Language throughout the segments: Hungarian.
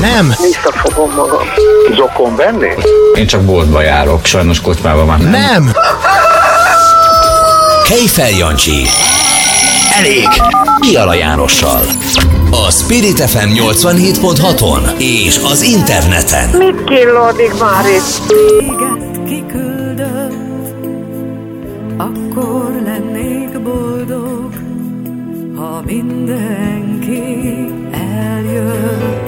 Nem. Visszafogom magam. Zokon venni? Én csak boltba járok, sajnos kocsmában már nem. Nem. Kejfel Jancsi. Elég. Piala Jánossal. A Spirit FM 87.6-on és az interneten. Mit killódik már itt? Téged kiküldött, akkor lennék boldog, ha mindenki eljött.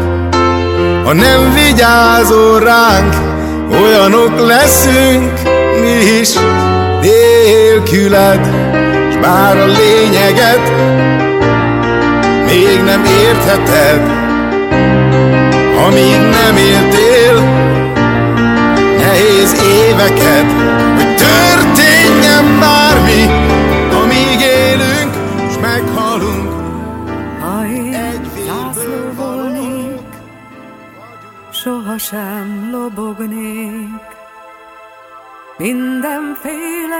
ha nem vigyázol ránk, olyanok leszünk mi is. Nélküled, s bár a lényeget még nem értheted, amíg nem éltél nehéz éveket,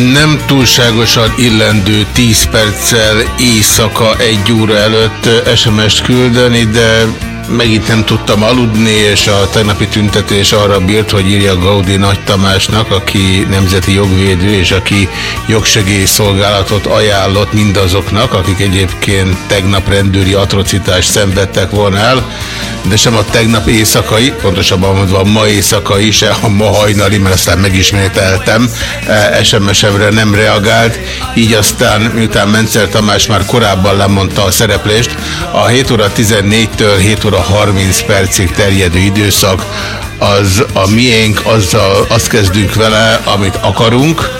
Nem túlságosan illendő 10 perccel éjszaka egy óra előtt SMS-t küldeni, de megint nem tudtam aludni, és a tegnapi tüntetés arra bírt, hogy írja Gaudi Nagy Tamásnak, aki nemzeti jogvédő, és aki jogsegélyszolgálatot ajánlott mindazoknak, akik egyébként tegnap rendőri atrocitást szenvedtek volna el, de sem a tegnap éjszakai, pontosabban mondva a ma éjszakai, se a ma hajnali, mert aztán megismételtem, SMS-emre nem reagált, így aztán, miután Mencer Tamás már korábban lemondta a szereplést, a 7 óra 14-től 7 óra 30 percig terjedő időszak az a miénk, azzal azt kezdünk vele, amit akarunk,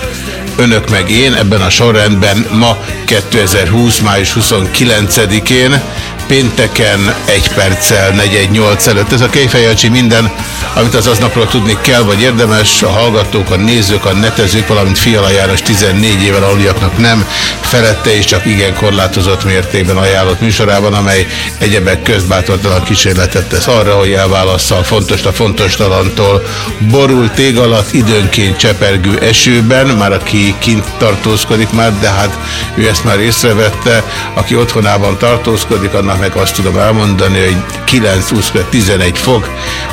önök meg én ebben a sorrendben ma 2020. május 29-én pénteken egy perccel 418 előtt. Ez a Kejfejancsi minden, amit az aznapról tudni kell, vagy érdemes, a hallgatók, a nézők, a netezők, valamint Fiala János 14 éven aluljaknak nem, felette és csak igen korlátozott mértékben ajánlott műsorában, amely egyebek közbátortalan kísérletet tesz arra, hogy elválassza a fontos a fontos talantól. Borul tég alatt időnként csepergő esőben, már aki kint tartózkodik már, de hát ő ezt már észrevette, aki otthonában tartózkodik, annak meg azt tudom elmondani, hogy 9-11 fok,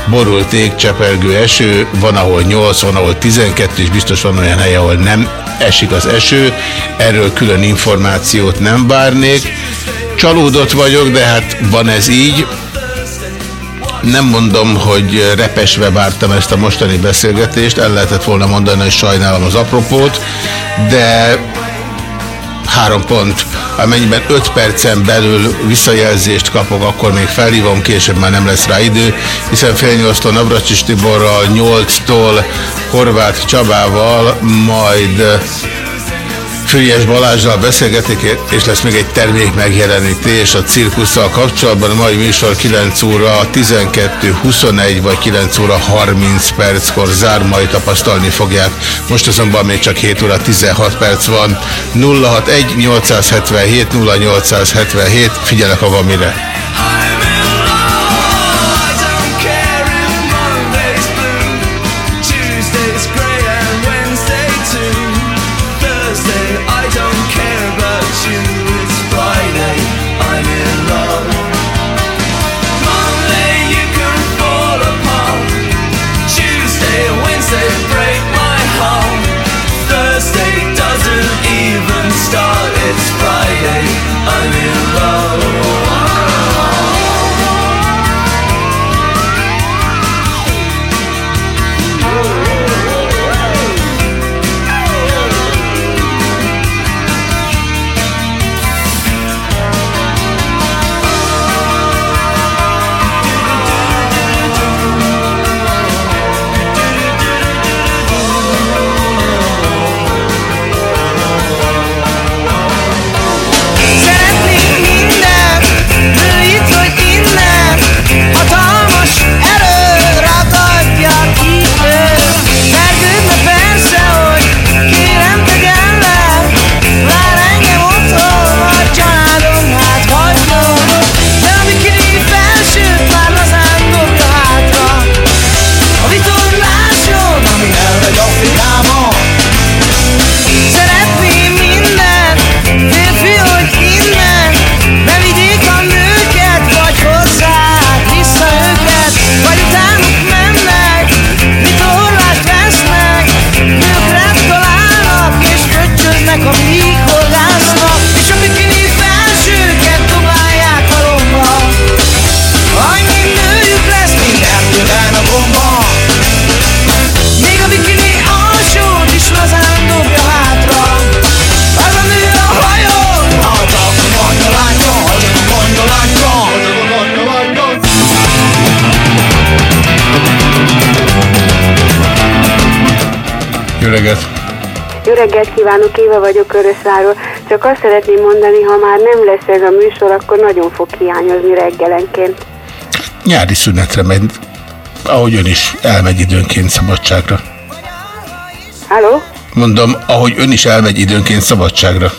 borult ég, csepergő eső, van ahol 8, van ahol 12, és biztos van olyan hely, ahol nem esik az eső, erről külön információt nem várnék. Csalódott vagyok, de hát van ez így. Nem mondom, hogy repesve vártam ezt a mostani beszélgetést, el lehetett volna mondani, hogy sajnálom az apropót, de három pont. Amennyiben öt percen belül visszajelzést kapok, akkor még felhívom, később már nem lesz rá idő, hiszen fél nyolctól Navracsis Tiborral, nyolctól Horváth Csabával, majd Füriás Balázsral beszélgetik, és lesz még egy termék megjelenítés a cirkusszal kapcsolatban. A mai műsor 9 óra 12, 21 vagy 9 óra 30 perckor zár, majd tapasztalni fogják. Most azonban még csak 7 óra 16 perc van. 061 877 0877, figyelek, ha van mire. Reggelt kívánok, Éva vagyok Körösváról. Csak azt szeretném mondani, ha már nem lesz ez a műsor, akkor nagyon fog hiányozni reggelenként. Nyári szünetre megy, ahogy ön is elmegy időnként szabadságra. Halló? Mondom, ahogy ön is elmegy időnként szabadságra.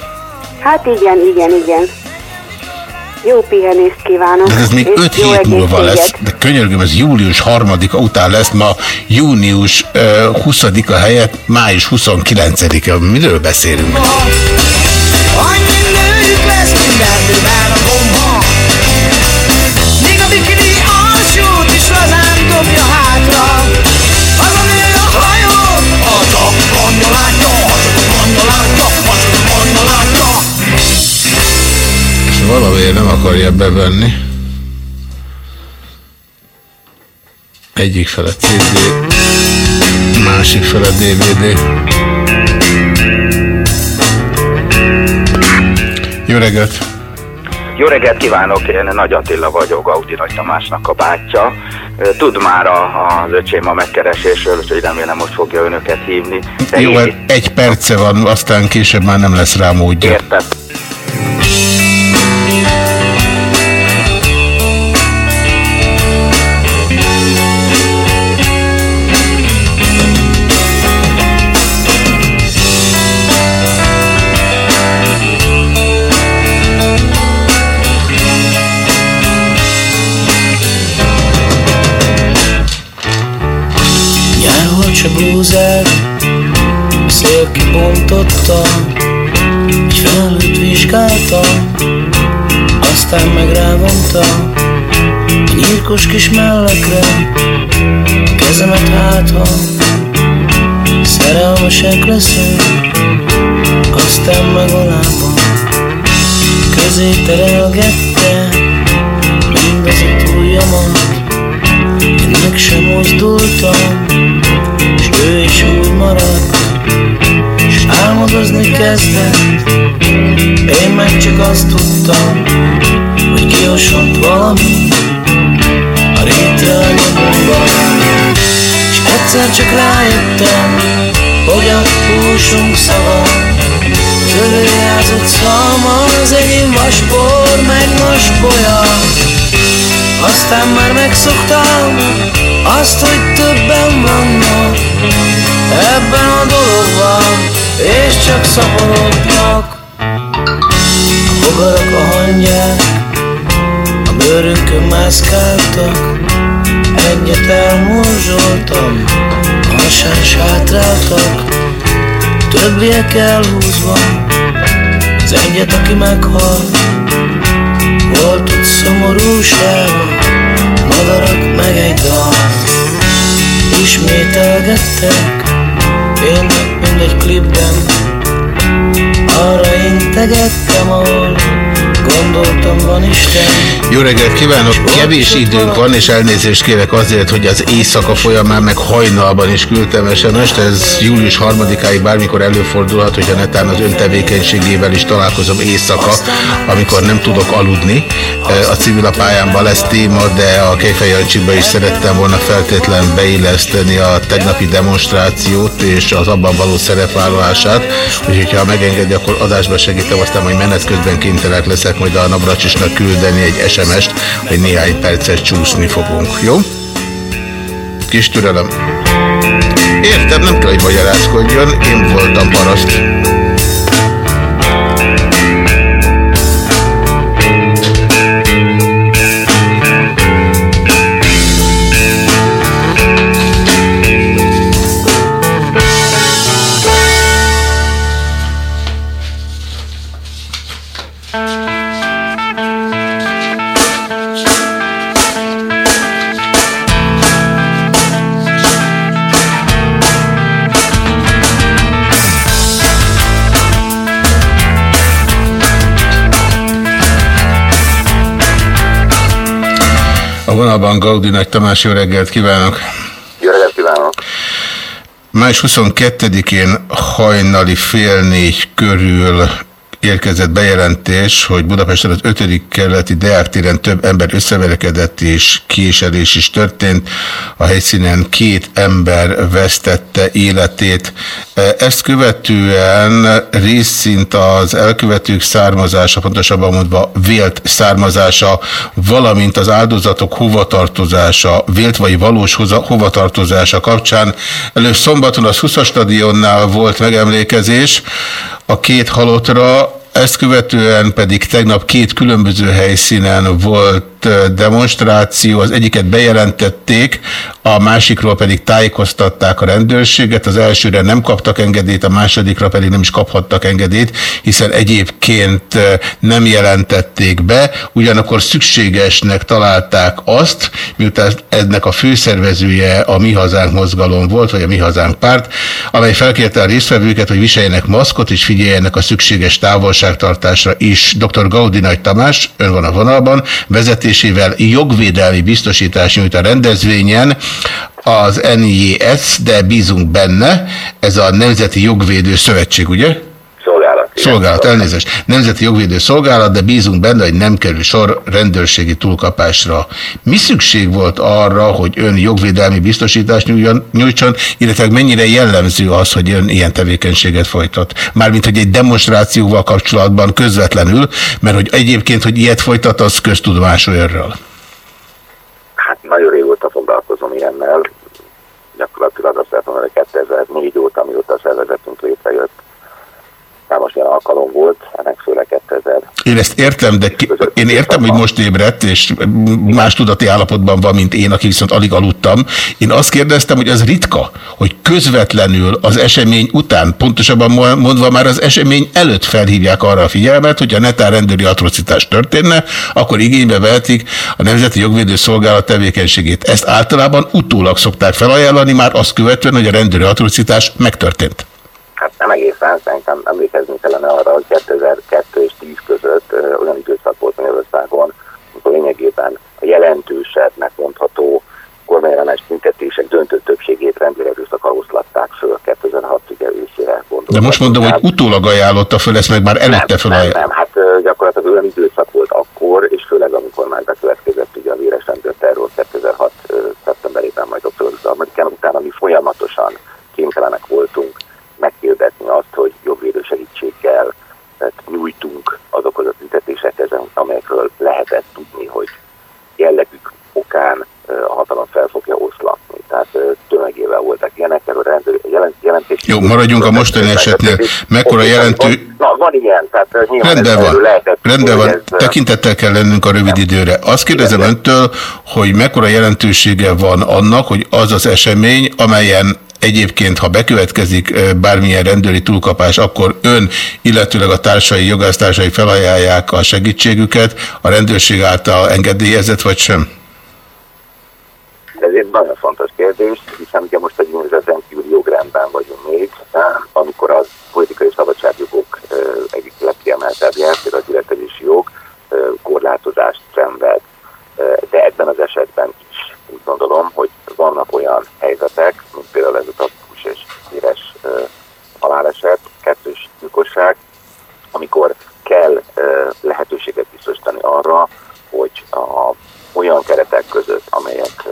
Hát igen, igen, igen. Jó pihenést kívánok. De ez még 5 hét múlva lesz, de könyörgöm, ez július 3-a után lesz, ma június 20-a helyett május 29-a. Miről beszélünk? Annyi nőjük lesz, minden a bomba. Még a bikini alsót is lazán dobja hátra. Az a nő a hajó, a. És valamiért nem akarja bevenni. Egyik fele CD, másik fele DVD. Jó reggelt! Jó reggelt kívánok, én Nagy Attila vagyok, Audi Nagy Tamásnak a bátyja. Tud már a, az öcsém a megkeresésről, úgyhogy remélem most fogja önöket hívni. De Jó, én... egy perce van, aztán később már nem lesz rá módja. Értem. Kibontotta, egy felnőtt vizsgálta, aztán meg rávonta a nyírkos kis mellekre, kezemet hátha, szerelmesek leszünk, aztán meg a lábam, közé terelgette, mindaz a ujjamat, sem mozdultam, és ő is úgy maradt, álmodozni kezdett. Én meg csak azt tudtam, hogy kiosont valami a rétre a nyomomban. És egyszer csak rájöttem, hogy a húsunk szava Fölőjázott szalma, az enyém vaspor, meg vaspolya Aztán már megszoktam azt, hogy többen vannak Ebben a dologban, és csak szaporodnak bogarak, a hangyák, a bőrünkön mászkáltak. Egyet elmorzsoltam, a hasán sátráltak Többiek elhúzva, az egyet, aki meghalt. Volt ott szomorúsága, madarak meg egy dal. Ismételgettek, én meg egy klipben. Arra integettem, ahol gondoltam van Isten Jó reggelt kívánok! Kevés időnk van, és elnézést kérek azért, hogy az éjszaka folyamán meg hajnalban is küldtem sms Ez július 3-áig bármikor előfordulhat, hogyha netán az ön tevékenységével is találkozom éjszaka, amikor nem tudok aludni. A civil a pályámban lesz téma, de a Kejfej Jancsiba is szerettem volna feltétlen beilleszteni a tegnapi demonstrációt és az abban való szerepvállalását. Úgyhogy ha megengedi, akkor adásba segítem, aztán majd menet közben kénytelenek leszek majd a Nabracsisnak küldeni egy SMS-t, hogy néhány percet csúszni fogunk. Jó? Kis türelem. Értem, nem kell, hogy magyarázkodjon, én voltam paraszt. Vonalban Gaudi Nagy Tamás, jó reggelt kívánok! Jó reggelt kívánok! Május 22-én hajnali fél négy körül érkezett bejelentés, hogy Budapesten az 5. kerületi Deák téren több ember összeverekedett és késelés is történt. A helyszínen két ember vesztette életét. Ezt követően részszint az elkövetők származása, pontosabban mondva vélt származása, valamint az áldozatok hovatartozása, vélt vagy valós hovatartozása kapcsán. Előbb szombaton az 20 stadionnál volt megemlékezés, a két halottra, ezt követően pedig tegnap két különböző helyszínen volt demonstráció, az egyiket bejelentették, a másikról pedig tájékoztatták a rendőrséget, az elsőre nem kaptak engedélyt, a másodikra pedig nem is kaphattak engedélyt, hiszen egyébként nem jelentették be, ugyanakkor szükségesnek találták azt, miután ennek a főszervezője a Mi Hazánk mozgalom volt, vagy a Mi Hazánk párt, amely felkérte a résztvevőket, hogy viseljenek maszkot és figyeljenek a szükséges távolságtartásra is. Dr. Gaudi Nagy Tamás, ön van a vonalban, vezeti vezetésével jogvédelmi biztosítás nyújt a rendezvényen, az NIS, de bízunk benne, ez a Nemzeti Jogvédő Szövetség, ugye? Szolgálat. Elnézést. Nemzeti Jogvédő Szolgálat, de bízunk benne, hogy nem kerül sor rendőrségi túlkapásra. Mi szükség volt arra, hogy ön jogvédelmi biztosítást nyújtson, illetve mennyire jellemző az, hogy ön ilyen tevékenységet folytat? Mármint, hogy egy demonstrációval kapcsolatban közvetlenül, mert hogy egyébként, hogy ilyet folytat, az köztudomás önről. Hát nagyon régóta foglalkozom ilyennel. Gyakorlatilag azt lehet mondani, hogy 2004 óta, amióta a szervezetünk létrejött, számos ilyen alkalom volt, ennek főleg 2000. Én ezt értem, de ki, én értem, hogy most ébredt, és más tudati állapotban van, mint én, aki viszont alig aludtam. Én azt kérdeztem, hogy az ritka, hogy közvetlenül az esemény után, pontosabban mondva már az esemény előtt felhívják arra a figyelmet, hogy a netán rendőri atrocitás történne, akkor igénybe vehetik a Nemzeti Jogvédő Szolgálat tevékenységét. Ezt általában utólag szokták felajánlani, már azt követően, hogy a rendőri atrocitás megtörtént. Hát nem egészen, szerintem emlékezni kellene arra, hogy 2002 és 10 között olyan időszak volt Magyarországon, amikor lényegében a jelentősebbnek mondható kormányellenes tüntetések döntő többségét rendőrerőszakkal oszlatták föl 2006 ugye őszére De most mondom, hogy utólag ajánlotta föl, ezt meg már előtte fel. Nem, nem, hát gyakorlatilag olyan időszak volt akkor, és főleg amikor már bekövetkezett ugye a véres rendőrterror 2006 szeptemberében, majd október 23-án, utána mi folyamatosan kénytelenek voltunk megkérdetni azt, hogy jogvédő segítséggel nyújtunk azokhoz a tüntetésekhez, amelyekről lehetett tudni, hogy jellegük okán a hatalom fel fogja oszlatni. Tehát tömegével voltak ilyenek, erről rendőr, jelent, jelentés... Jó, maradjunk a mostani esetnél. Mekkora jelentő... Na, van ilyen, tehát Rendben van, rendben van. Ez... Tekintettel kell lennünk a rövid időre. Azt kérdezem öntől, hogy mekkora jelentősége van annak, hogy az az esemény, amelyen Egyébként, ha bekövetkezik bármilyen rendőri túlkapás, akkor ön, illetőleg a társai, jogásztársai felajánlják a segítségüket, a rendőrség által engedélyezett vagy sem? Ez egy nagyon fontos kérdés, hiszen ugye most egy rendkívüli jogrendben vagyunk még, amikor a politikai szabadságjogok egyik legkiemeltebbje, például az illetési jog korlátozást szenved. De ebben az esetben úgy gondolom, hogy vannak olyan helyzetek, mint például ez a tragikus és híres haláleset, kettős gyilkosság, amikor kell lehetőséget biztosítani arra, hogy a olyan keretek között, amelyek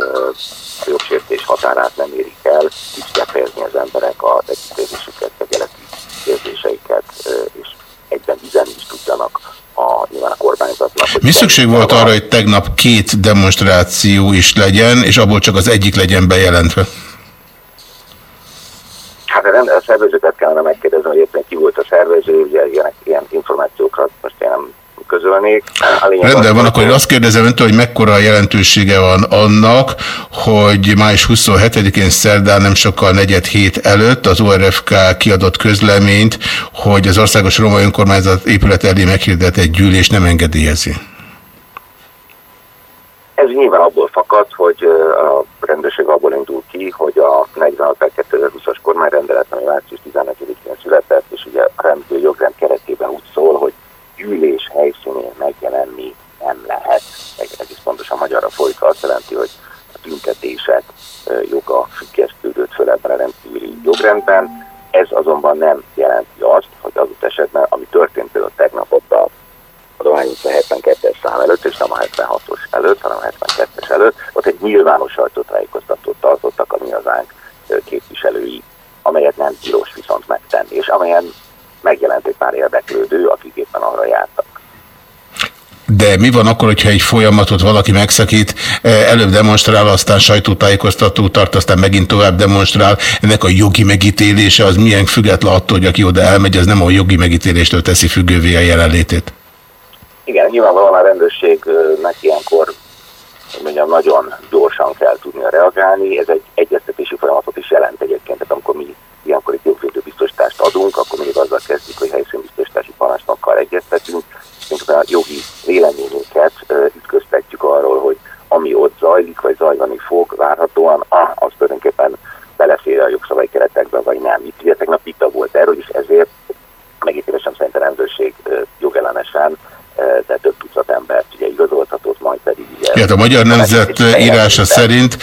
a jogsértés határát nem érik el, így kell fejezni az emberek a együttérzésüket, fegyeleti érzéseiket, és egyben üzenni is tudjanak a, nyilván a kormányzatnak. Mi szükség volt arra, hogy tegnap két demonstráció is legyen, és abból csak az egyik legyen bejelentve? Hát a, a szervezőket kellene megkérdezni, hogy éppen ki volt a szervező, ugye ilyen, ilyen információkat most én nem közölnék. Rendben van, akkor én azt kérdezem öntől, hogy mekkora jelentősége van annak, hogy május 27-én szerdán nem sokkal negyed hét előtt az ORFK kiadott közleményt, hogy az Országos Római Önkormányzat épület elé egy gyűlés nem engedélyezi. Ez nyilván abból fakad, hogy a rendőrség abból indul ki, hogy a 46 2020-as kormányrendelet, ami március 14-én született, és ugye a rendőr jogrend keretében úgy szól, hogy gyűlés helyszínén megjelenni nem lehet. Egész pontosan magyarra folytva azt jelenti, hogy a tüntetések joga függesztődött föl ebben a rendkívüli jogrendben. Ez azonban nem jelenti azt, hogy az esetben, ami történt például tegnap ott a a Dohány 72-es szám előtt, és nem a 76-os előtt, hanem a 72-es előtt, ott egy nyilvános sajtótájékoztatót tartottak a mi hazánk képviselői, amelyet nem tilos viszont megtenni, és amelyen megjelent egy pár érdeklődő, akik éppen arra jártak. De mi van akkor, hogyha egy folyamatot valaki megszakít, előbb demonstrál, aztán sajtótájékoztató tart, aztán megint tovább demonstrál. Ennek a jogi megítélése az milyen független attól, hogy aki oda elmegy, az nem a jogi megítéléstől teszi függővé a jelenlétét? Igen, nyilvánvalóan a rendőrségnek ilyenkor mondjam, nagyon gyorsan kell tudnia reagálni. Ez egy egyeztetési folyamatot is jelent egyébként, tehát amikor mi ilyenkor egy jogvédő biztosítást adunk, akkor még azzal kezdjük, hogy helyszínbiztosítási parancsnokkal egyeztetünk, és a jogi véleményünket ütköztetjük arról, hogy ami ott zajlik, vagy zajlani fog várhatóan, ah, az tulajdonképpen belefér a jogszabályi keretekbe, vagy nem. Itt ugye tegnap vita volt erről, és ezért megítélésem szerint a rendőrség jogellenesen de több tucat embert ugye igazoltatott, majd pedig ugye... Hát a Magyar Nemzet írása szerint,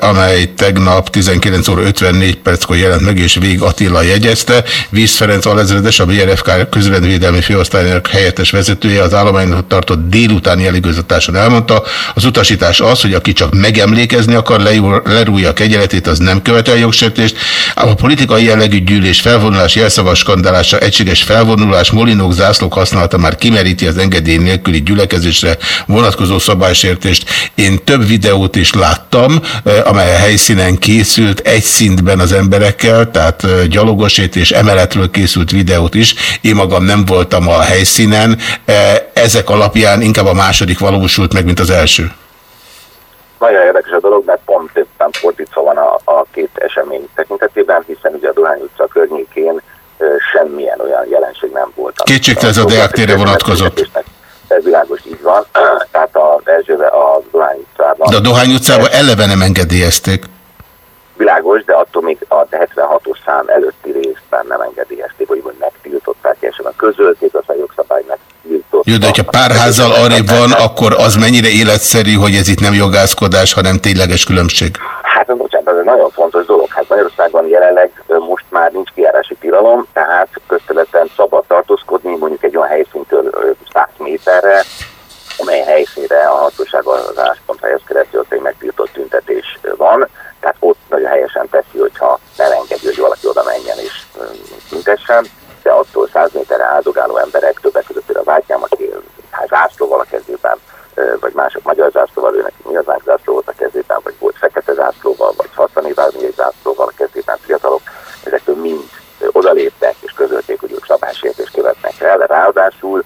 amely tegnap 19 óra 54 perckor jelent meg, és Vég Attila jegyezte, Víz Ferenc alezredes, a BRFK közrendvédelmi főosztályának helyettes vezetője az állománynak tartott délutáni eligazgatáson elmondta, az utasítás az, hogy aki csak megemlékezni akar, lerújja a kegyeletét, az nem követel jogsértést, ám a politikai jellegű gyűlés felvonulás, jelszavas skandálása, egységes felvonulás, molinók, zászlók használata már kimeríti az engedély nélküli gyülekezésre vonatkozó szabálysértést. Én több videót is láttam, amely a helyszínen készült egy szintben az emberekkel, tehát eh, gyalogosét és emeletről készült videót is. Én magam nem voltam a helyszínen. Ezek alapján inkább a második valósult meg, mint az első. Nagyon érdekes a dolog, mert pont éppen fordítva van a, a két esemény tekintetében, hiszen ugye a Dohány utca környékén semmilyen olyan jelenség nem volt. Kétségtelen ez a Deák tére vonatkozott. Ez világos így van. Tehát a Erzsőbe a Dohány utcában. De a Dohány utcában eleve nem engedélyezték. Világos, de attól még a 76-os szám előtti részben nem engedélyezték, vagy, megtiltották, és közölték az a jogszabály megtiltott. Jó, de hogyha pár házzal arrébb van, akkor az mennyire életszerű, hogy ez itt nem jogászkodás, hanem tényleges különbség? Hát bocsánat, ez egy nagyon fontos dolog. Hát Magyarországon jelenleg ö, most már nincs kijárási tilalom, tehát közterületen szabad tartózkodni, mondjuk egy olyan helyszíntől ö, 100 méterre, amely helyszínre a hatóság az álláspont helyezkedett, ott egy megtiltott tüntetés ö, van, tehát ott nagyon helyesen teszi, hogyha nem engedi, hogy valaki oda menjen és ö, tüntessen, de attól 100 méterre áldogáló emberek, többek között például a bátyám, aki hát zászlóval a kezében, ö, vagy mások magyar zászlóval, őnek mi az zászló volt a kezében, vagy volt fekete zászlóval, vagy 60 év zászlóval a kezében fiatalok, ezektől mind ö, odaléptek és közölték, hogy ők szabálysértést követnek el, ráadásul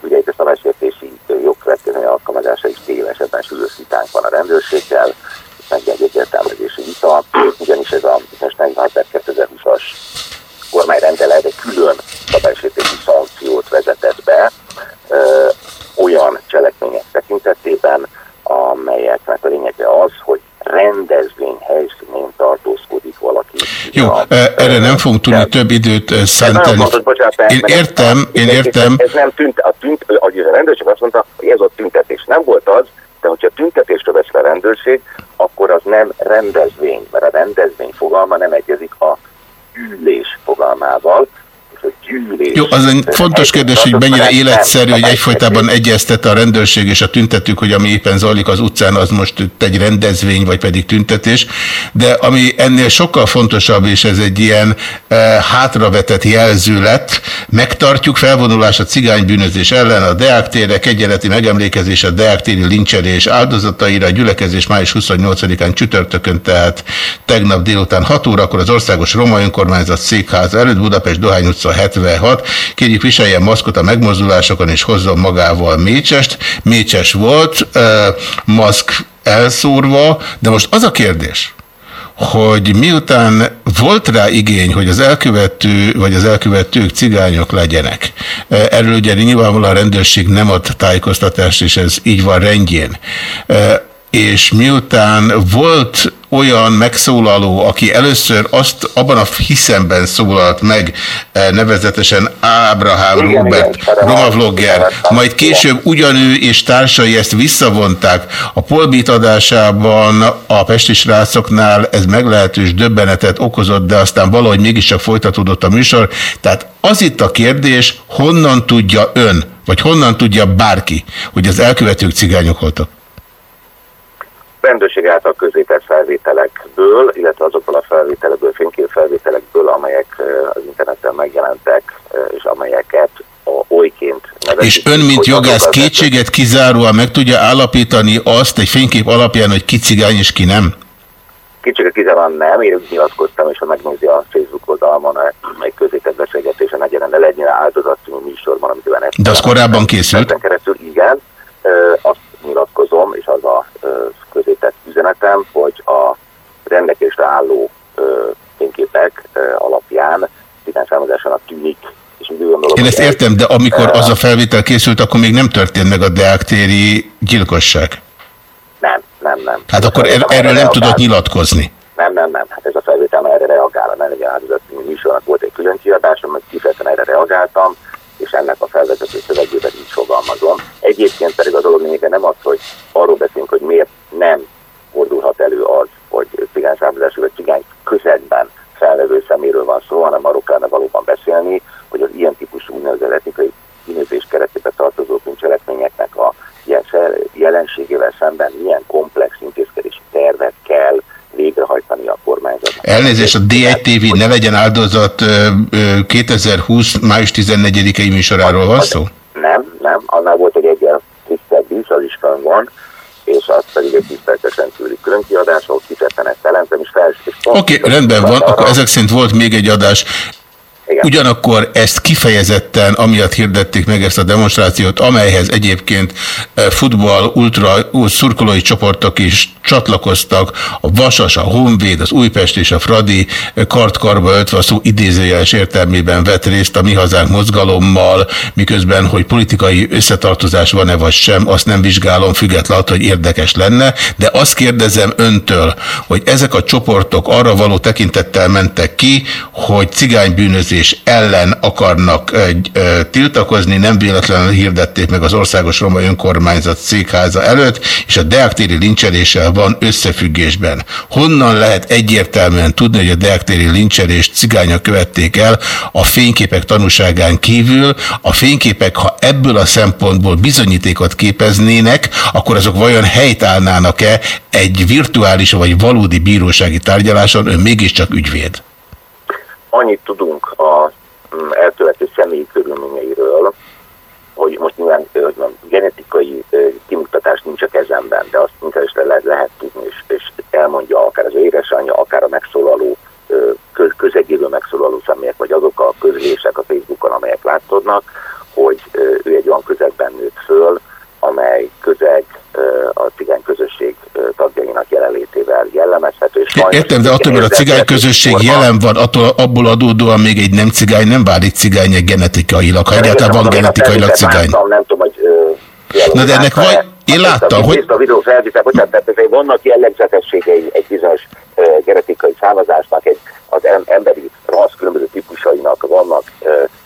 ugye itt a szabálysértési ö, jogkövetkezmény alkalmazása is téves, ebben sűrűs vitánk van a rendőrséggel, meg egy egyértelműzési vita, ugyanis ez a most 46 2020-as kormányrendelet egy külön szabálysértési szankciót vezetett be ö, olyan cselekmények tekintetében, amelyeknek a lényege az, hogy rendezvény helyszínén tartózkodik valaki. Jó, A- e, erre nem fogunk tudni több időt szentelni. Én értem, én értem. Ez nem tűnt, ahogy a rendőrség azt mondta, hogy ez a tüntetés nem volt az, de hogyha tüntetésről vesz fel a rendőrség, akkor az nem rendezvény, mert a rendezvény fogalma nem egyezik a gyűlés fogalmával, és a gyűlés... Jó, az egy fontos kérdés, hogy mennyire életszerű, hogy egyfolytában egyeztet a rendőrség és a tüntetők, hogy ami éppen zajlik az utcán, az most egy rendezvény, vagy pedig tüntetés. De ami ennél sokkal fontosabb, és ez egy ilyen e, hátravetett jelző lett, megtartjuk felvonulás a cigánybűnözés ellen, a Deák térre, kegyeleti megemlékezés a Deák téri lincselés áldozataira, a gyülekezés május 28-án csütörtökön, tehát tegnap délután 6 órakor az Országos Roma Önkormányzat székháza előtt Budapest Dohány utca 76. Kérjük viseljen maszkot a megmozdulásokon és hozzon magával mécsest. Mécses volt, eh, maszk elszórva, de most az a kérdés, hogy miután volt rá igény, hogy az elkövető, vagy az elkövetők cigányok legyenek, eh, erről ugye nyilvánvalóan a rendőrség nem ad tájékoztatást, és ez így van rendjén. És miután volt olyan megszólaló, aki először azt abban a hiszemben szólalt meg, eh, nevezetesen Ábrahám Robert, igen, erre Roma van. vlogger, majd később ugyanő és társai ezt visszavonták. A polbit adásában a pesti srácoknál ez meglehetős döbbenetet okozott, de aztán valahogy mégiscsak folytatódott a műsor. Tehát az itt a kérdés, honnan tudja ön, vagy honnan tudja bárki, hogy az elkövetők cigányok voltak? Rendőrség által közétett felvételekből, illetve azokból a felvételekből, fényképfelvételekből, amelyek ö, az interneten megjelentek, és amelyeket a olyként nevezik. És ön, mint jogász kétséget kizáróan meg tudja állapítani azt egy fénykép alapján, hogy ki cigány és ki nem? Kicsit kizáróan nem, én nyilatkoztam, és ha megnézi a Facebook oldalon egy közétett beszélgetésen legyen, ne legyen áldozat című műsorban, amit De az korábban készült? Keresztül igen, azt nyilatkozom, és az a közétett üzenetem, hogy a rendelkezésre álló fényképek alapján igen számozásának tűnik, és úgy gondolom, Én ezt értem, de amikor az a felvétel készült, akkor még nem történt meg a Deák téri gyilkosság. Nem, nem, nem. Hát akkor er erről nem tudott nyilatkozni. Nem, nem, nem. Hát ez a felvétel erre reagál. Nem legyen áldozat műsornak volt egy külön kiadásom, hogy kifejezetten erre reagáltam, és ennek a felvezető szövegében így fogalmazom. Egyébként pedig a dolog lényege nem az, hogy arról beszélünk, hogy miért nem fordulhat elő az, hogy cigány származású vagy cigány közegben felvevő szeméről van szó, hanem arról kellene valóban beszélni, hogy az ilyen típusú úgynevezett etnikai bűnözés keretébe tartozó bűncselekményeknek a ilyen jelenségével szemben milyen komplex intézkedési tervet kell végrehajtani a kormányzatnak. Elnézést, a D1 TV ne legyen áldozat ö, ö, 2020. május 14-i műsoráról van szó? Nem, nem, annál volt egy egyel tisztelt dísz, az is van, és az pedig egy tiszteltesen küli különkiadás, ahol kifejezetten ezt jelentem, és fel Oké, okay, rendben van, arra- akkor ezek szerint volt még egy adás. Igen. Ugyanakkor ezt kifejezetten amiatt hirdették meg ezt a demonstrációt, amelyhez egyébként eh, futball, ultra, szurkolói csoportok is csatlakoztak, a Vasas, a Honvéd, az Újpest és a Fradi kart-karba öltve a szó idézőjeles értelmében vett részt a Mi Hazánk mozgalommal, miközben, hogy politikai összetartozás van-e vagy sem, azt nem vizsgálom, függetlenül, hogy érdekes lenne, de azt kérdezem öntől, hogy ezek a csoportok arra való tekintettel mentek ki, hogy cigánybűnözés ellen akarnak tiltakozni, nem véletlenül hirdették meg az Országos Roma Önkormányzat székháza előtt, és a deaktéri lincseléssel van összefüggésben. Honnan lehet egyértelműen tudni, hogy a deaktéri lincselést cigányok követték el a fényképek tanúságán kívül? A fényképek, ha ebből a szempontból bizonyítékot képeznének, akkor azok vajon helytállnának-e egy virtuális vagy valódi bírósági tárgyaláson, ön mégiscsak ügyvéd? Annyit tudunk a mm, elkövető személyi körülményeiről, hogy most nyilván hogy mondjam, genetikai kimutatás nincs a kezemben, de azt inkább is lehet, tudni, és, és elmondja akár az édesanyja, akár a megszólaló, közegélő megszólaló személyek, vagy azok a közlések a Facebookon, amelyek látszódnak, hogy ő egy olyan közegben nőtt föl, amely közeg a cigány közösség tagjainak jelenlétével jellemezhető. És Értem, de attól, mert a cigány közösség jelen van, attól, abból adódóan még egy nem cigány nem válik cigány genetikailag, ha egyáltalán van genetikailag cigány. Nem, nem tudom, hogy Na de ennek vagy, én láttam, hogy... A videó felvétel, bocsánat, tehát vannak jellegzetességei egy bizonyos genetikai származásnak, egy, az emberi rasz különböző típusainak vannak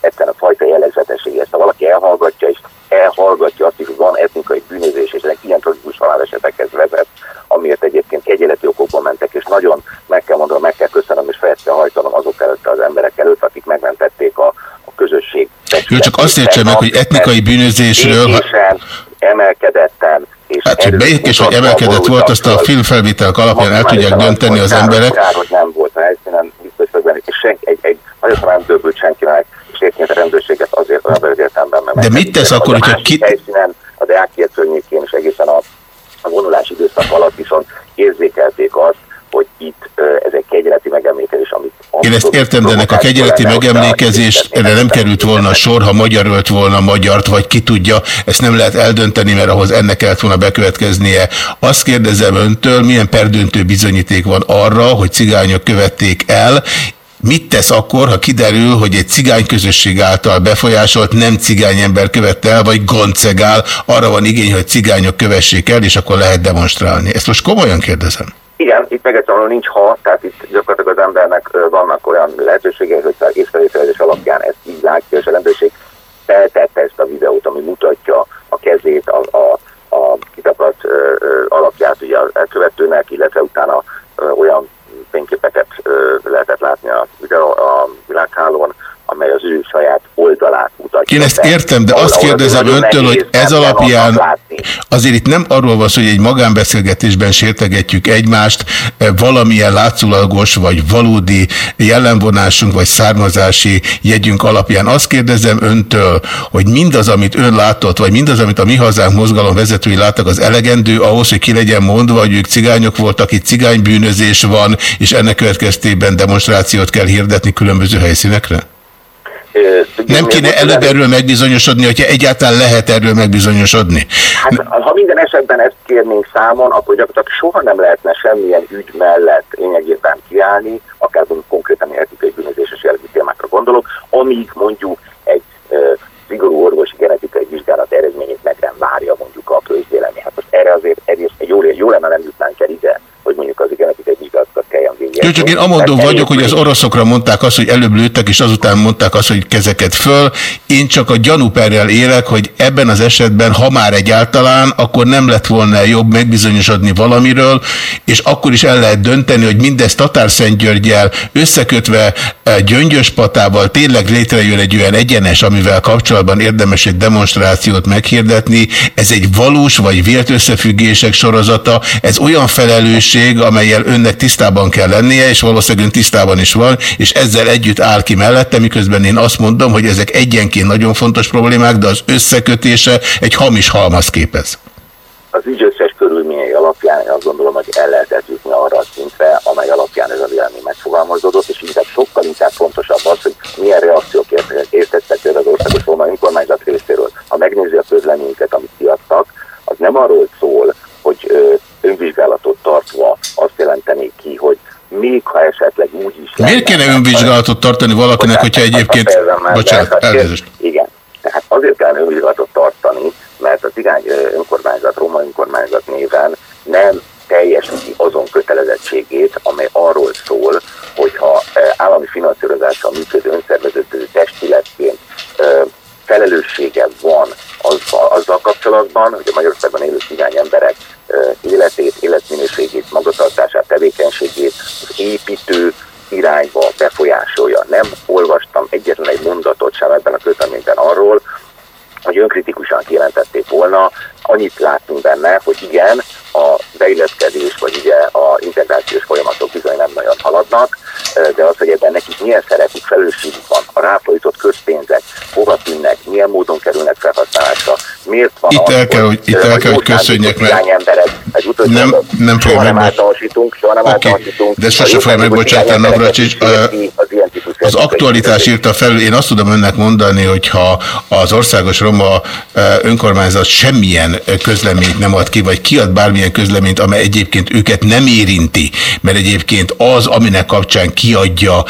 egyszerűen a fajta jellegzetességei. Ezt ha valaki elhallgatja, és elhallgatja azt is, hogy van etnikai bűnözés, és ezek ilyen tragikus halálesetekhez vezet, amiért egyébként kegyeleti okokból mentek, és nagyon meg kell mondanom, meg kell köszönöm, és fel kell hajtanom azok előtt az emberek előtt, akik megmentették a, a közösség. Jó, csak azt értse meg, hogy etnikai bűnözésről... emelkedetten, és hát, hogy beérkés vagy emelkedett volt, azt a filmfelvételek alapján el tudják dönteni az emberek. Kár, hogy nem volt a helyszínen, biztos vagy benne, és senki, egy, egy, nagyon nem döbült senkinek, és egyébként a rendőrséget azért olyan értelemben meg. De mit tesz akkor, hogyha ki... helyszínen, a Deákiet környékén, és egészen a, a vonulási időszak alatt viszont érzékelték azt, hogy itt ez egy kegyeleti megemlékezés, amit... Én ezt értem, de ennek a kegyeleti megemlékezésre nem került volna sor, ha magyar ölt volna magyart, vagy ki tudja, ezt nem lehet eldönteni, mert ahhoz ennek kellett volna bekövetkeznie. Azt kérdezem öntől, milyen perdöntő bizonyíték van arra, hogy cigányok követték el, Mit tesz akkor, ha kiderül, hogy egy cigány közösség által befolyásolt nem cigány ember követte el, vagy goncegál, arra van igény, hogy cigányok kövessék el, és akkor lehet demonstrálni. Ezt most komolyan kérdezem. Igen, itt meg egyszerűen nincs ha, tehát itt gyakorlatilag az embernek vannak olyan lehetőségei, hogy az észrevételezés alapján ezt így látja, és a rendőrség feltette ezt a videót, ami mutatja a kezét, a, a, a kitapadt alapját ugye a követőnek, illetve utána olyan fényképeket lehetett látni a, a világhálón, amely az ő saját oldalát mutatja. Én ezt értem, de azt kérdezem öntől, hogy ez alapján azért itt nem arról van szó, hogy egy magánbeszélgetésben sértegetjük egymást, e, valamilyen látszólagos vagy valódi jellemvonásunk vagy származási jegyünk alapján. Azt kérdezem öntől, hogy mindaz, amit ön látott, vagy mindaz, amit a Mi Hazánk mozgalom vezetői láttak, az elegendő ahhoz, hogy ki legyen mondva, hogy ők cigányok voltak, itt cigánybűnözés van, és ennek következtében demonstrációt kell hirdetni különböző helyszínekre? Nem kéne előbb erről megbizonyosodni, hogyha egyáltalán lehet erről megbizonyosodni? Hát, ha minden esetben ezt kérnénk számon, akkor gyakorlatilag soha nem lehetne semmilyen ügy mellett lényegében kiállni, akár konkrétan etikai bűnözéses jellegű témákra gondolok, amíg mondjuk egy e, szigorú orvosi genetikai vizsgálat eredményét meg nem várja mondjuk a közvélemény. Hát most erre azért egész, jó, jó lenne nem jutnánk el ide, hogy mondjuk az genetikai vizsgálatokat kelljen. Jó, csak én amondó vagyok, hogy az oroszokra mondták azt, hogy előbb lőttek, és azután mondták azt, hogy kezeket föl. Én csak a gyanúperrel élek, hogy ebben az esetben, ha már egyáltalán, akkor nem lett volna jobb megbizonyosodni valamiről, és akkor is el lehet dönteni, hogy mindezt Tatárszentgyörgyel összekötve e, Gyöngyöspatával tényleg létrejön egy olyan egyenes, amivel kapcsolatban érdemes egy demonstrációt meghirdetni. Ez egy valós vagy vélt összefüggések sorozata, ez olyan felelősség, amelyel önnek tisztában kell lennie, és valószínűleg tisztában is van, és ezzel együtt áll ki mellette, miközben én azt mondom, hogy ezek egyenként nagyon fontos problémák, de az összekötése egy hamis halmaz képez. Az ügy összes körülményei alapján én azt gondolom, hogy el lehetett jutni arra a szintre, amely alapján ez a vélemény megfogalmazódott, és inkább sokkal inkább fontosabb az, hogy milyen reakciók értettek az országos Róma önkormányzat részéről. Ha megnézi a közleményeket, amit kiadtak, az nem arról szól, hogy önvizsgálatot tart, Miért kéne önvizsgálatot tartani valakinek, hogyha egyébként... Bocsánat, elnézést. Igen. Tehát azért kell önvizsgálatot tartani, mert a cigány önkormányzat, roma önkormányzat néven nem teljesíti azon kötelezettségét, amely arról szól, hogyha állami finanszírozással működő önszervezető testületként felelőssége van az, azzal kapcsolatban, hogy a Magyarországban élő cigány emberek életét, életminőségét, magatartását, tevékenységét az építő irányba befolyásolja. Nem olvastam egyetlen egy mondatot sem ebben a közleményben arról, hogy önkritikusan kijelentették volna, annyit láttunk benne, hogy igen, a beilleszkedés, vagy ugye a integrációs folyamatok bizony nem nagyon haladnak, de az, hogy ebben nekik milyen szerepük, felelősségük van, a ráfolytott közpénzek, hova tűnnek, milyen módon kerülnek felhasználásra, miért van itt el kell, hogy, itt el kell, hogy köszönjek, mert emberek, nem, nem soha nem általánosítunk, soha nem okay. általánosítunk. De sose fogja megbocsátani Navracsics. Az aktualitás írta felül, én azt tudom önnek mondani, hogyha az országos roma önkormányzat semmilyen közleményt nem ad ki, vagy kiad bármilyen közleményt, amely egyébként őket nem érinti, mert egyébként az, aminek kapcsán kiadja,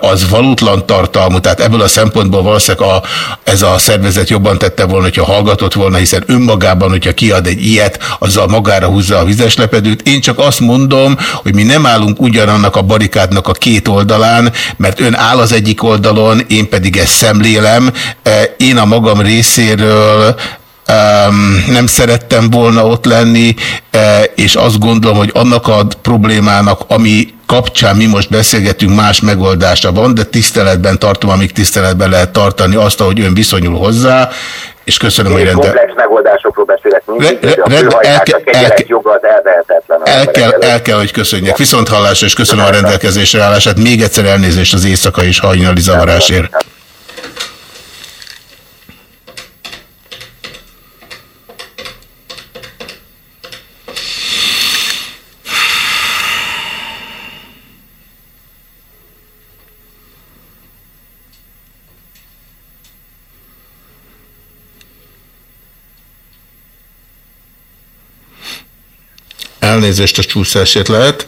az valótlan tartalmú, tehát ebből a szempontból valószínűleg a, ez a szervezet jobban tette volna, hogyha hallgatott volna, hiszen önmagában, hogyha kiad egy ilyet, azzal magára húzza a vizes lepedőt. Én csak azt mondom, hogy mi nem állunk ugyanannak a barikádnak a két oldalán, mert ön áll az egyik oldalon, én pedig ezt szemlélem. Én a magam részéről Um, nem szerettem volna ott lenni, uh, és azt gondolom, hogy annak a problémának, ami kapcsán mi most beszélgetünk, más megoldása van, de tiszteletben tartom, amíg tiszteletben lehet tartani azt, ahogy ön viszonyul hozzá, és köszönöm, Én hogy rendel... komplex megoldásokról beszélek mindig, re, re, el, el, el, joga az elvehetetlen. El kell, el kell, hogy köszönjek. Viszont hallásra, és köszönöm a rendelkezésre állását. Még egyszer elnézést az éjszaka és hajnali zavarásért. Elnézést a csúszásért lehet.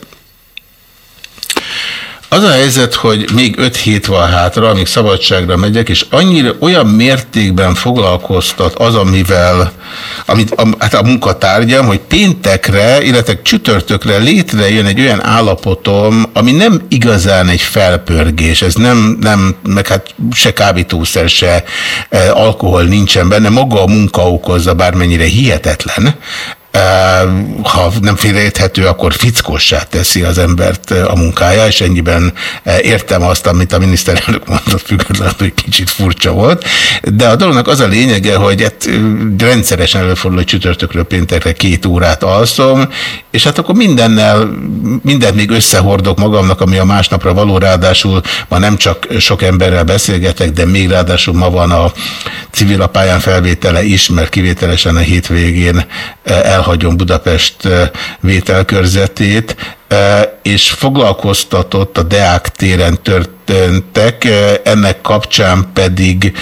Az a helyzet, hogy még öt hét van hátra, amíg szabadságra megyek, és annyira olyan mértékben foglalkoztat az, amivel, amit, a, hát a munkatárgyam, hogy péntekre, illetve csütörtökre létrejön egy olyan állapotom, ami nem igazán egy felpörgés, ez nem, nem meg hát se kábítószer, se e, alkohol nincsen benne, maga a munka okozza, bármennyire hihetetlen, ha nem félreérthető, akkor fickossá teszi az embert a munkája, és ennyiben értem azt, amit a miniszterelnök mondott, függetlenül, hogy kicsit furcsa volt. De a dolognak az a lényege, hogy hát rendszeresen előfordul, hogy csütörtökről péntekre két órát alszom, és hát akkor mindennel, mindent még összehordok magamnak, ami a másnapra való, ráadásul ma nem csak sok emberrel beszélgetek, de még ráadásul ma van a civil a pályán felvétele is, mert kivételesen a hétvégén elhagyom elhagyom Budapest vételkörzetét, és foglalkoztatott a Deák téren történtek, ennek kapcsán pedig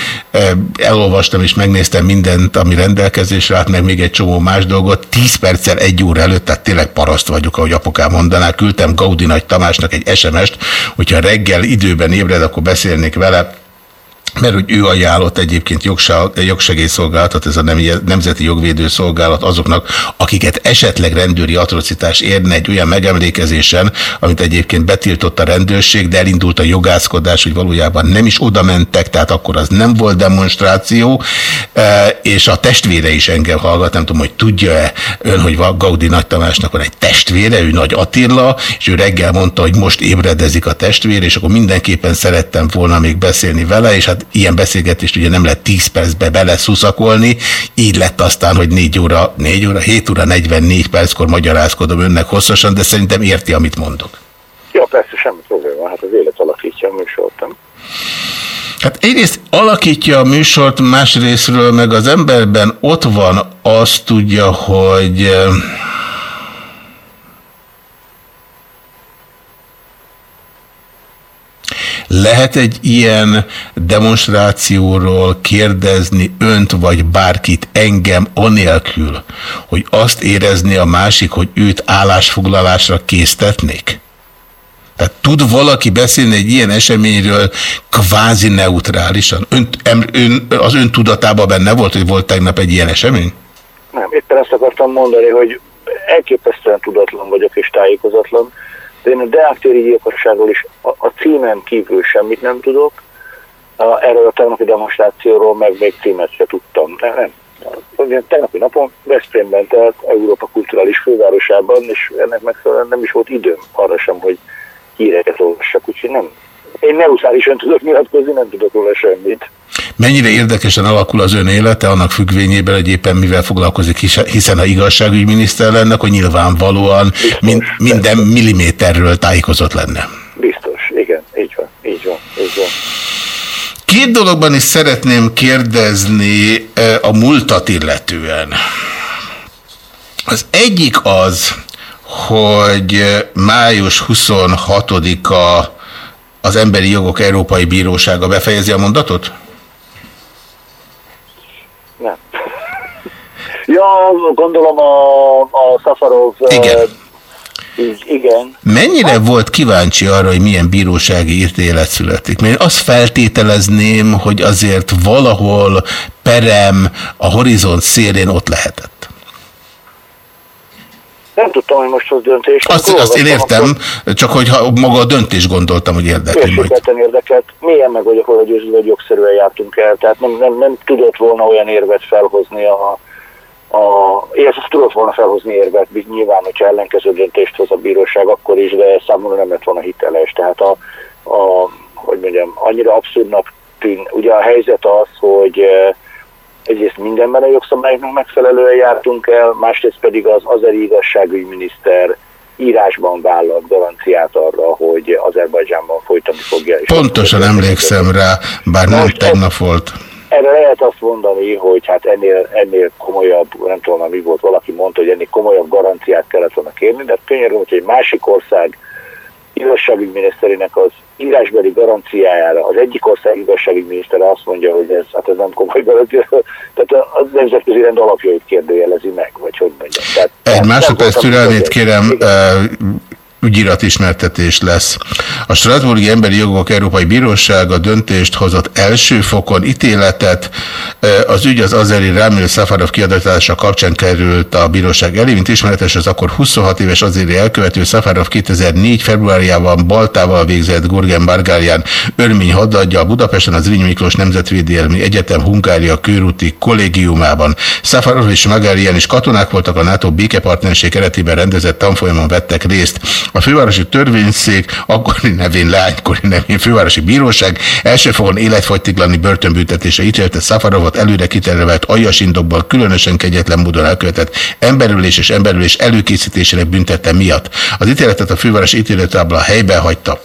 elolvastam és megnéztem mindent, ami rendelkezésre állt, meg még egy csomó más dolgot. Tíz perccel egy óra előtt, tehát tényleg paraszt vagyok, ahogy apukám mondaná, küldtem Gaudi Nagy Tamásnak egy SMS-t, hogyha reggel időben ébred, akkor beszélnék vele, mert hogy ő ajánlott egyébként jogsegélyszolgálatot, ez a Nemzeti Jogvédő Szolgálat azoknak, akiket esetleg rendőri atrocitás érne egy olyan megemlékezésen, amit egyébként betiltott a rendőrség, de elindult a jogászkodás, hogy valójában nem is oda mentek, tehát akkor az nem volt demonstráció, e, és a testvére is engem hallgat, nem tudom, hogy tudja-e ön, hogy Gaudi Nagy Tamásnak van egy testvére, ő Nagy Attila, és ő reggel mondta, hogy most ébredezik a testvére, és akkor mindenképpen szerettem volna még beszélni vele, és hát ilyen beszélgetést ugye nem lehet 10 percbe bele szuszakolni, így lett aztán, hogy 4 óra, 4 óra, 7 óra 44 perckor magyarázkodom önnek hosszasan, de szerintem érti, amit mondok. Ja, persze, semmi probléma, hát az élet alakítja a műsort, nem? Hát egyrészt alakítja a műsort, másrésztről meg az emberben ott van azt tudja, hogy Lehet egy ilyen demonstrációról kérdezni önt vagy bárkit engem anélkül, hogy azt érezni a másik, hogy őt állásfoglalásra késztetnék? Tehát tud valaki beszélni egy ilyen eseményről kvázi neutrálisan? Ön, ön, az ön tudatában benne volt, hogy volt tegnap egy ilyen esemény? Nem, éppen ezt akartam mondani, hogy elképesztően tudatlan vagyok és tájékozatlan, én a deaktéri gyilkosságról is a, a címen kívül semmit nem tudok, a, erről a tegnapi demonstrációról meg még címet se tudtam. Nem, nem. A, tegnapi napon Veszprémben telt Európa kulturális fővárosában, és ennek megfelelően nem is volt időm arra sem, hogy híreket olvassak, úgyhogy nem. Én neuszálisan tudok nyilatkozni, nem tudok róla semmit. Mennyire érdekesen alakul az ön élete, annak függvényében, hogy éppen mivel foglalkozik, hiszen ha igazságügyminiszter lenne, akkor nyilvánvalóan Biztos, min minden persze. milliméterről tájékozott lenne. Biztos, igen, így van, így van, így van. Két dologban is szeretném kérdezni a múltat illetően. Az egyik az, hogy május 26-a az Emberi Jogok Európai Bírósága befejezi a mondatot? Nem. Ja, gondolom a, a Szafarov... Igen. Igen. Mennyire hát, volt kíváncsi arra, hogy milyen bírósági ítélet születik? Mert azt feltételezném, hogy azért valahol perem a horizont szélén ott lehetett. Nem tudtam, hogy most hoz döntést. Azt, azt én értem, akkor... csak hogy ha maga a döntés gondoltam, hogy érdekli majd. érdekelt. Milyen meg vagyok hogy győződve, hogy jogszerűen jártunk el. Tehát nem, nem, nem tudott volna olyan érvet felhozni a, a, illetve tudott volna felhozni érvet, nyilván, hogyha ellenkező döntést hoz a bíróság, akkor is, de számomra nem lett volna hiteles. Tehát a, a hogy mondjam, annyira abszurdnak tűn. Ugye a helyzet az, hogy egyrészt mindenben a jogszabályoknak megfelelően jártunk el, másrészt pedig az azeri igazságügyminiszter írásban vállalt garanciát arra, hogy Azerbajdzsánban folytani fogja. Pontosan emlékszem rá, bár nem tegnap volt. Erre lehet azt mondani, hogy hát ennél, ennél komolyabb, nem tudom, mi volt, valaki mondta, hogy ennél komolyabb garanciát kellett volna kérni, de könnyen hogy egy másik ország igazságügyminiszterének az írásbeli garanciájára az egyik ország igazságügyminisztere azt mondja, hogy ez, hát ez nem komoly garancia, tehát az nemzetközi rend alapjait kérdőjelezi meg, vagy hogy mondjam. Tehát, Egy másodperc türelmét kérem, igen ügyiratismertetés lesz. A Strasburgi Emberi Jogok Európai Bírósága döntést hozott első fokon ítéletet. Az ügy az azeri Ramil Safarov kiadatása kapcsán került a bíróság elé, mint ismeretes, az akkor 26 éves azeri elkövető Safarov 2004. februárjában Baltával végzett Gurgen Bargálián örmény hadadja a Budapesten az Riny Miklós Nemzetvédelmi Egyetem Hungária körúti kollégiumában. Safarov és Magárián is katonák voltak, a NATO békepartnerség keretében rendezett tanfolyamon vettek részt. A fővárosi törvényszék, akkori nevén leánykori nevén fővárosi bíróság első fogon életfogytiglani börtönbüntetése ítélte Szafarovot előre kitervelt aljasindokból különösen kegyetlen módon elkövetett emberülés és emberülés előkészítésére büntette miatt. Az ítéletet a fővárosi ítéletábla helyben hagyta.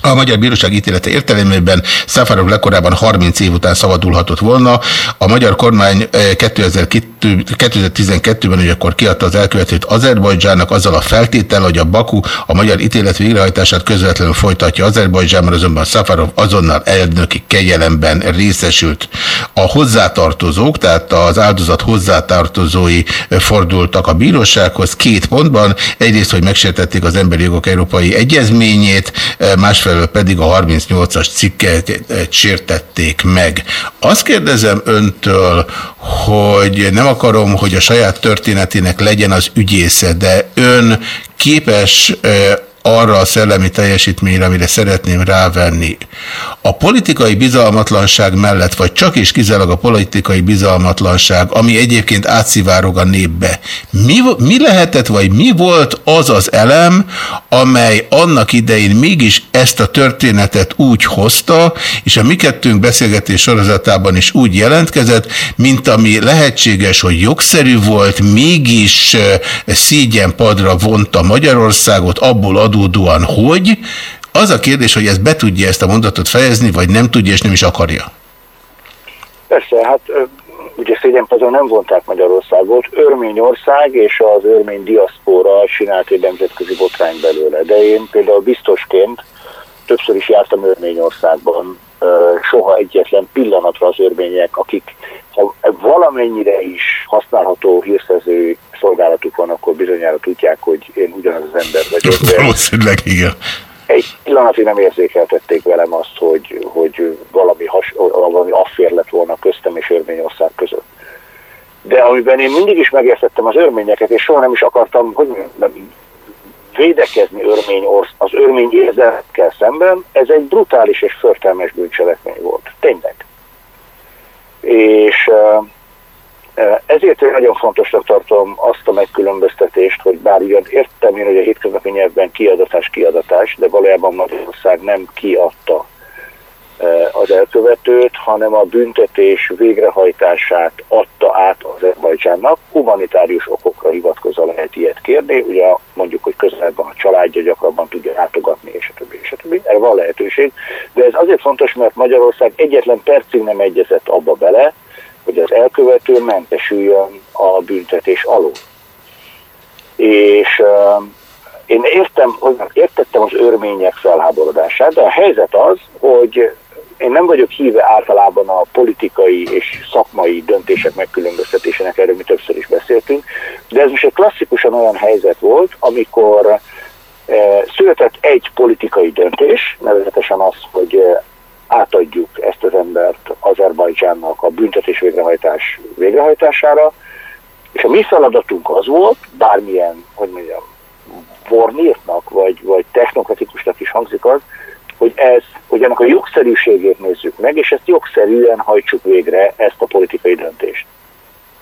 A Magyar Bíróság ítélete értelemében Szafarov legkorábban 30 év után szabadulhatott volna. A magyar kormány 2012-ben, hogy akkor kiadta az elkövetőt Azerbajdzsának azzal a feltétel, hogy a Baku a magyar ítélet végrehajtását közvetlenül folytatja Azerbajdzsánban, azonban Szafarov azonnal elnöki kegyelemben részesült. A hozzátartozók, tehát az áldozat hozzátartozói fordultak a bírósághoz két pontban. Egyrészt, hogy megsértették az Emberi Jogok Európai Egyezményét, másfelől pedig a 38-as cikket sértették meg. Azt kérdezem öntől, hogy nem akarom, hogy a saját történetének legyen az ügyésze, de ön képes arra a szellemi teljesítményre, amire szeretném rávenni. A politikai bizalmatlanság mellett, vagy csak és kizárólag a politikai bizalmatlanság, ami egyébként átszivárog a népbe, mi, mi lehetett, vagy mi volt az az elem, amely annak idején mégis ezt a történetet úgy hozta, és a mi kettőnk beszélgetés sorozatában is úgy jelentkezett, mint ami lehetséges, hogy jogszerű volt, mégis szégyenpadra vonta Magyarországot, abból adó adódóan hogy. Az a kérdés, hogy ez be tudja ezt a mondatot fejezni, vagy nem tudja, és nem is akarja. Persze, hát ugye szégyenpazon nem vonták Magyarországot, Örményország és az örmény diaszpóra csinált egy nemzetközi botrány belőle. De én például biztosként többször is jártam Örményországban, soha egyetlen pillanatra az örmények, akik ha valamennyire is használható hírszerző szolgálatuk van, akkor bizonyára tudják, hogy én ugyanaz az ember vagyok. Valószínűleg igen. pillanatig nem érzékeltették velem azt, hogy, hogy valami, has, valami affér lett volna köztem és Örményország között. De amiben én mindig is megértettem az örményeket, és soha nem is akartam, hogy nem, védekezni örmény orsz, az örmény érzelmekkel szemben, ez egy brutális és förtelmes bűncselekmény volt. Tényleg. És ezért én nagyon fontosnak tartom azt a megkülönböztetést, hogy bár ugyan értem én, hogy a hétköznapi nyelvben kiadatás kiadatás, de valójában Magyarország nem kiadta az elkövetőt, hanem a büntetés végrehajtását adta át Azerbajdzsánnak. Humanitárius okokra hivatkozva lehet ilyet kérni, ugye mondjuk, hogy közelben a családja gyakrabban tudja látogatni, és a többi, és a többi. Erre van lehetőség, de ez azért fontos, mert Magyarország egyetlen percig nem egyezett abba bele, hogy az elkövető mentesüljön a büntetés alól. És uh, én értem, értettem az örmények felháborodását, de a helyzet az, hogy én nem vagyok híve általában a politikai és szakmai döntések megkülönböztetésének, erről mi többször is beszéltünk, de ez most egy klasszikusan olyan helyzet volt, amikor e, született egy politikai döntés, nevezetesen az, hogy e, átadjuk ezt az embert Azerbajdzsánnak a büntetés végrehajtás végrehajtására, és a mi feladatunk az volt, bármilyen, hogy mondjam, vornírtnak, vagy, vagy technokratikusnak is hangzik az, hogy, ez, hogy ennek a jogszerűségét nézzük meg, és ezt jogszerűen hajtsuk végre, ezt a politikai döntést.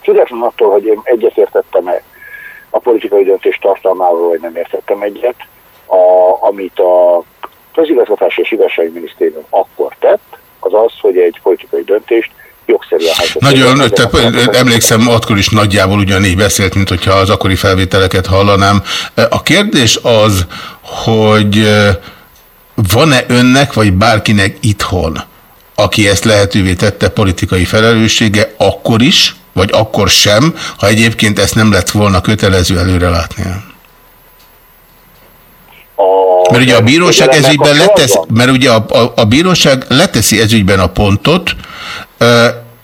Függetlenül attól, hogy én egyetértettem-e a politikai döntés tartalmával, vagy nem értettem egyet, a, amit a közigazgatás és igazságminisztérium akkor tett, az az, hogy egy politikai döntést jogszerűen hajtott. Nagyon, te, emlékszem, akkor is nagyjából ugyanígy beszélt, mint hogyha az akkori felvételeket hallanám. A kérdés az, hogy van-e önnek, vagy bárkinek itthon, aki ezt lehetővé tette politikai felelőssége, akkor is, vagy akkor sem, ha egyébként ezt nem lett volna kötelező előrelátni? Mert ugye a bíróság ezügyben letesz, mert ugye a, a, a bíróság leteszi ezügyben a pontot,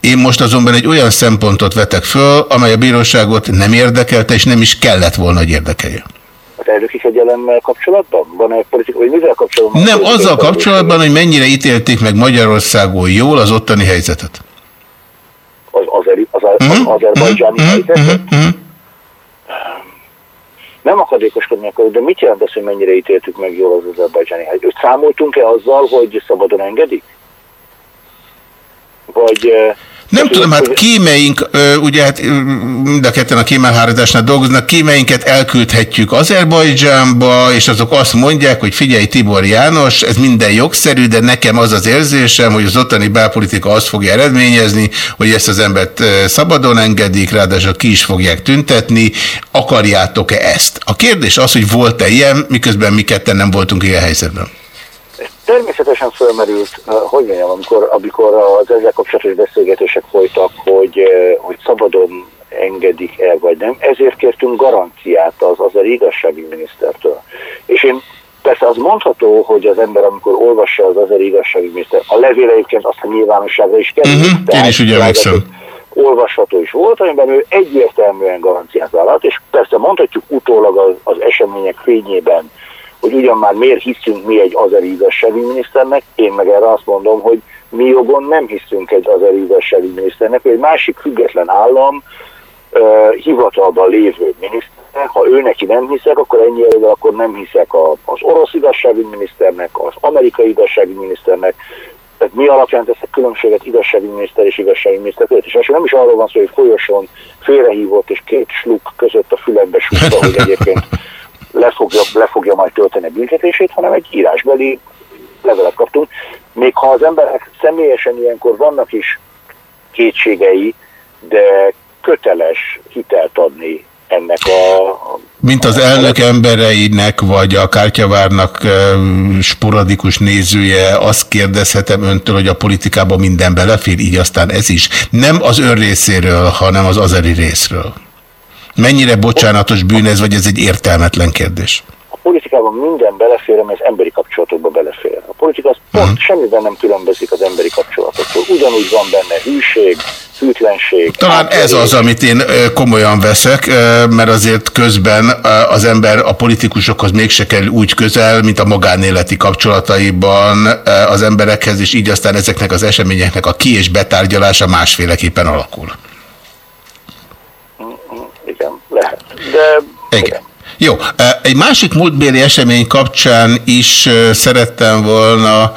én most azonban egy olyan szempontot vetek föl, amely a bíróságot nem érdekelte, és nem is kellett volna, hogy érdekelje. Az elnöki fegyelemmel kapcsolatban? Van egy politikai, vagy mivel kapcsolatban? Nem, azzal kapcsolatban, hogy mennyire ítélték meg Magyarországon jól az ottani helyzetet. Az, az, az, az, az azerbajdzsáni helyzetet? Nem akadékoskodni akarok, de mit jelent az, hogy mennyire ítéltük meg jól az azerbajdzsáni helyzetet? Számoltunk-e azzal, hogy szabadon engedik? Vagy nem tudom, hát kémeink, ugye hát mind a ketten a kémelháradásnál dolgoznak, kémeinket elküldhetjük Azerbajdzsánba, és azok azt mondják, hogy figyelj Tibor János, ez minden jogszerű, de nekem az az érzésem, hogy az ottani belpolitika azt fogja eredményezni, hogy ezt az embert szabadon engedik, ráadásul ki is fogják tüntetni, akarjátok-e ezt? A kérdés az, hogy volt-e ilyen, miközben mi ketten nem voltunk ilyen helyzetben. Természetesen fölmerült, eh, hogy mondjam, amikor, amikor az ezzel kapcsolatos beszélgetések folytak, hogy, eh, hogy szabadon engedik el, vagy nem. Ezért kértünk garanciát az az igazsági minisztertől. És én persze az mondható, hogy az ember, amikor olvassa az az igazsági miniszter, a levél egyébként azt a nyilvánosságra is kerül. Uh mhm, -huh, én is ugye emlékszem. Olvasható is volt, amiben ő egyértelműen garanciát vállalt, és persze mondhatjuk utólag az, az események fényében, hogy ugyan már miért hiszünk mi egy azeri igazságügyminiszternek, én meg erre azt mondom, hogy mi jogon nem hiszünk egy azeri igazságügyminiszternek, hogy egy másik független állam uh, hivatalban lévő miniszter, ha ő neki nem hiszek, akkor ennyi akkor nem hiszek a, az orosz igazságügyminiszternek, az amerikai igazságügyminiszternek, tehát mi alapján teszek különbséget igazságügyminiszter és igazságügyminiszter között. És nem is arról van szó, hogy folyoson félrehívott és két sluk között a fülembe súgta, hogy egyébként le fogja, le fogja majd tölteni a büntetését, hanem egy írásbeli levelet kaptunk. Még ha az emberek személyesen ilyenkor vannak is kétségei, de köteles hitelt adni ennek a... Mint az elnök embereinek, vagy a kártyavárnak sporadikus nézője, azt kérdezhetem öntől, hogy a politikában minden belefér, így aztán ez is. Nem az ön részéről, hanem az azeri részről. Mennyire bocsánatos bűn ez, vagy ez egy értelmetlen kérdés? A politikában minden belefér, ami az emberi kapcsolatokba belefér. A politika az pont uh. -huh. semmiben nem különbözik az emberi kapcsolatoktól. Ugyanúgy van benne hűség, hűtlenség. Talán ez az, amit én komolyan veszek, mert azért közben az ember a politikusokhoz mégse kell úgy közel, mint a magánéleti kapcsolataiban az emberekhez, és így aztán ezeknek az eseményeknek a ki- és betárgyalása másféleképpen alakul. Igen, lehet. De Igen. Jó, egy másik múltbéli esemény kapcsán is szerettem volna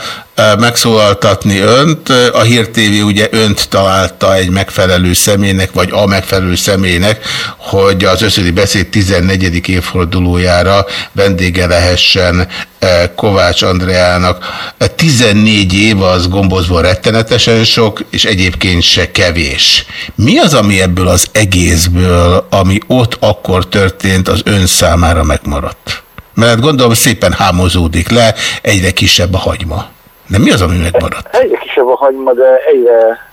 megszólaltatni önt. A Hír TV ugye önt találta egy megfelelő személynek, vagy a megfelelő személynek, hogy az összödi beszéd 14. évfordulójára vendége lehessen Kovács Andreának. 14 év az gombozból rettenetesen sok, és egyébként se kevés. Mi az, ami ebből az egészből, ami ott akkor történt, az ön számára megmaradt? Mert hát gondolom szépen hámozódik le, egyre kisebb a hagyma. De mi az, ami megmaradt? Egyre kisebb a hagyma, de egyre,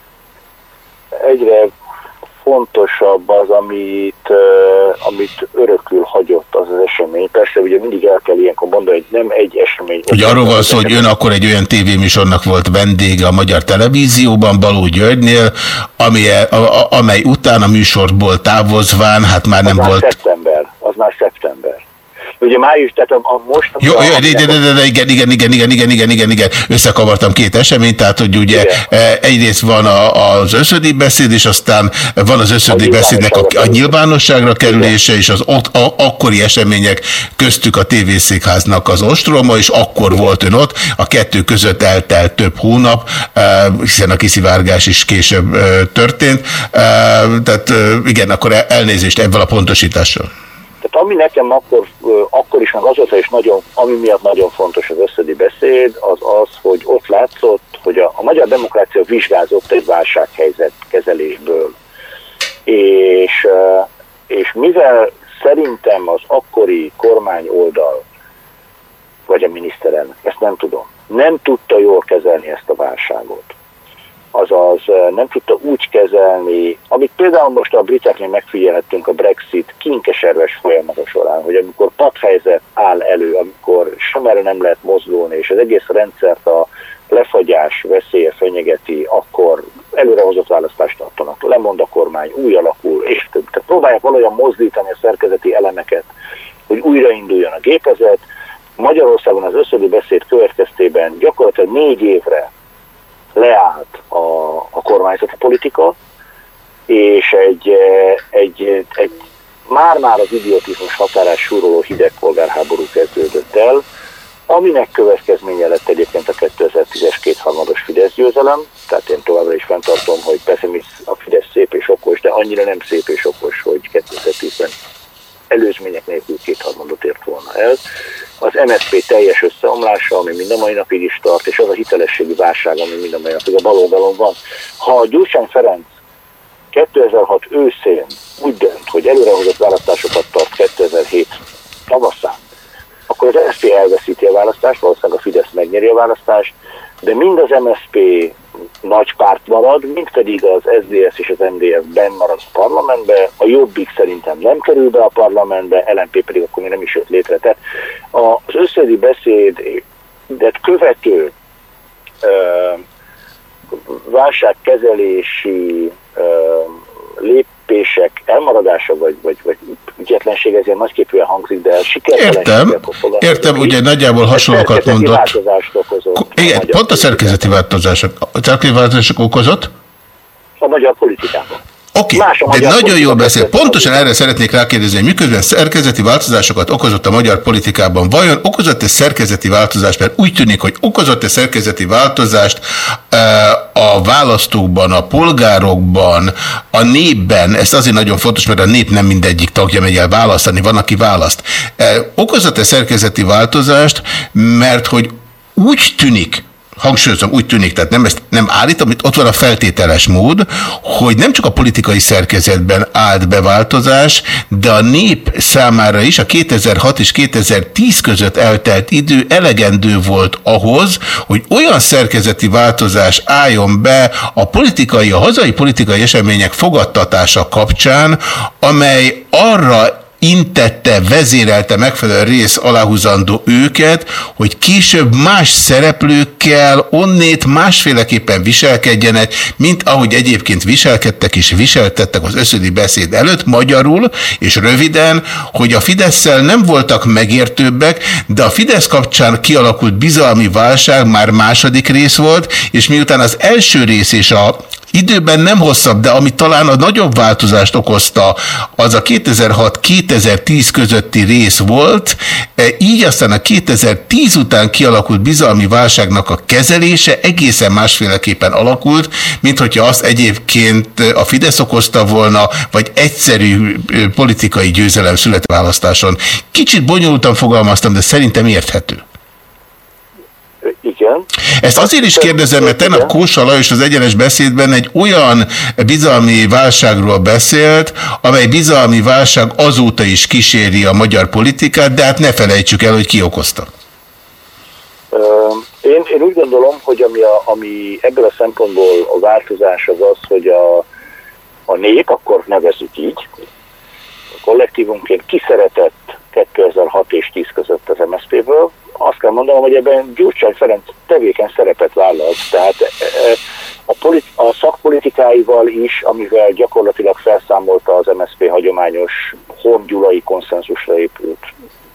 egyre fontosabb az, amit, uh, amit örökül hagyott az az esemény. Persze ugye mindig el kell ilyenkor mondani, hogy nem egy esemény. Ugye arról van szó, hogy ön akkor egy olyan tévéműsornak volt vendége a Magyar Televízióban, Baló Györgynél, ami, a, a, amely után a műsorból távozván, hát már nem az volt... Szeptember, az már szeptember. Ugye május, tehát a, a most... Jó, jó, de, igen, igen, igen, igen, igen, igen, igen, igen, összekavartam két eseményt, tehát hogy ugye igen. egyrészt van a, az összödi beszéd, és aztán van az összödi beszédnek a, a nyilvánosságra kerülése, és az ott, a, akkori események köztük a tévészékháznak az ostroma, és akkor igen. volt ön ott, a kettő között eltelt több hónap, hiszen a kiszivárgás is később történt, tehát igen, akkor elnézést ebből a pontosítással. Tehát ami nekem akkor, akkor is, meg azóta is nagyon, ami miatt nagyon fontos az összödi beszéd, az az, hogy ott látszott, hogy a, a magyar demokrácia vizsgázott egy válsághelyzet kezelésből. És, és mivel szerintem az akkori kormány oldal, vagy a miniszterelnök, ezt nem tudom, nem tudta jól kezelni ezt a válságot azaz nem tudta úgy kezelni, amit például most a briteknél megfigyelhettünk a Brexit kinkeserves folyamata során, hogy amikor padhelyzet áll elő, amikor semmerre nem lehet mozdulni, és az egész rendszert a lefagyás veszélye fenyegeti, akkor előrehozott választást tartanak, lemond a kormány, új alakul, és tehát próbálják valójában mozdítani a szerkezeti elemeket, hogy újrainduljon a gépezet. Magyarországon az összödi beszéd következtében gyakorlatilag négy évre leállt a, a kormányzati politika, és egy, eh, egy, egy már-már az idiotizmus határás súroló hideg polgárháború kezdődött el, aminek következménye lett egyébként a 2010-es kétharmados Fidesz győzelem, tehát én továbbra is fenntartom, hogy persze a Fidesz szép és okos, de annyira nem szép és okos, hogy 2010-ben előzmények nélkül kétharmadot ért volna el. Az MSZP teljes összeomlása, ami mind a mai napig is tart, és az a hitelességi válság, ami mind a mai napig a baloldalon van. Ha a Gyurcsány Ferenc 2006 őszén úgy dönt, hogy előrehozott választásokat tart 2007 tavaszán, akkor az MSZP elveszíti a választást, valószínűleg a Fidesz megnyeri a választást, de mind az MSZP nagy párt marad, mint pedig az SDS és az MDF benn marad a parlamentbe, a Jobbik szerintem nem kerül be a parlamentbe, LNP pedig akkor még nem is jött létre. Tehát az összedi beszéd, de követő uh, válságkezelési uh, lépések elmaradása, vagy, vagy, vagy ügyetlenség, ez ilyen nagyképűen hangzik, de Értem, értem, ugye nagyjából hasonlókat mondott. okozott. Igen, a pont a szerkezeti változások, a szerkezeti változások okozott? A magyar politikában. Oké, okay, de nagyon jól beszél. Pontosan erre szeretnék rákérdezni, hogy miközben szerkezeti változásokat okozott a magyar politikában, vajon okozott-e szerkezeti változást, mert úgy tűnik, hogy okozott-e szerkezeti változást a választókban, a polgárokban, a népben, ezt azért nagyon fontos, mert a nép nem mindegyik tagja megy el választani, van, aki választ. Okozott-e szerkezeti változást, mert hogy úgy tűnik, hangsúlyozom, úgy tűnik, tehát nem, ezt nem állítom, itt ott van a feltételes mód, hogy nem csak a politikai szerkezetben állt beváltozás, de a nép számára is a 2006 és 2010 között eltelt idő elegendő volt ahhoz, hogy olyan szerkezeti változás álljon be a politikai, a hazai politikai események fogadtatása kapcsán, amely arra intette, vezérelte megfelelő rész aláhúzandó őket, hogy később más szereplőkkel onnét másféleképpen viselkedjenek, mint ahogy egyébként viselkedtek és viseltettek az összödi beszéd előtt, magyarul és röviden, hogy a fidesz nem voltak megértőbbek, de a Fidesz kapcsán kialakult bizalmi válság már második rész volt, és miután az első rész és a Időben nem hosszabb, de ami talán a nagyobb változást okozta, az a 2006-2010 közötti rész volt, e, így aztán a 2010 után kialakult bizalmi válságnak a kezelése egészen másféleképpen alakult, mint hogyha azt egyébként a Fidesz okozta volna, vagy egyszerű politikai győzelem szület választáson. Kicsit bonyolultan fogalmaztam, de szerintem érthető. Igen. Ezt azért is kérdezem, mert tegnap Kósa Lajos az egyenes beszédben egy olyan bizalmi válságról beszélt, amely bizalmi válság azóta is kíséri a magyar politikát, de hát ne felejtsük el, hogy ki okozta. Én, én úgy gondolom, hogy ami, a, ami ebből a szempontból a változás az az, hogy a, a nép, akkor nevezük így, a kollektívunként kiszeretett 2006 és 10 között az MSZP-ből, azt kell mondanom, hogy ebben Gyurcsány Ferenc tevéken szerepet vállalt. Tehát e, e, a, politi- a szakpolitikáival is, amivel gyakorlatilag felszámolta az MSZP hagyományos hongyulai konszenzusra épült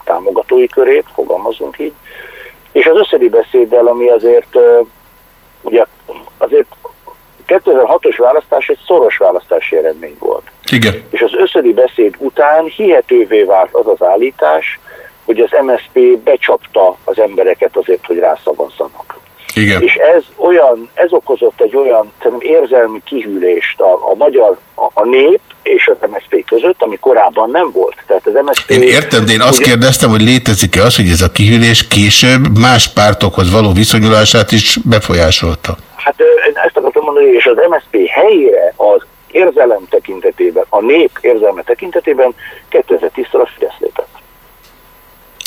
támogatói körét, fogalmazunk így, és az összedi beszéddel, ami azért ugye azért 2006-os választás egy szoros választási eredmény volt. Igen. És az összedi beszéd után hihetővé vált az az állítás, hogy az MSZP becsapta az embereket azért, hogy rászavazzanak. Igen. És ez olyan, ez okozott egy olyan érzelmi kihűlést a, a magyar, a, a nép és az MSZP között, ami korábban nem volt. Tehát az MSZP... Én értem, de én azt ugye... kérdeztem, hogy létezik-e az, hogy ez a kihűlés később más pártokhoz való viszonyulását is befolyásolta? Hát ezt akartam mondani, és az MSZP helyére az érzelem tekintetében, a nép érzelme tekintetében 2010-től a Fidesz lépett.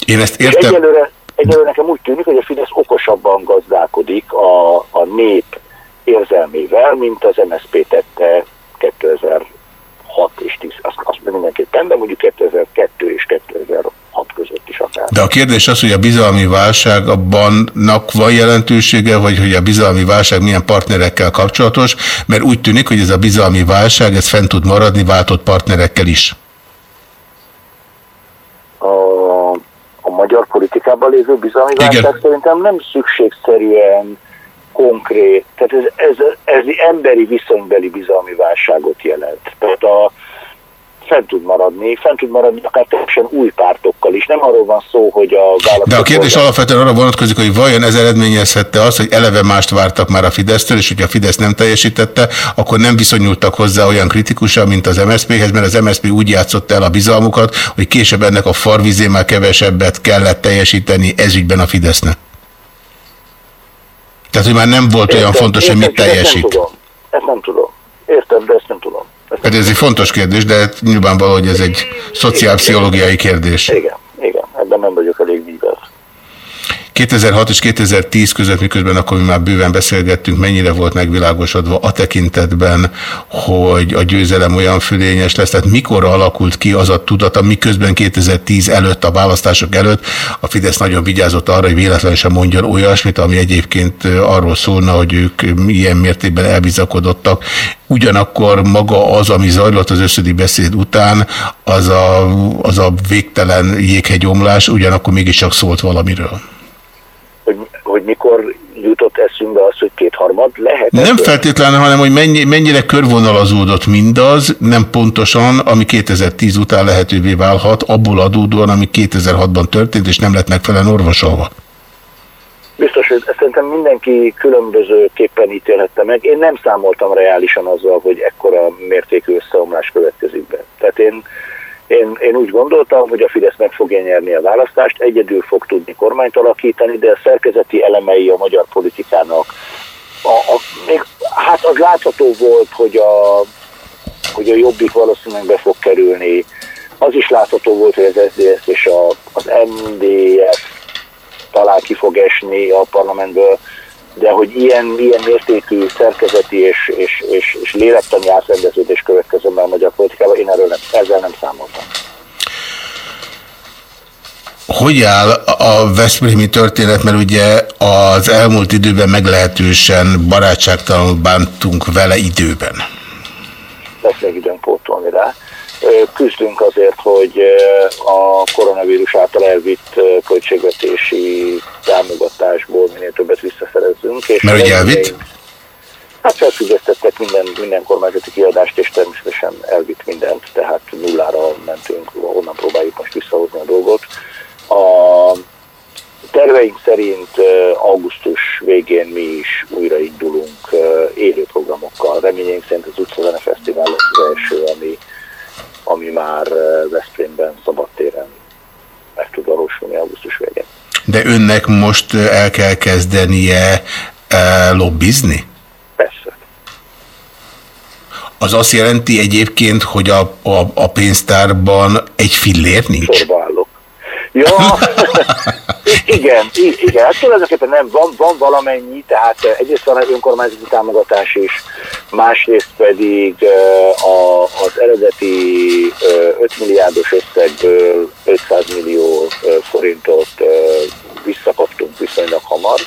Én ezt értem. És egyelőre, egyelőre nekem úgy tűnik, hogy a Fidesz okosabban gazdálkodik a, a nép érzelmével, mint az MSZP tette 2006 és 10, azt, azt mindenképpen, de mondjuk 2002 és 2006 között is akár. De a kérdés az, hogy a bizalmi válság abbannak van jelentősége, vagy hogy a bizalmi válság milyen partnerekkel kapcsolatos, mert úgy tűnik, hogy ez a bizalmi válság, ez fent tud maradni váltott partnerekkel is. Magyar politikában lévő bizalmi válság szerintem nem szükségszerűen konkrét, tehát ez, ez, ez emberi viszonybeli bizalmi válságot jelent. Tehát a, fent tud maradni, fent tud maradni akár teljesen új pártokkal is. Nem arról van szó, hogy a De a kérdés volna... alapvetően arra vonatkozik, hogy vajon ez eredményezhette azt, hogy eleve mást vártak már a Fidesztől, és hogyha a Fidesz nem teljesítette, akkor nem viszonyultak hozzá olyan kritikusan, mint az MSZP-hez, mert az MSZP úgy játszott el a bizalmukat, hogy később ennek a farvizé már kevesebbet kellett teljesíteni ezügyben a Fidesznek. Tehát, hogy már nem volt értem, olyan fontos, értem, hogy mit teljesít. Ezt nem tudom. Ezt nem tudom. Értem, de ezt nem tudom. Hát ez egy fontos kérdés, de nyilvánvaló, hogy ez egy szociálpszichológiai kérdés. Igen, igen, ebben nem vagyok elég víves. 2006 és 2010 között, miközben akkor mi már bőven beszélgettünk, mennyire volt megvilágosodva a tekintetben, hogy a győzelem olyan fölényes lesz, tehát mikor alakult ki az a tudata, miközben 2010 előtt, a választások előtt a Fidesz nagyon vigyázott arra, hogy véletlenül sem mondjon olyasmit, ami egyébként arról szólna, hogy ők ilyen mértékben elbizakodottak. Ugyanakkor maga az, ami zajlott az összödi beszéd után, az a, az a végtelen jéghegyomlás, ugyanakkor mégiscsak szólt valamiről mikor jutott eszünkbe az, hogy kétharmad lehet. Nem feltétlenül, hanem hogy mennyi, mennyire körvonalazódott mindaz, nem pontosan, ami 2010 után lehetővé válhat, abból adódóan, ami 2006-ban történt, és nem lett megfelelően orvosolva. Biztos, hogy szerintem mindenki különbözőképpen ítélhette meg. Én nem számoltam reálisan azzal, hogy ekkora mértékű összeomlás következik be. Tehát én én, én úgy gondoltam, hogy a Fidesz meg fogja nyerni a választást, egyedül fog tudni kormányt alakítani, de a szerkezeti elemei a magyar politikának, a, a, még, hát az látható volt, hogy a, hogy a Jobbik valószínűleg be fog kerülni. Az is látható volt, hogy az SZDSZ és a, az MDF talán ki fog esni a parlamentből de hogy ilyen, ilyen mértékű szerkezeti és, és, és, és lélektani átrendeződés következően a magyar politikában, én erről nem, ezzel nem számoltam. hogy áll a Veszprémi történet, mert ugye az elmúlt időben meglehetősen barátságtalanul bántunk vele időben. Lesz még időnk pótolni rá. Küzdünk azért, hogy a koronavírus által elvitt költségvetési támogatásból minél többet visszaszerezzünk. És mert ugye elvitt? Hát felfüggesztettek minden, minden kormányzati kiadást, és természetesen elvitt mindent, tehát nullára mentünk, onnan próbáljuk most visszahozni a dolgot. A terveink szerint augusztus végén mi is újraindulunk élő programokkal. Reményeink szerint az Utcazene Fesztivál lesz az első, ami, ami már Veszprémben, szabadtéren meg tud valósulni augusztus végén. De önnek most el kell kezdenie lobbizni? Persze. Az azt jelenti egyébként, hogy a, a, a pénztárban egy fillér nincs? Sorba. Ja, igen, igen, hát tulajdonképpen nem, van, van valamennyi, tehát egyrészt van egy önkormányzati támogatás is, másrészt pedig a, az eredeti 5 milliárdos összegből 500 millió forintot visszakaptunk viszonylag hamar.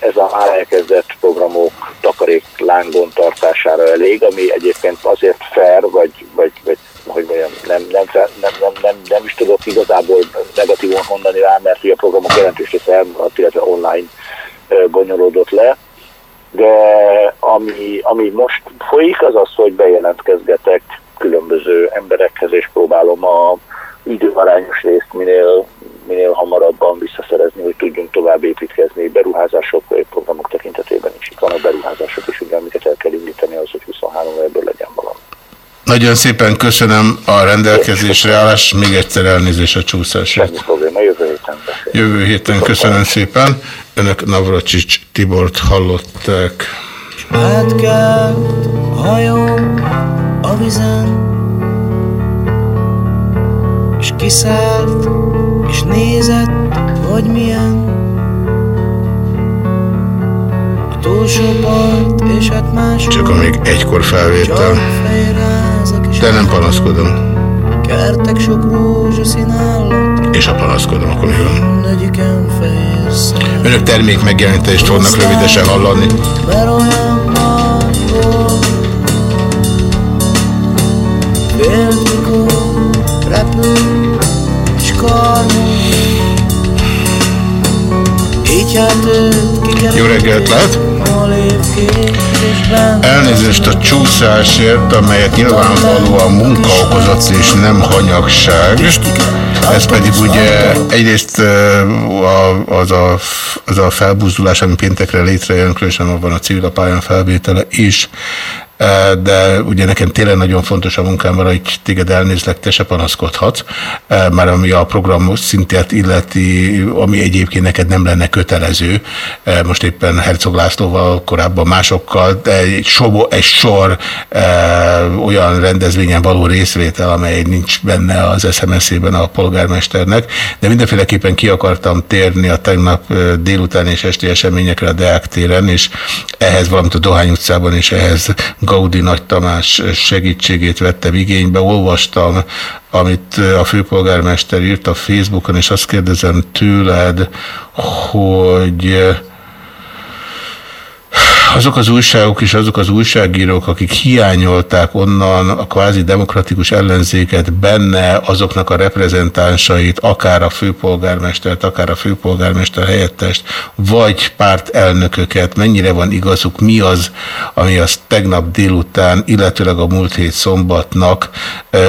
Ez a már elkezdett programok takarék lángon tartására elég, ami egyébként azért fair, vagy, vagy, vagy hogy mondjam, nem, nem, nem, nem, nem, nem is tudok igazából negatívan mondani rá, mert a programok jelentős része elmaradt, illetve online bonyolódott le. De ami, ami most folyik, az az, hogy bejelentkezgetek különböző emberekhez, és próbálom a időarányos részt minél, minél hamarabban visszaszerezni, hogy tudjunk tovább építkezni beruházások, programok tekintetében is. Itt vannak beruházások is, ugye, amiket el kell indítani az, hogy 23 ebből legyen valami. Nagyon szépen köszönöm a rendelkezésre állás, még egyszer elnézés a. Semmi probléma, jövő héten. Jövő héten köszönöm szépen. Önök Navracsics Tibort hallották. Átkelt hajó a vizen, és kiszállt, és nézett, hogy milyen. Túlsó part, és hát más. Csak amíg egykor felvétel. De nem panaszkodom. Kertek sok rózsaszín állat. És ha panaszkodom, akkor mi van? Önök termék megjelenítést fognak rövidesen hallani. Félt mikor repül és karmol. Jó reggelt lehet! Elnézést a csúszásért, amelyet nyilvánvalóan munka okozott és nem hanyagság. Ez pedig ugye egyrészt az a, az a felbuzdulás, ami péntekre létrejön, különösen abban a civil pályán felvétele is, de ugye nekem tényleg nagyon fontos a munkámban, hogy téged elnézlek, te se panaszkodhatsz, mert ami a program szintét illeti, ami egyébként neked nem lenne kötelező, most éppen Herzog Lászlóval, korábban másokkal, de egy, sobo, egy sor olyan rendezvényen való részvétel, amely nincs benne az SMS-ében a polgármesternek, de mindenféleképpen ki akartam térni a tegnap délután és esti eseményekre a Deák téren, és ehhez, valamint a Dohány utcában, és ehhez Gaudi Nagy Tamás segítségét vettem igénybe, olvastam, amit a főpolgármester írt a Facebookon, és azt kérdezem tőled, hogy azok az újságok és azok az újságírók, akik hiányolták onnan a kvázi demokratikus ellenzéket benne, azoknak a reprezentánsait, akár a főpolgármestert, akár a főpolgármester helyettest, vagy pártelnököket, mennyire van igazuk, mi az, ami az tegnap délután, illetőleg a múlt hét szombatnak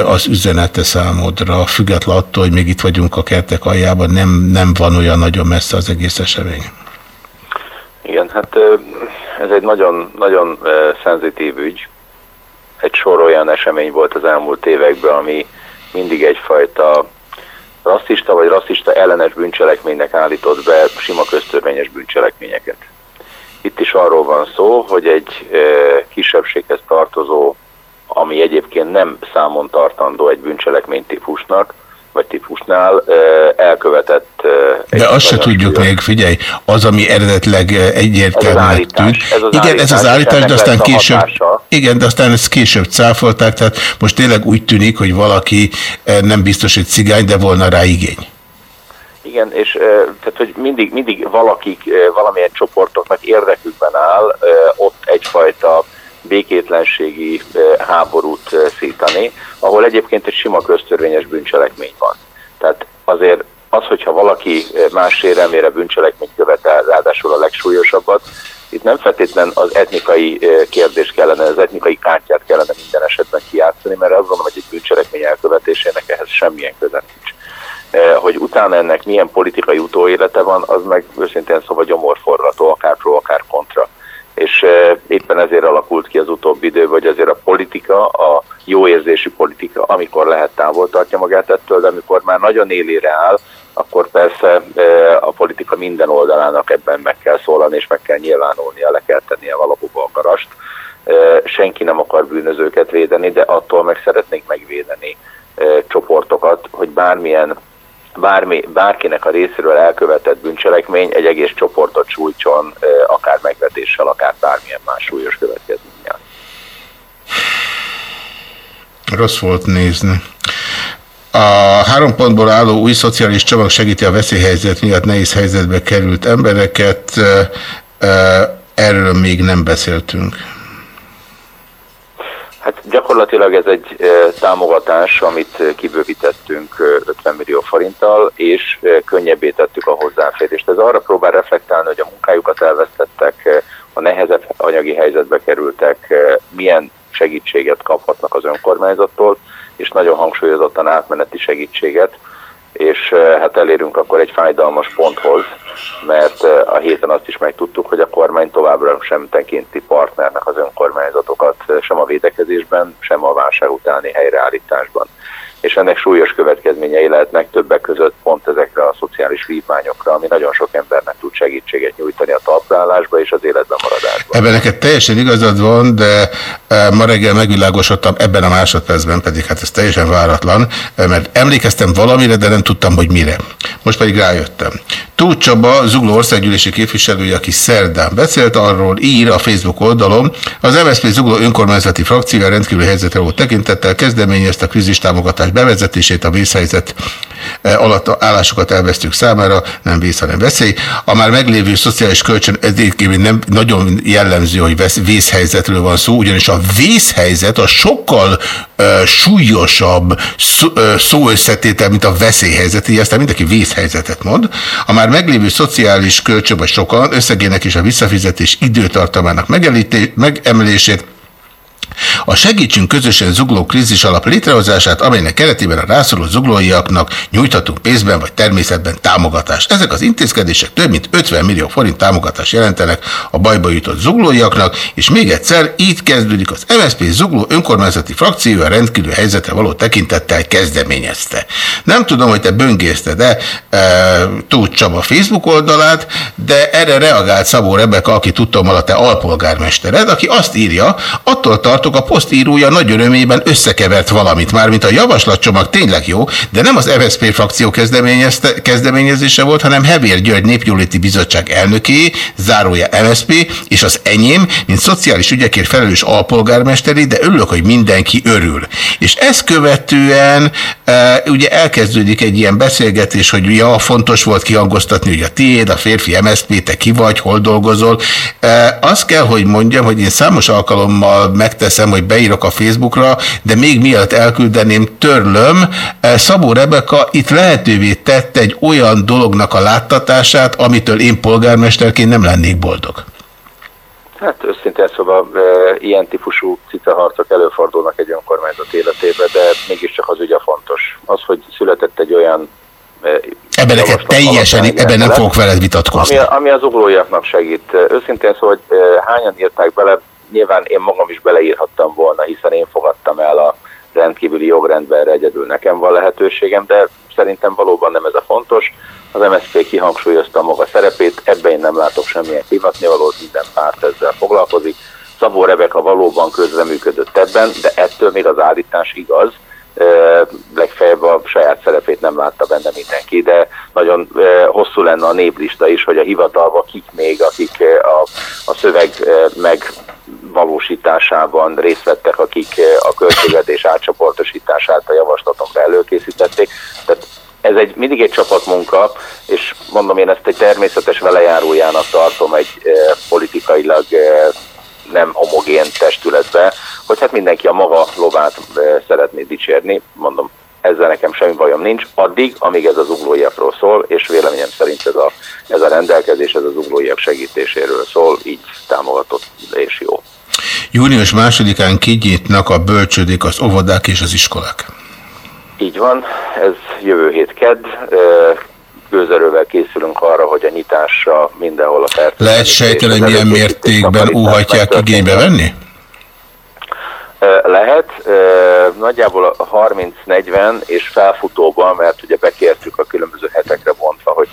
az üzenete számodra, független attól, hogy még itt vagyunk a kertek aljában, nem, nem van olyan nagyon messze az egész esemény. Igen, hát ez egy nagyon, nagyon szenzitív ügy. Egy sor olyan esemény volt az elmúlt években, ami mindig egyfajta rasszista vagy rasszista ellenes bűncselekménynek állított be sima köztörvényes bűncselekményeket. Itt is arról van szó, hogy egy kisebbséghez tartozó, ami egyébként nem számon tartandó egy bűncselekmény típusnak, vagy típusnál elkövetett... De azt se tudjuk még, figyelj, az, ami eredetleg egyértelműen tűnt. Ez igen, ez az állítás, de aztán később, igen, de aztán ezt később cáfolták, tehát most tényleg úgy tűnik, hogy valaki nem biztos, hogy cigány, de volna rá igény. Igen, és tehát, hogy mindig, mindig valakik, valamilyen csoportoknak érdekükben áll ott egyfajta békétlenségi háborút szítani, ahol egyébként egy sima köztörvényes bűncselekmény van. Tehát azért az, hogyha valaki más sérelmére bűncselekményt követel, ráadásul a legsúlyosabbat, itt nem feltétlen az etnikai kérdés kellene, az etnikai kártyát kellene minden esetben kijátszani, mert azt gondolom, hogy egy bűncselekmény elkövetésének ehhez semmilyen köze nincs. Hogy utána ennek milyen politikai utóélete van, az meg őszintén szóval gyomorforgató, akár pro, akár kontra és éppen ezért alakult ki az utóbbi idő, hogy azért a politika, a jó érzésű politika, amikor lehet távol tartja magát ettől, de amikor már nagyon élére áll, akkor persze a politika minden oldalának ebben meg kell szólalni, és meg kell nyilvánulnia, le kell tennie a garast. Senki nem akar bűnözőket védeni, de attól meg szeretnénk megvédeni csoportokat, hogy bármilyen bármi, bárkinek a részéről elkövetett bűncselekmény egy egész csoportot sújtson, akár megvetéssel, akár bármilyen más súlyos következménnyel. Rossz volt nézni. A három pontból álló új szociális csomag segíti a veszélyhelyzet miatt nehéz helyzetbe került embereket. Erről még nem beszéltünk. Hát gyakorlatilag ez egy támogatás, amit kibővítettünk 50 millió forinttal, és könnyebbé tettük a hozzáférést. Ez arra próbál reflektálni, hogy a munkájukat elvesztettek, a nehezebb anyagi helyzetbe kerültek, milyen segítséget kaphatnak az önkormányzattól, és nagyon hangsúlyozottan átmeneti segítséget, és hát elérünk akkor egy fájdalmas ponthoz, mert a héten azt is megtudtuk, hogy a kormány továbbra sem tekinti partnernek az önkormányzatokat sem a védekezésben, sem a válság utáni helyreállításban és ennek súlyos következményei lehetnek többek között pont ezekre a szociális vívmányokra, ami nagyon sok embernek tud segítséget nyújtani a talprálásba és az életben maradásba. Ebben neked teljesen igazad van, de e, ma reggel megvilágosodtam ebben a másodpercben, pedig hát ez teljesen váratlan, e, mert emlékeztem valamire, de nem tudtam, hogy mire. Most pedig rájöttem. Tóth Csaba, Zugló országgyűlési képviselője, aki szerdán beszélt arról, ír a Facebook oldalon, az MSZP Zugló önkormányzati frakció rendkívül helyzetre volt tekintettel kezdeményezte a krízistámogatás bevezetését, a vészhelyzet eh, alatt állásokat elvesztük számára, nem vész, hanem veszély. A már meglévő szociális kölcsön egyébként nem nagyon jellemző, hogy vészhelyzetről van szó, ugyanis a vészhelyzet a sokkal uh, súlyosabb szó, uh, szóösszetétel, mint a veszélyhelyzet, így aztán mindenki vészhelyzetet mond. A már meglévő szociális kölcsön, vagy sokan összegének és a visszafizetés időtartamának megemelését a Segítsünk közösen zugló krízis alap létrehozását, amelynek keretében a rászoruló zuglóiaknak nyújthatunk pénzben vagy természetben támogatást. Ezek az intézkedések több mint 50 millió forint támogatást jelentenek a bajba jutott zuglóiaknak, és még egyszer így kezdődik az MSZP zugló önkormányzati frakció a rendkívül helyzetre való tekintettel kezdeményezte. Nem tudom, hogy te böngészted de e, Tóth Csaba Facebook oldalát, de erre reagált Szabó Rebeka, aki tudtam a te alpolgármestered, aki azt írja, attól tart, tartok, a posztírója nagy örömében összekevert valamit. Mármint a javaslatcsomag tényleg jó, de nem az MSZP frakció kezdeményezése volt, hanem Hevér György Népjóléti Bizottság elnöké, zárója MSZP, és az enyém, mint szociális ügyekért felelős alpolgármesteri, de örülök, hogy mindenki örül. És ezt követően e, ugye elkezdődik egy ilyen beszélgetés, hogy ja, fontos volt kihangoztatni, hogy a tiéd, a férfi MSZP, te ki vagy, hol dolgozol. E, azt kell, hogy mondjam, hogy én számos alkalommal megteszem, teszem, hogy beírok a Facebookra, de még mielőtt elküldeném, törlöm. Eh, Szabó Rebeka itt lehetővé tett egy olyan dolognak a láttatását, amitől én polgármesterként nem lennék boldog. Hát őszintén szóval e, ilyen típusú cicaharcok előfordulnak egy önkormányzat életében, de mégiscsak az ügy a fontos. Az, hogy született egy olyan e, Ebben neked teljesen, ebben nem fogok veled vitatkozni. Ami, ami az uglóiaknak segít. Őszintén szóval, hogy hányan írták bele, nyilván én magam is beleírhattam volna, hiszen én fogadtam el a rendkívüli jogrendben, erre egyedül nekem van lehetőségem, de szerintem valóban nem ez a fontos. Az MSZP kihangsúlyozta maga szerepét, ebben én nem látok semmilyen kivatnivalót, minden párt ezzel foglalkozik. Szabó Rebeka valóban közreműködött ebben, de ettől még az állítás igaz, legfeljebb a saját szerepét nem látta benne mindenki, de nagyon hosszú lenne a néplista is, hogy a hivatalba kik még, akik a, a szöveg megvalósításában részt vettek, akik a költségvetés átcsoportosítását a javaslatomra előkészítették. Tehát ez egy, mindig egy csapatmunka, és mondom én ezt egy természetes velejárójának tartom egy e, politikailag e, nem homogén testületbe, hogy hát mindenki a maga lovát szeretné dicsérni, mondom, ezzel nekem semmi bajom nincs, addig, amíg ez az uglóiakról szól, és véleményem szerint ez a, ez a rendelkezés, ez az uglóiak segítéséről szól, így támogatott és jó. Június másodikán kinyitnak a bölcsödik az óvodák és az iskolák. Így van, ez jövő hét kedd, gőzerővel készülünk arra, hogy a nyitásra mindenhol a fertőzés. Lehet sejteni, hogy milyen mértékben óhatják igénybe venni? Lehet, nagyjából a 30-40 és felfutóban, mert ugye bekértük a különböző hetekre bontva, hogy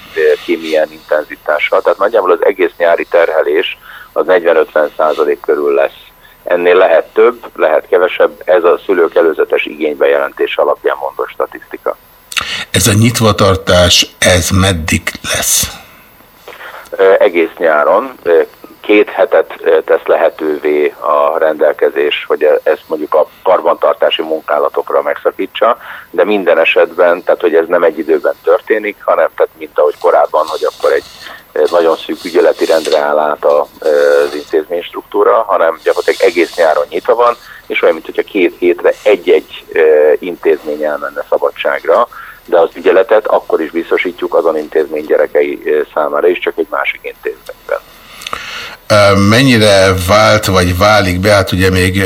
ki milyen intenzitással, tehát nagyjából az egész nyári terhelés az 40-50 százalék körül lesz. Ennél lehet több, lehet kevesebb, ez a szülők előzetes igénybejelentés alapján mondott statisztika. Ez a nyitvatartás, ez meddig lesz? Egész nyáron. Két hetet tesz lehetővé a rendelkezés, hogy e- ezt mondjuk a karbantartási munkálatokra megszakítsa, de minden esetben, tehát hogy ez nem egy időben történik, hanem tehát mint ahogy korábban, hogy akkor egy nagyon szűk ügyeleti rendre áll át az intézmény struktúra, hanem gyakorlatilag egész nyáron nyitva van, és olyan, mint hogyha két hétre egy-egy intézmény elmenne szabadságra, de az ügyeletet akkor is biztosítjuk azon intézmény gyerekei számára is, csak egy másik intézményben. Mennyire vált vagy válik be, hát ugye még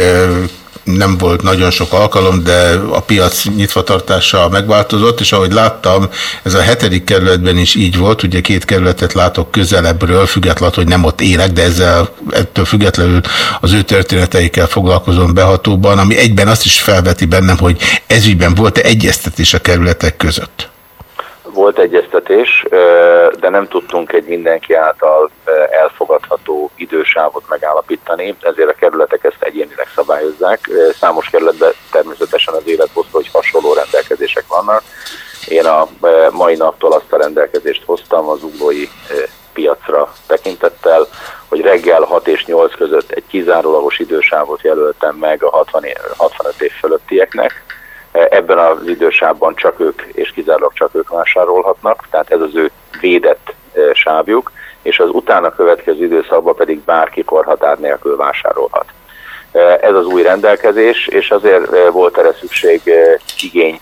nem volt nagyon sok alkalom, de a piac nyitvatartása megváltozott, és ahogy láttam, ez a hetedik kerületben is így volt, ugye két kerületet látok közelebbről, függetlenül, hogy nem ott élek, de ezzel ettől függetlenül az ő történeteikkel foglalkozom behatóban, ami egyben azt is felveti bennem, hogy ezügyben volt-e egyeztetés a kerületek között? Volt egyeztetés, de nem tudtunk egy mindenki által elfogadható idősávot megállapítani, ezért a kerületek ezt egyénileg szabályozzák. Számos kerületben természetesen az élet hozta, hogy hasonló rendelkezések vannak. Én a mai naptól azt a rendelkezést hoztam az uglói piacra tekintettel, hogy reggel 6 és 8 között egy kizárólagos idősávot jelöltem meg a 60 év, 65 év fölöttieknek, Ebben az idősávban csak ők, és kizárólag csak ők vásárolhatnak, tehát ez az ő védett e, sávjuk, és az utána következő időszakban pedig bárki korhatár nélkül vásárolhat. E, ez az új rendelkezés, és azért e, volt erre szükség igény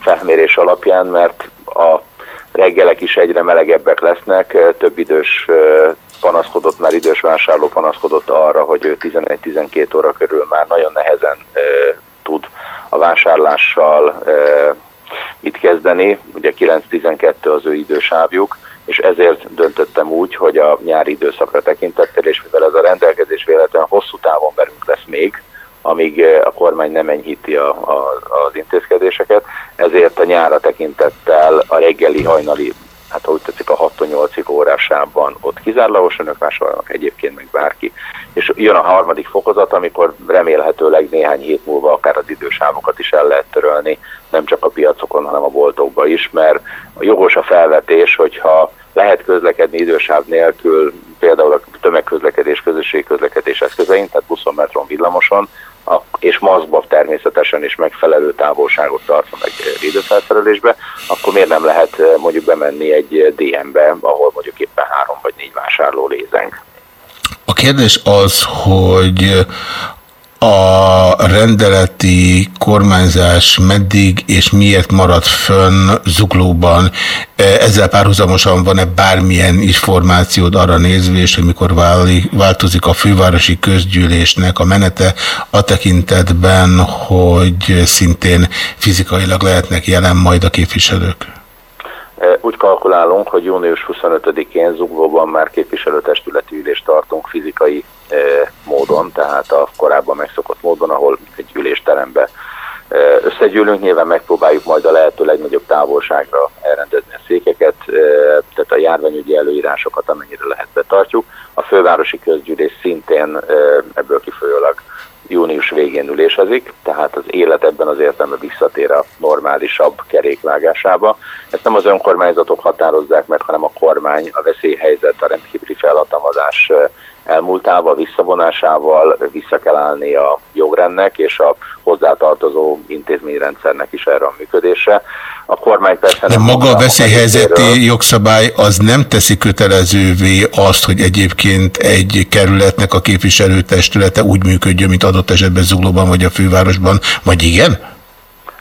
felmérés alapján, mert a reggelek is egyre melegebbek lesznek, több idős panaszkodott, már idős vásárló panaszkodott arra, hogy ő 11-12 óra körül már nagyon nehezen tud a vásárlással itt kezdeni. Ugye 9-12 az ő idősávjuk, és ezért döntöttem úgy, hogy a nyári időszakra tekintettel, és mivel ez a rendelkezés véletlenül hosszú távon belünk lesz még, amíg a kormány nem enyhíti a, a, az intézkedéseket, ezért a nyára tekintettel a reggeli hajnali hát ahogy tetszik a 6-8 órásában ott kizárólagos önök vásárolnak, egyébként meg bárki. És jön a harmadik fokozat, amikor remélhetőleg néhány hét múlva akár az idősávokat is el lehet törölni, nem csak a piacokon, hanem a boltokba is, mert a jogos a felvetés, hogyha lehet közlekedni idősáv nélkül, például a tömegközlekedés, közösségközlekedés eszközein, tehát buszon, metron, villamoson, és maszkba természetesen is megfelelő távolságot tartva meg védőfelszerelésbe, akkor miért nem lehet eh, mondjuk bemenni egy DM-be, ahol mondjuk éppen három vagy négy vásárló lézeng. A kérdés az, hogy a rendeleti kormányzás meddig és miért marad fönn zuglóban. Ezzel párhuzamosan van-e bármilyen információd arra nézvés, hogy mikor változik a fővárosi közgyűlésnek a menete a tekintetben, hogy szintén fizikailag lehetnek jelen majd a képviselők? Úgy kalkulálunk, hogy június 25-én Zuglóban már képviselőtestületi ülést tartunk fizikai módon, tehát a korábban megszokott módon, ahol egy ülésterembe összegyűlünk, nyilván megpróbáljuk majd a lehető legnagyobb távolságra elrendezni a székeket, tehát a járványügyi előírásokat amennyire lehet betartjuk. A fővárosi közgyűlés szintén ebből kifolyólag június végén ülésezik, tehát az élet ebben az értelemben visszatér a normálisabb kerékvágásába. Ezt nem az önkormányzatok határozzák meg, hanem a kormány, a veszélyhelyzet, a rendkívüli felhatalmazás elmúltával, visszavonásával vissza kell állni a jogrendnek és a hozzátartozó intézményrendszernek is erre a működésre. A kormány persze De maga a veszélyhelyzeti jogszabály az nem teszi kötelezővé azt, hogy egyébként egy kerületnek a képviselőtestülete úgy működjön, mint adott esetben Zuglóban vagy a fővárosban, vagy igen?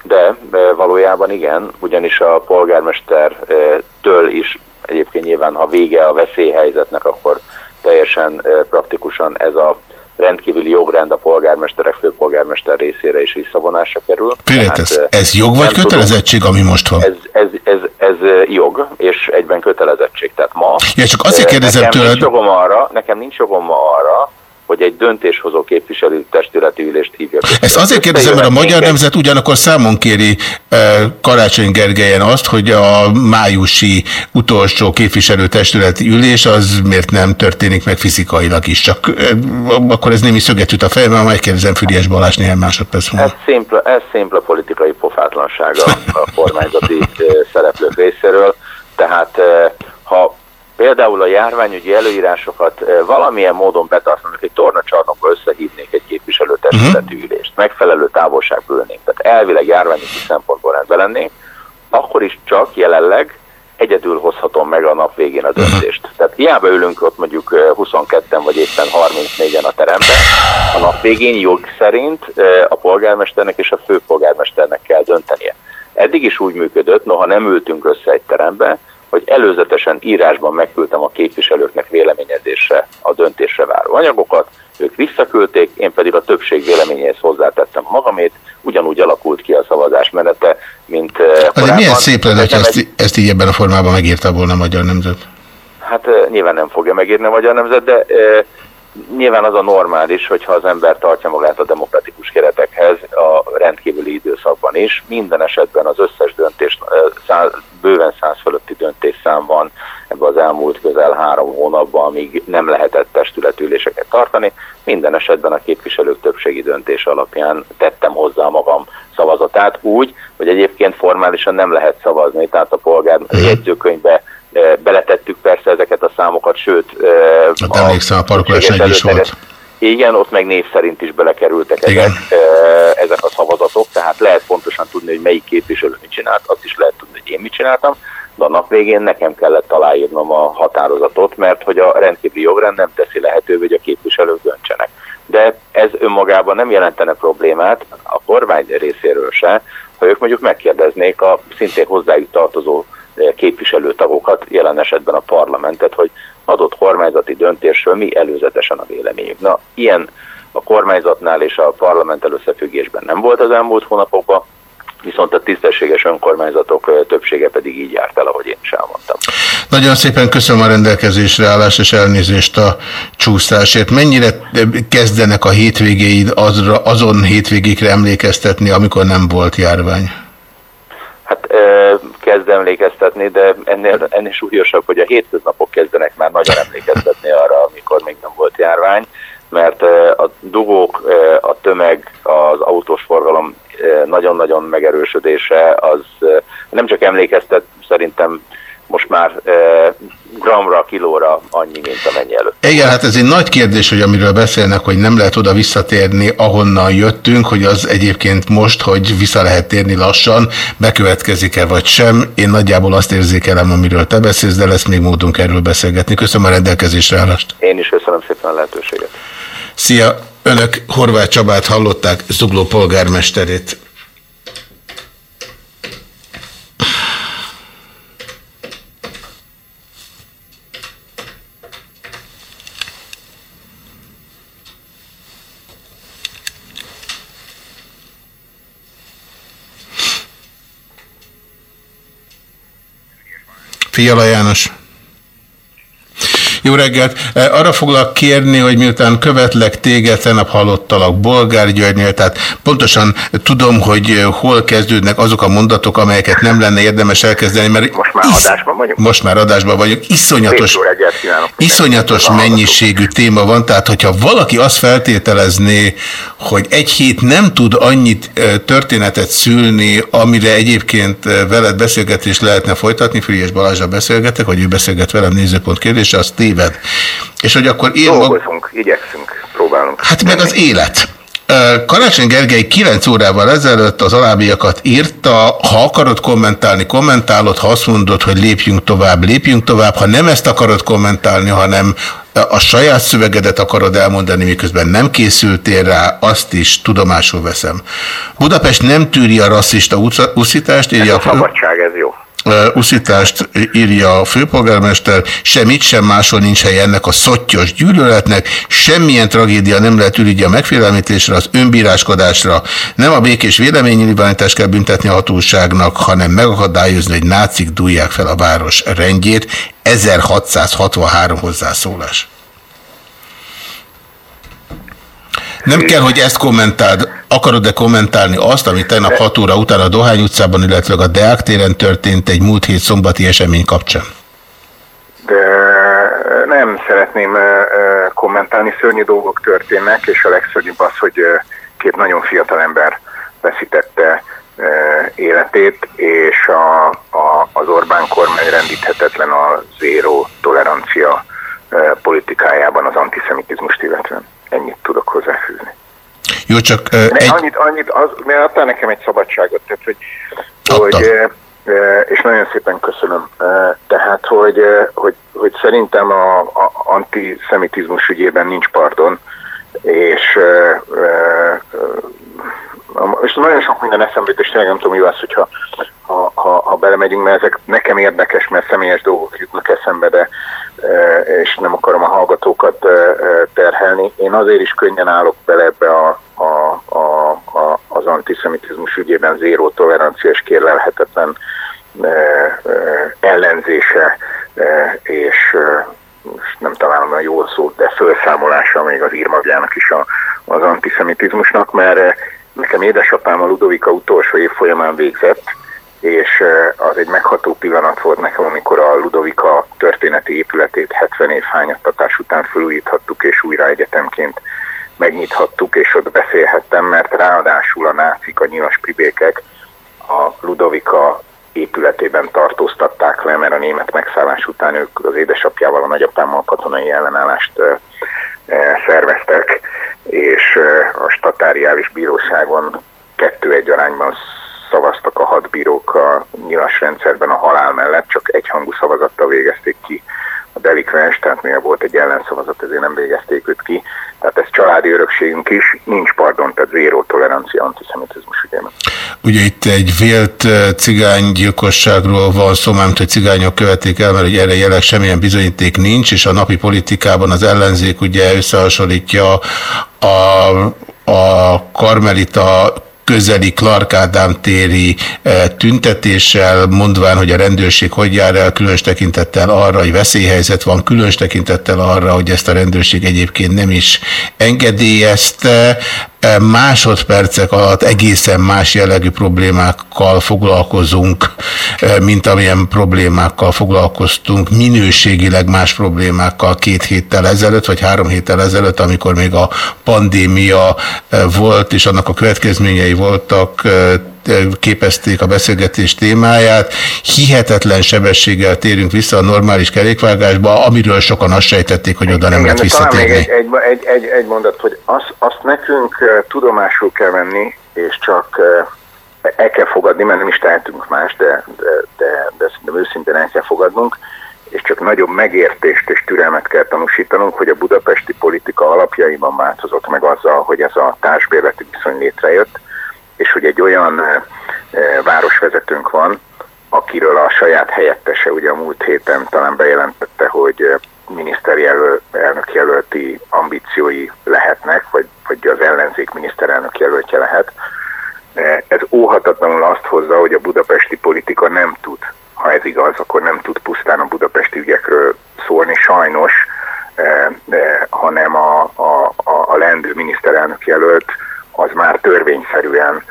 De, de valójában igen, ugyanis a polgármestertől is egyébként nyilván, ha vége a veszélyhelyzetnek, akkor teljesen praktikusan ez a rendkívüli jogrend a polgármesterek, főpolgármester részére is visszavonásra kerül. Tehát, ez, ez jog vagy kötelezettség, tudom, ami most van? Ez, ez, ez, ez jog, és egyben kötelezettség. Tehát ma... Ja, csak azért kérdezem nekem tőled... Nincs jogom arra, nekem nincs jogom ma arra, hogy egy döntéshozó képviselő testületi ülést hívja. Ezt azért kérdezem, mert a Magyar Nemzet ugyanakkor számon kéri Karácsony Gergelyen azt, hogy a májusi utolsó képviselőtestületi ülés az miért nem történik meg fizikailag is. Csak akkor ez némi szöget jut a fejembe, majd kérdezem Füriás Balázs néhány másodperc múlva. Ez szimpla, ez szimpla politikai pofátlansága a kormányzati szereplők részéről. Tehát ha például a járványügyi előírásokat eh, valamilyen módon betartanak, egy tornacsarnokba összehívnék egy képviselőtestületi mhm. ülést, megfelelő távolságből ülnénk, tehát elvileg járványügyi szempontból rendben lennénk, akkor is csak jelenleg egyedül hozhatom meg a nap végén a mhm. döntést. Tehát hiába ülünk ott mondjuk 22-en eh, vagy éppen 34-en a teremben, a nap végén jog szerint eh, a polgármesternek és a főpolgármesternek kell döntenie. Eddig is úgy működött, noha nem ültünk össze egy terembe, hogy előzetesen írásban megküldtem a képviselőknek véleményezésre a döntésre váró anyagokat, ők visszaküldték, én pedig a többség véleményéhez hozzátettem magamét, ugyanúgy alakult ki a szavazás menete, mint eh, korábban. Azért milyen szép lenne, hogy ezt, ezt így ebben a formában megírta volna a Magyar Nemzet? Hát eh, nyilván nem fogja megírni a Magyar Nemzet, de e, nyilván az a normális, hogyha az ember tartja magát a demokratikus keretekhez a rendkívüli időszakban is. Minden esetben az összes döntés, száz, bőven száz fölötti döntésszám van ebben az elmúlt közel három hónapban, amíg nem lehetett testületüléseket tartani. Minden esetben a képviselők többségi döntés alapján tettem hozzá magam szavazatát úgy, hogy egyébként formálisan nem lehet szavazni, tehát a polgár jegyzőkönyvbe beletettük persze ezeket a számokat, sőt... Hát emlékszem, a parkolás egy is volt. Igen, ott meg név szerint is belekerültek ezek, ezek a szavazatok, tehát lehet pontosan tudni, hogy melyik képviselő mit csinált, azt is lehet tudni, hogy én mit csináltam, de a nap végén nekem kellett aláírnom a határozatot, mert hogy a rendkívüli jogrend nem teszi lehetővé, hogy a képviselők döntsenek. De ez önmagában nem jelentene problémát a kormány részéről se, ha ők mondjuk megkérdeznék a szintén hozzájuk tartozó képviselőtagokat, jelen esetben a parlamentet, hogy adott kormányzati döntésről mi előzetesen a véleményük. Na, ilyen a kormányzatnál és a parlamenttel összefüggésben nem volt az elmúlt hónapokban, viszont a tisztességes önkormányzatok többsége pedig így járt el, ahogy én is elmondtam. Nagyon szépen köszönöm a rendelkezésre állás és elnézést a csúszásért. Mennyire kezdenek a hétvégéid azra, azon hétvégékre emlékeztetni, amikor nem volt járvány? Hát emlékeztetni, de ennél, ennél súlyosabb, hogy a hétköznapok kezdenek már nagyon emlékeztetni arra, amikor még nem volt járvány, mert a dugók, a tömeg, az autós forgalom nagyon-nagyon megerősödése az nem csak emlékeztet, szerintem most már e, gramra, kilóra annyi, mint amennyi előtt. Igen, hát ez egy nagy kérdés, hogy amiről beszélnek, hogy nem lehet oda visszatérni, ahonnan jöttünk, hogy az egyébként most, hogy vissza lehet térni lassan, bekövetkezik-e vagy sem. Én nagyjából azt érzékelem, amiről te beszélsz, de lesz még módunk erről beszélgetni. Köszönöm a rendelkezésre állást. Én is köszönöm szépen a lehetőséget. Szia! Önök Horváth Csabát hallották, Zugló polgármesterét. Fiala János. Jó reggelt! Eh, Arra foglak kérni, hogy miután követlek téged, tegnap hallottalak Bolgár Györgynél, tehát pontosan tudom, hogy eh, hol kezdődnek azok a mondatok, amelyeket nem lenne érdemes elkezdeni, mert Most már adásban vagyunk. most már adásban vagyunk. Iszonyatos, iszonyatos mennyiségű téma van, tehát hogyha valaki azt feltételezné, hogy egy hét nem tud annyit eh, történetet szülni, amire egyébként veled beszélgetést lehetne folytatni, Frigyes Balázsra beszélgetek, vagy ő beszélget velem nézőpont kérdése, az téved. És hogy akkor én mag... Dolgozunk, igyekszünk, próbálunk. Hát meg az élet. Karácsony Gergely 9 órával ezelőtt az alábbiakat írta, ha akarod kommentálni, kommentálod, ha azt mondod, hogy lépjünk tovább, lépjünk tovább, ha nem ezt akarod kommentálni, hanem a saját szövegedet akarod elmondani, miközben nem készültél rá, azt is tudomásul veszem. Budapest nem tűri a rasszista uszítást, írja A szabadság, ez jó. Uszítást írja a főpolgármester, semmit sem máshol nincs hely ennek a szottyos gyűlöletnek, semmilyen tragédia nem lehet ürügye a megfélemlítésre, az önbíráskodásra. Nem a békés véleménynyilvánítást kell büntetni a hatóságnak, hanem megakadályozni, hogy nácik dúlják fel a város rendjét. 1663 hozzászólás. Nem kell, hogy ezt kommentáld. Akarod-e kommentálni azt, ami tegnap 6 óra után a Dohány utcában, illetve a Deák téren történt egy múlt hét szombati esemény kapcsán? De nem szeretném ö, ö, kommentálni, szörnyű dolgok történnek, és a legszörnyűbb az, hogy két nagyon fiatal ember veszítette életét, és a, a, az Orbán kormány rendíthetetlen a zéró tolerancia politikájában az antiszemitizmust illetően. Ennyit tudok hozzáfűzni. Jó, csak Ne, egy... annyit, annyit, az, mert adtál nekem egy szabadságot, tehát, hogy, hogy és nagyon szépen köszönöm. Eh, Tehát, hogy, hogy, hogy szerintem a, a antiszemitizmus ügyében nincs pardon, és, és nagyon sok minden eszembe jut, és tényleg nem tudom, mi az, hogyha ha, ha, ha belemegyünk, mert ezek nekem érdekes, mert személyes dolgok jutnak eszembe, de eh, és nem akarom a hallgatókat eh, eh, terhelni. Én azért is könnyen állok bele ebbe a, a, a, a, az antiszemitizmus ügyében zéró tolerancia és kérlelhetetlen ellenzése és most nem találom a jó szót, de felszámolása még az írmagjának is a, az antiszemitizmusnak, mert nekem édesapám a Ludovika utolsó év folyamán végzett, és az egy megható pillanat volt nekem, amikor a Ludovika történeti épületét 70 év hányattatás után felújíthattuk, és újra egyetemként megnyithattuk, és ott beszélhettem, mert ráadásul a nácik, a nyilas pribékek a Ludovika épületében tartóztatták le, mert a német megszállás után ők az édesapjával, a nagyapámmal katonai ellenállást szerveztek, és a statáriális bíróságon kettő-egy arányban szavaztak a hat bírók a nyilas rendszerben a halál mellett, csak egyhangú szavazattal végezték ki a delikvens, tehát mivel volt egy ellenszavazat, ezért nem végezték őt ki. Tehát ez családi örökségünk is, nincs pardon, tehát zéró tolerancia antiszemitizmus ügyében. Ugye itt egy vélt eh, cigánygyilkosságról van szó, mármint, hogy cigányok követték el, mert hogy erre jelenleg semmilyen bizonyíték nincs, és a napi politikában az ellenzék ugye összehasonlítja a, a karmelita közeli Clark Ádám téri eh, tüntetéssel, mondván, hogy a rendőrség hogy jár el, különös tekintettel arra, hogy veszélyhelyzet van, különös tekintettel arra, hogy ezt a rendőrség egyébként nem is engedélyezte. Másodpercek alatt egészen más jellegű problémákkal foglalkozunk, mint amilyen problémákkal foglalkoztunk, minőségileg más problémákkal két héttel ezelőtt, vagy három héttel ezelőtt, amikor még a pandémia volt, és annak a következményei voltak, képezték a beszélgetés témáját. Hihetetlen sebességgel térünk vissza a normális kerékvágásba, amiről sokan azt sejtették, hogy oda nem Igen, lehet talán még visszatérni. egy, egy, egy, egy, egy mondat, hogy azt, azt nekünk tudomásul kell venni, és csak el kell fogadni, mert nem is tehetünk más, de, de, de, de szerintem őszintén el kell fogadnunk, és csak nagyobb megértést és türelmet kell tanúsítanunk, hogy a budapesti politika alapjaiban változott meg azzal, hogy ez a társbérleti viszony létrejött, és hogy egy olyan városvezetőnk van, akiről a saját helyettese ugye a múlt héten talán bejelentette, hogy miniszterelnök jelölti ambíciói lehetnek, vagy, vagy az ellenzék miniszterelnök jelöltje lehet. Ez óhatatlanul azt hozza, hogy a budapesti politika nem tud, ha ez igaz, akkor nem tud pusztán a budapesti ügyekről szólni, sajnos, hanem a, a, a, a lendő miniszterelnök jelölt az már törvényszerűen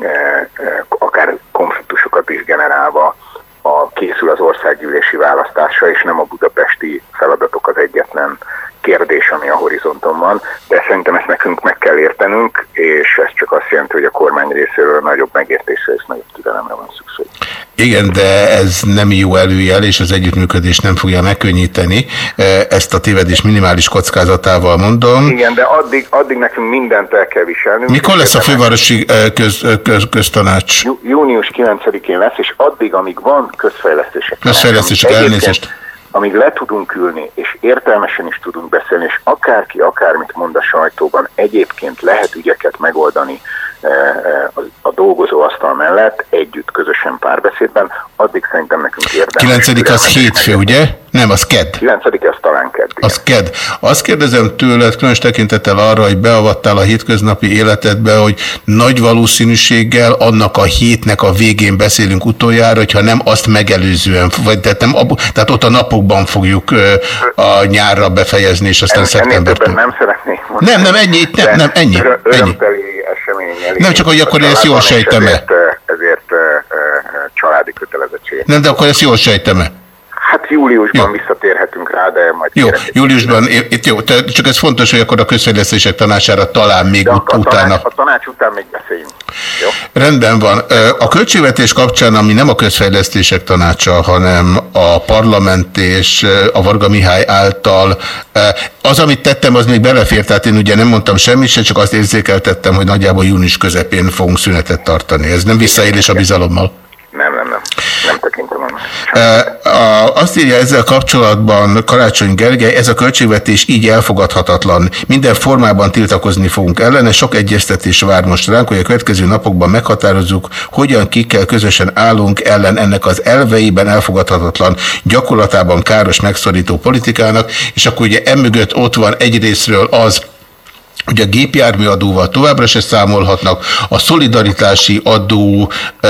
e, e, akár konfliktusokat is generálva a, készül az országgyűlési választásra, és nem a budapesti feladatok az egyetlen kérdés, ami a horizonton van, de szerintem ezt nekünk meg kell értenünk, és ez csak azt jelenti, hogy a kormány részéről nagyobb megértésre és nagyobb türelemre van szükség. Igen, de ez nem jó előjel, és az együttműködés nem fogja megkönnyíteni. E, ezt a tévedés minimális kockázatával mondom. Igen, de addig, addig nekünk mindent el kell viselnünk. Mikor lesz a fővárosi e, köz, e, köz, köztanács? Jú, június 9-én lesz, és addig, amíg van közfejlesztések. Közfejlesztések, elnézést amíg le tudunk ülni, és értelmesen is tudunk beszélni, és akárki akármit mond a sajtóban, egyébként lehet ügyeket megoldani a dolgozó asztal mellett, együtt, közösen párbeszédben, addig szerintem nekünk érdemes. 9 az hétfő, ugye? Nem, az kedd. 9 az talán kedd. Az kedd. Azt kérdezem tőled, különös tekintettel arra, hogy beavattál a hétköznapi életedbe, hogy nagy valószínűséggel annak a hétnek a végén beszélünk utoljára, hogyha nem azt megelőzően, vagy tehát, nem, tehát ott a napokban fogjuk a nyárra befejezni, és aztán szeptemberben. nem szeretnék mondani. Nem, nem, ennyi, nem, nem, ennyi. ennyi. Nem csak, hogy akkor ezt jól sejtem-e. Ezért, ezért családi kötelezettség. Nem, de akkor ezt jól sejtem-e. Hát júliusban jó. visszatérhetünk rá, de majd... Jó, júliusban, itt jó, csak ez fontos, hogy akkor a közfejlesztések tanácsára talán még de ut a utána... Tanács, a tanács után még beszéljünk. Jó? Rendben van. A költségvetés kapcsán, ami nem a közfejlesztések tanácsa, hanem a parlament és a Varga Mihály által, az, amit tettem, az még belefért, tehát én ugye nem mondtam semmit se, csak azt érzékeltettem, hogy nagyjából június közepén fogunk szünetet tartani. Ez nem visszaélés a bizalommal. Nem, Azt írja ezzel kapcsolatban Karácsony Gergely, ez a költségvetés így elfogadhatatlan. Minden formában tiltakozni fogunk ellene. Sok egyeztetés vár most ránk, hogy a következő napokban meghatározzuk, hogyan kikkel közösen állunk ellen ennek az elveiben elfogadhatatlan, gyakorlatában káros megszorító politikának, és akkor ugye emögött ott van egyrésztről az, hogy a gépjárműadóval továbbra se számolhatnak, a szolidaritási adó e,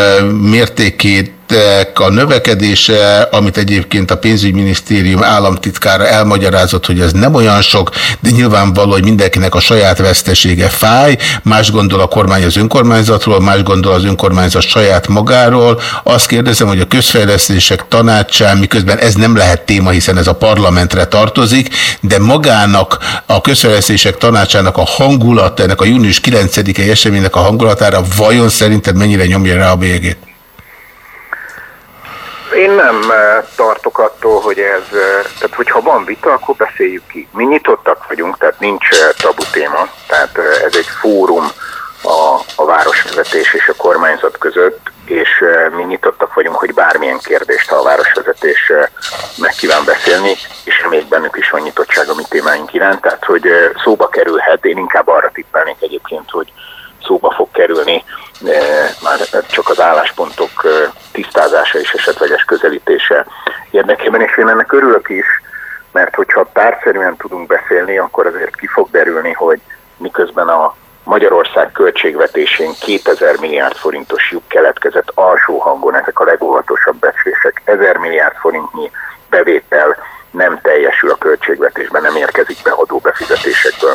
mértékét a növekedése, amit egyébként a pénzügyminisztérium államtitkára elmagyarázott, hogy ez nem olyan sok, de nyilvánvaló, hogy mindenkinek a saját vesztesége fáj, más gondol a kormány az önkormányzatról, más gondol az önkormányzat saját magáról. Azt kérdezem, hogy a közfejlesztések tanácsán, miközben ez nem lehet téma, hiszen ez a parlamentre tartozik, de magának a közfejlesztések tanácsának a hangulat, ennek a június 9-i eseménynek a hangulatára vajon szerinted mennyire nyomja rá a végét? Én nem eh, tartok attól, hogy ez, eh, tehát hogyha van vita, akkor beszéljük ki. Mi nyitottak vagyunk, tehát nincs eh, tabu téma, tehát ez egy fórum a, a városvezetés és a kormányzat között, és mi nyitottak vagyunk, hogy bármilyen kérdést, ha a városvezetés meg kíván beszélni, és még bennük is van nyitottság a mi témáink iránt, tehát hogy szóba kerülhet, én inkább arra tippelnék egyébként, hogy szóba fog kerülni már csak az álláspontok tisztázása és esetleges közelítése érdekében, és én ennek örülök is, mert hogyha párszerűen tudunk beszélni, akkor azért ki fog derülni, hogy miközben a Magyarország költségvetésén 2000 milliárd forintos lyuk keletkezett alsó hangon, ezek a legóvatosabb becslések, 1000 milliárd forintnyi bevétel nem teljesül a költségvetésben, nem érkezik be adóbefizetésekből,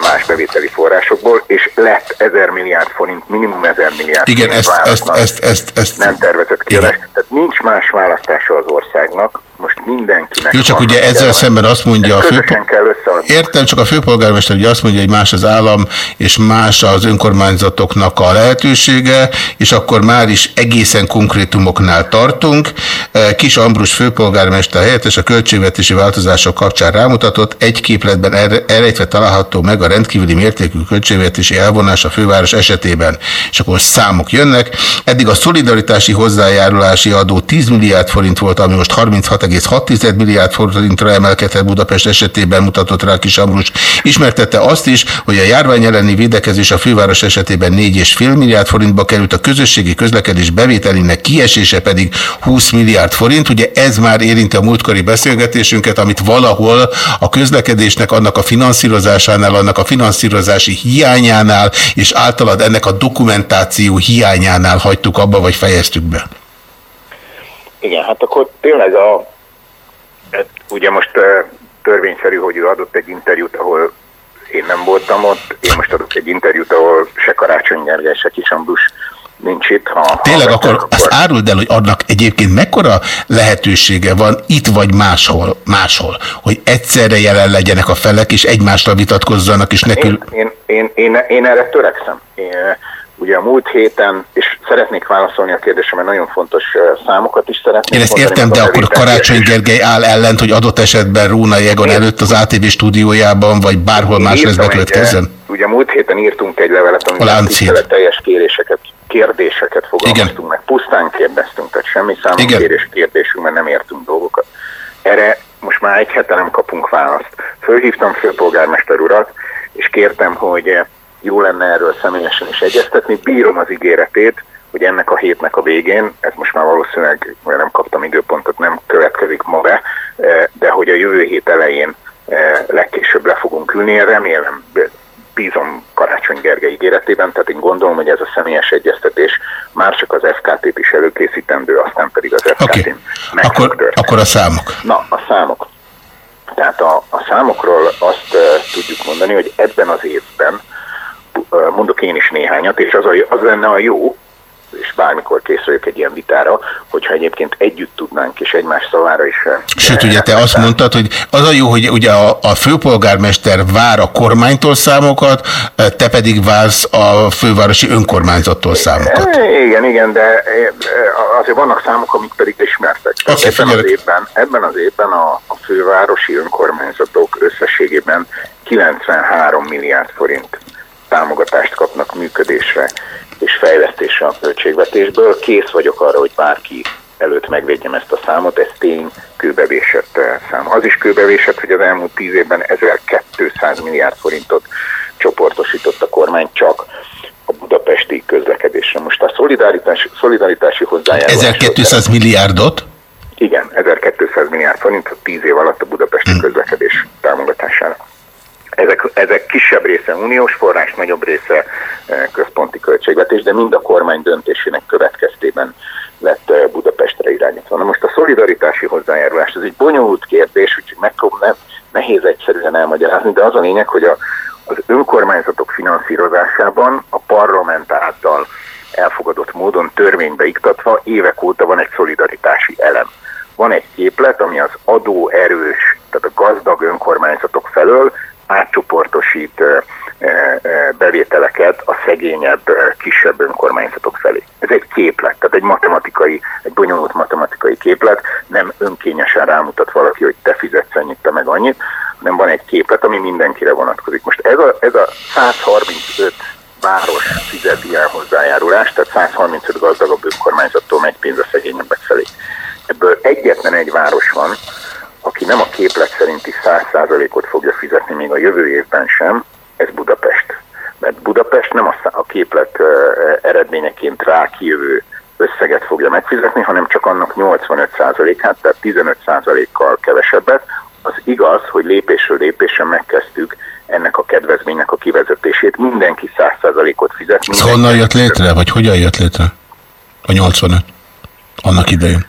más bevételi forrásokból, és lett 1000 milliárd forint, minimum 1000 milliárd Igen, ezt, ezt, ezt, ezt, ezt, nem tervezett kiadás. Tehát nincs más választása az országnak, most mindenkinek. Jó, csak ugye ezzel szemben azt mondja a fő... Értem, csak a főpolgármester ugye azt mondja, hogy más az állam, és más az önkormányzatoknak a lehetősége, és akkor már is egészen konkrétumoknál tartunk. E, Kis Ambrus főpolgármester helyettes a költségvetési változások kapcsán rámutatott, egy képletben elrejtve található meg a rendkívüli mértékű költségvetési elvonás a főváros esetében. És akkor számok jönnek. Eddig a szolidaritási hozzájárulási adó 10 milliárd forint volt, ami most 36 6,6 milliárd forintra emelkedett Budapest esetében mutatott rá Kis Ambrus. Ismertette azt is, hogy a járvány elleni védekezés a főváros esetében 4,5 milliárd forintba került, a közösségi közlekedés bevételének kiesése pedig 20 milliárd forint. Ugye ez már érinti a múltkori beszélgetésünket, amit valahol a közlekedésnek, annak a finanszírozásánál, annak a finanszírozási hiányánál, és általad ennek a dokumentáció hiányánál hagytuk abba, vagy fejeztük be. Igen, hát akkor tényleg a ugye most törvényszerű, hogy ő adott egy interjút, ahol én nem voltam, ott, én most adok egy interjút, ahol se Karácsony Gergely, se Kisambrus nincs itt. Ha, Tényleg ha akkor, akkor azt áruld el, hogy annak egyébként mekkora lehetősége van itt vagy máshol, máshol, hogy egyszerre jelen legyenek a felek, és egymásra vitatkozzanak, és nekül... Én, én, én, én, én erre törekszem. Én, ugye a múlt héten, és szeretnék válaszolni a kérdésre, mert nagyon fontos számokat is szeretnék Én ezt értem, de akkor Karácsony Gergely áll ellent, hogy adott esetben Róna Jegon előtt az ATV stúdiójában, vagy bárhol más lesz bekövetkezzen? Ugye múlt héten írtunk egy levelet, amiben teljes kéréseket, kérdéseket fogalmaztunk Igen. meg. Pusztán kérdeztünk, tehát semmi számonkérés kérdésünk, mert nem értünk dolgokat. Erre most már egy hete nem kapunk választ. Fölhívtam főpolgármester urat, és kértem, hogy jó lenne erről személyesen is egyeztetni. Bírom az ígéretét, hogy ennek a hétnek a végén, ez most már valószínűleg, mert nem kaptam időpontot, nem következik ma be, eh, de hogy a jövő hét elején eh, legkésőbb le fogunk ülni, én remélem, bízom Karácsony Gergely ígéretében, tehát én gondolom, hogy ez a személyes egyeztetés már csak az FKT-t is előkészítendő, aztán pedig az FKT-n okay. akkor, akkor a számok. Na, a számok. Tehát a, a számokról azt uh, tudjuk mondani, hogy ebben az évben mondok én is néhányat, és az, a, az lenne a jó, és bármikor készüljük egy ilyen vitára, hogyha egyébként együtt tudnánk, és egymás szavára is. Sőt, ugye te azt mondtad, hogy az a jó, hogy ugye a, a főpolgármester vár a kormánytól számokat, te pedig vársz a fővárosi önkormányzattól számokat. Igen, igen, de azért vannak számok, amik pedig ismertek. Okay, ebben, az évben, ebben az évben a, a fővárosi önkormányzatok összességében 93 milliárd forint támogatást kapnak működésre és fejlesztésre a költségvetésből. Kész vagyok arra, hogy bárki előtt megvédjem ezt a számot, ez tény kőbevésett eh, szám. Az is kőbevésett, hogy az elmúlt tíz évben 1200 milliárd forintot csoportosított a kormány csak a budapesti közlekedésre. Most a szolidaritás, szolidaritási hozzájárulás... 1200 milliárdot? Igen, 1200 milliárd forint a 10 év alatt a budapesti hmm. közlekedés támogatására. Ezek, ezek kisebb része uniós forrás, nagyobb része eh, központi költségvetés, de mind a kormány döntésének következtében lett eh, Budapestre irányítva. Na most a szolidaritási hozzájárulás, ez egy bonyolult kérdés, úgyhogy megpróbálom, nehéz egyszerűen elmagyarázni, de az a lényeg, hogy a, az önkormányzatok finanszírozásában a parlament által elfogadott módon törvénybe iktatva évek óta van egy szolidaritási elem. Van egy képlet, ami az adóerős, tehát a gazdag önkormányzatok felől átcsoportosít bevételeket a szegényebb, kisebb önkormányzatok felé. Ez egy képlet, tehát egy matematikai, egy bonyolult matematikai képlet, nem önkényesen rámutat valaki, hogy te fizetsz ennyit, te meg annyit, hanem van egy képlet, ami mindenkire vonatkozik. Most ez a, ez a 135 város fizet ilyen hozzájárulást, tehát 135 gazdagabb önkormányzattól megy pénz a szegényebbek felé. Ebből egyetlen egy város van, aki nem a képlet szerinti 100%-ot fogja fizetni még a jövő évben sem, ez Budapest. Mert Budapest nem a képlet eredményeként rá kijövő összeget fogja megfizetni, hanem csak annak 85%-át, tehát 15%-kal kevesebbet. Az igaz, hogy lépésről lépésre megkezdtük ennek a kedvezménynek a kivezetését. Mindenki 100%-ot fizet. Ez honnan jött létre, vagy hogyan jött létre? A 85? Annak idején.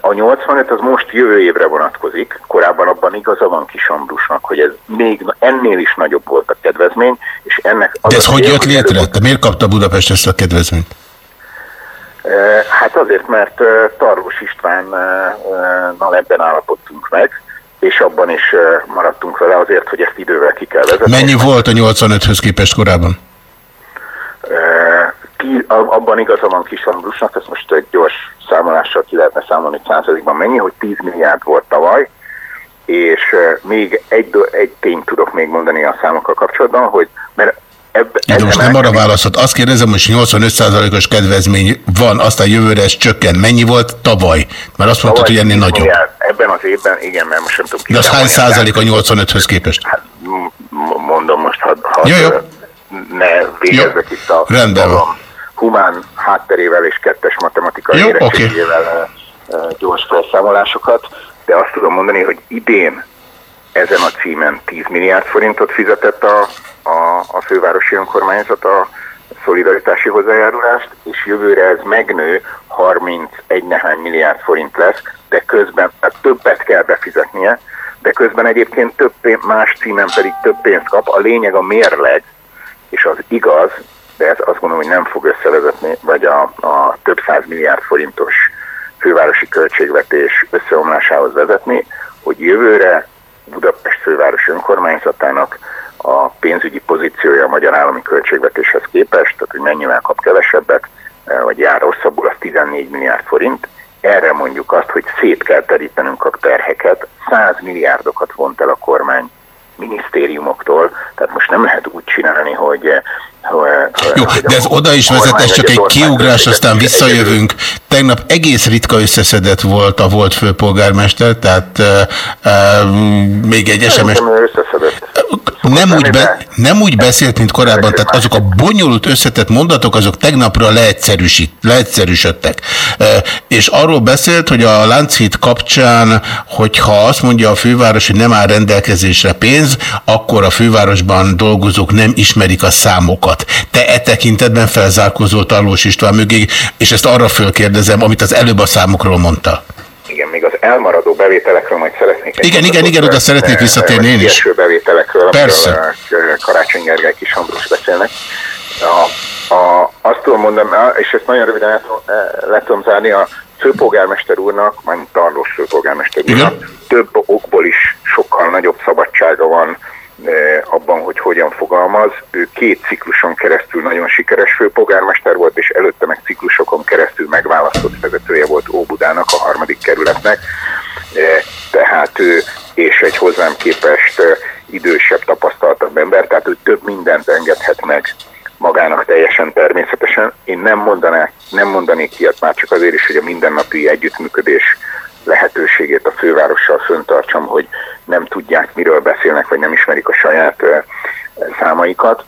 A 85 az most jövő évre vonatkozik, korábban abban igaza van Kis Ambrusnak, hogy ez még ennél is nagyobb volt a kedvezmény, és ennek... Az De ez hogy jött létre? Előbb... Te miért kapta Budapest ezt a kedvezményt? Hát azért, mert Tarvos Istvánnal ebben állapodtunk meg, és abban is maradtunk vele azért, hogy ezt idővel ki kell vezetni. Mennyi volt a 85-höz képest korábban? Abban igaza van Kis Ambrusnak, ezt most egy gyors számolással ki lehetne számolni százalékban mennyi, hogy 10 milliárd volt tavaly, és még egy, egy tényt tudok még mondani a számokkal kapcsolatban, hogy mert Ebb, De most nem arra válaszolt. Azt kérdezem, hogy 85%-os kedvezmény van, aztán jövőre ez csökken. Mennyi volt tavaly? Mert azt mondtad, hogy ennél nagyobb. Ebben az évben, igen, mert most nem tudom. De az hány százalék a 85-höz képest? Hát, mondom most, ha, ha jó, jó. ne végezzek itt a Rendben van humán hátterével és kettes matematikai Jó, érettségével okay. gyors felszámolásokat, de azt tudom mondani, hogy idén ezen a címen 10 milliárd forintot fizetett a, a, a fővárosi önkormányzat a szolidaritási hozzájárulást, és jövőre ez megnő, 31 nehány milliárd forint lesz, de közben tehát többet kell befizetnie, de közben egyébként több pénz, más címen pedig több pénzt kap. A lényeg a mérleg, és az igaz, de ez azt gondolom, hogy nem fog összevezetni, vagy a, a több száz milliárd forintos fővárosi költségvetés összeomlásához vezetni, hogy jövőre Budapest főváros önkormányzatának a pénzügyi pozíciója a magyar állami költségvetéshez képest, tehát hogy mennyivel kap kevesebbet, eh, vagy jár rosszabbul, az 14 milliárd forint. Erre mondjuk azt, hogy szét kell terítenünk a terheket. 100 milliárdokat vont el a kormány minisztériumoktól, tehát most nem lehet úgy csinálni, hogy jó, de ez oda is vezet, ez csak egy kiugrás, aztán visszajövünk. Tegnap egész ritka összeszedett volt a volt főpolgármester, tehát uh, uh, még egy SMS... Nem úgy, be, nem úgy beszélt, mint korábban, tehát azok a bonyolult összetett mondatok, azok tegnapra leegyszerűsít, leegyszerűsödtek. És arról beszélt, hogy a Lánchíd kapcsán, hogyha azt mondja a főváros, hogy nem áll rendelkezésre pénz, akkor a fővárosban dolgozók nem ismerik a számokat. Te e tekintetben felzárkózolt Arlós István mögé, és ezt arra fölkérdezem, amit az előbb a számokról mondta. Igen, még az elmaradó bevételekről majd szeretnék. Igen, igen, igen, oda szeretnék visszatérni én is. Bevételekről, Persze. Karácsony Gergely Kis Ambrus beszélnek. A, a, azt tudom mondani, és ezt nagyon röviden le tudom zárni, a főpolgármester úrnak, majd Tarlós főpolgármester úrnak több okból is sokkal nagyobb szabadsága van abban, hogy hogyan fogalmaz. Ő két cikluson keresztül nagyon sikeres főpolgármester volt, és előtte meg ciklusokon keresztül megválasztott vezetője volt Óbudának, a harmadik kerületnek. Tehát ő, és egy hozzám képest idősebb, tapasztaltabb ember, tehát ő több mindent engedhet meg magának teljesen természetesen. Én nem, mondaná, nem mondanék ilyet már csak azért is, hogy a mindennapi együttműködés lehetőségét a fővárossal föntartsam, hogy nem tudják, miről beszélnek, vagy nem ismerik a saját számaikat.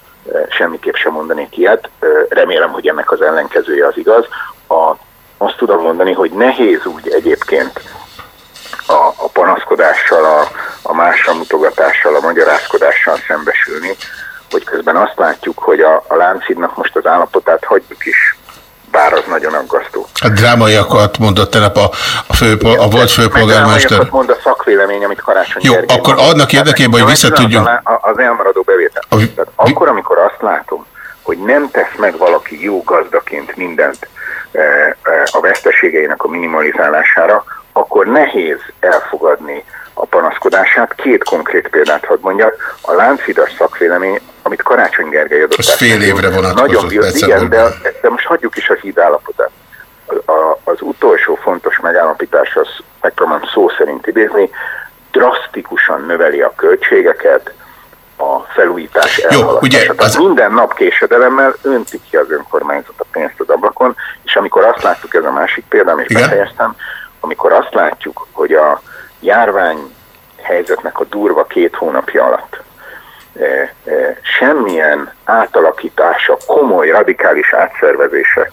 Semmiképp sem mondanék ilyet. Remélem, hogy ennek az ellenkezője az igaz. A, azt tudom mondani, hogy nehéz úgy egyébként a, a panaszkodással, a, a másra mutogatással, a magyarázkodással szembesülni, hogy közben azt látjuk, hogy a, a Láncidnak most az állapotát hagyjuk is bár az nagyon aggasztó. A drámaiakat mondott telep a, a, fő, a volt főpolgármester. mond a szakvélemény, amit Karácsony Jó, Gergely akkor mond. annak érdekében, hogy visszatudjunk. Az elmaradó bevétel. A, Tehát akkor, amikor azt látom, hogy nem tesz meg valaki jó gazdaként mindent e, e, a veszteségeinek a minimalizálására, akkor nehéz elfogadni a panaszkodását. Két konkrét példát hadd mondjak. A láncidas szakvélemény, amit Karácsony Gergely adott. Az fél évre vonatkozott. Nagyon igen, de, de most hagyjuk is a híd állapotát. A, a, az utolsó fontos megállapítás, az megpróbálom szó szerint idézni, drasztikusan növeli a költségeket, a felújítás Jó, ugye az... minden nap késedelemmel öntik ki az önkormányzat a pénzt az ablakon, és amikor azt láttuk, ez a másik példám, és befejeztem, amikor azt látjuk, hogy a járvány helyzetnek a durva két hónapja alatt e, e, semmilyen átalakítása, komoly, radikális átszervezése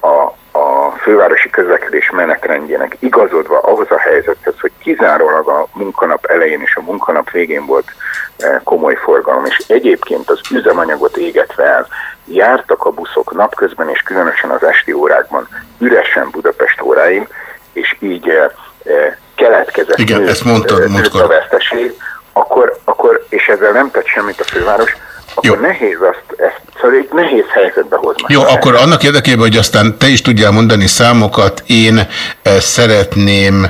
a, a fővárosi közlekedés menetrendjének igazodva ahhoz a helyzethez, hogy kizárólag a munkanap elején és a munkanap végén volt e, komoly forgalom, és egyébként az üzemanyagot égetve el jártak a buszok napközben és különösen az esti órákban üresen Budapest óráim, és így keletkezett Igen, nő, ezt mondtad, nőtt a veszteség, akkor, akkor, és ezzel nem tett semmit a főváros, akkor Jó. nehéz azt, ezt, szóval egy nehéz helyzetbe hozni. Jó, akkor annak érdekében, hogy aztán te is tudjál mondani számokat, én szeretném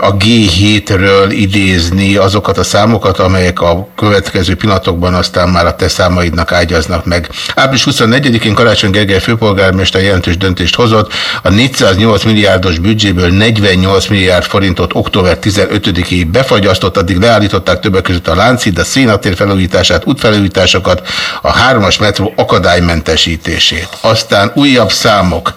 a G7-ről idézni azokat a számokat, amelyek a következő pillanatokban aztán már a te számaidnak ágyaznak meg. Április 24-én Karácsony Gergely főpolgármester jelentős döntést hozott, a 408 milliárdos büdzséből 48 milliárd forintot október 15-ig befagyasztott, addig leállították többek között a Láncid, a szénatér felújítását, útfelújításokat, a hármas metró akadálymentesítését. Aztán újabb számok.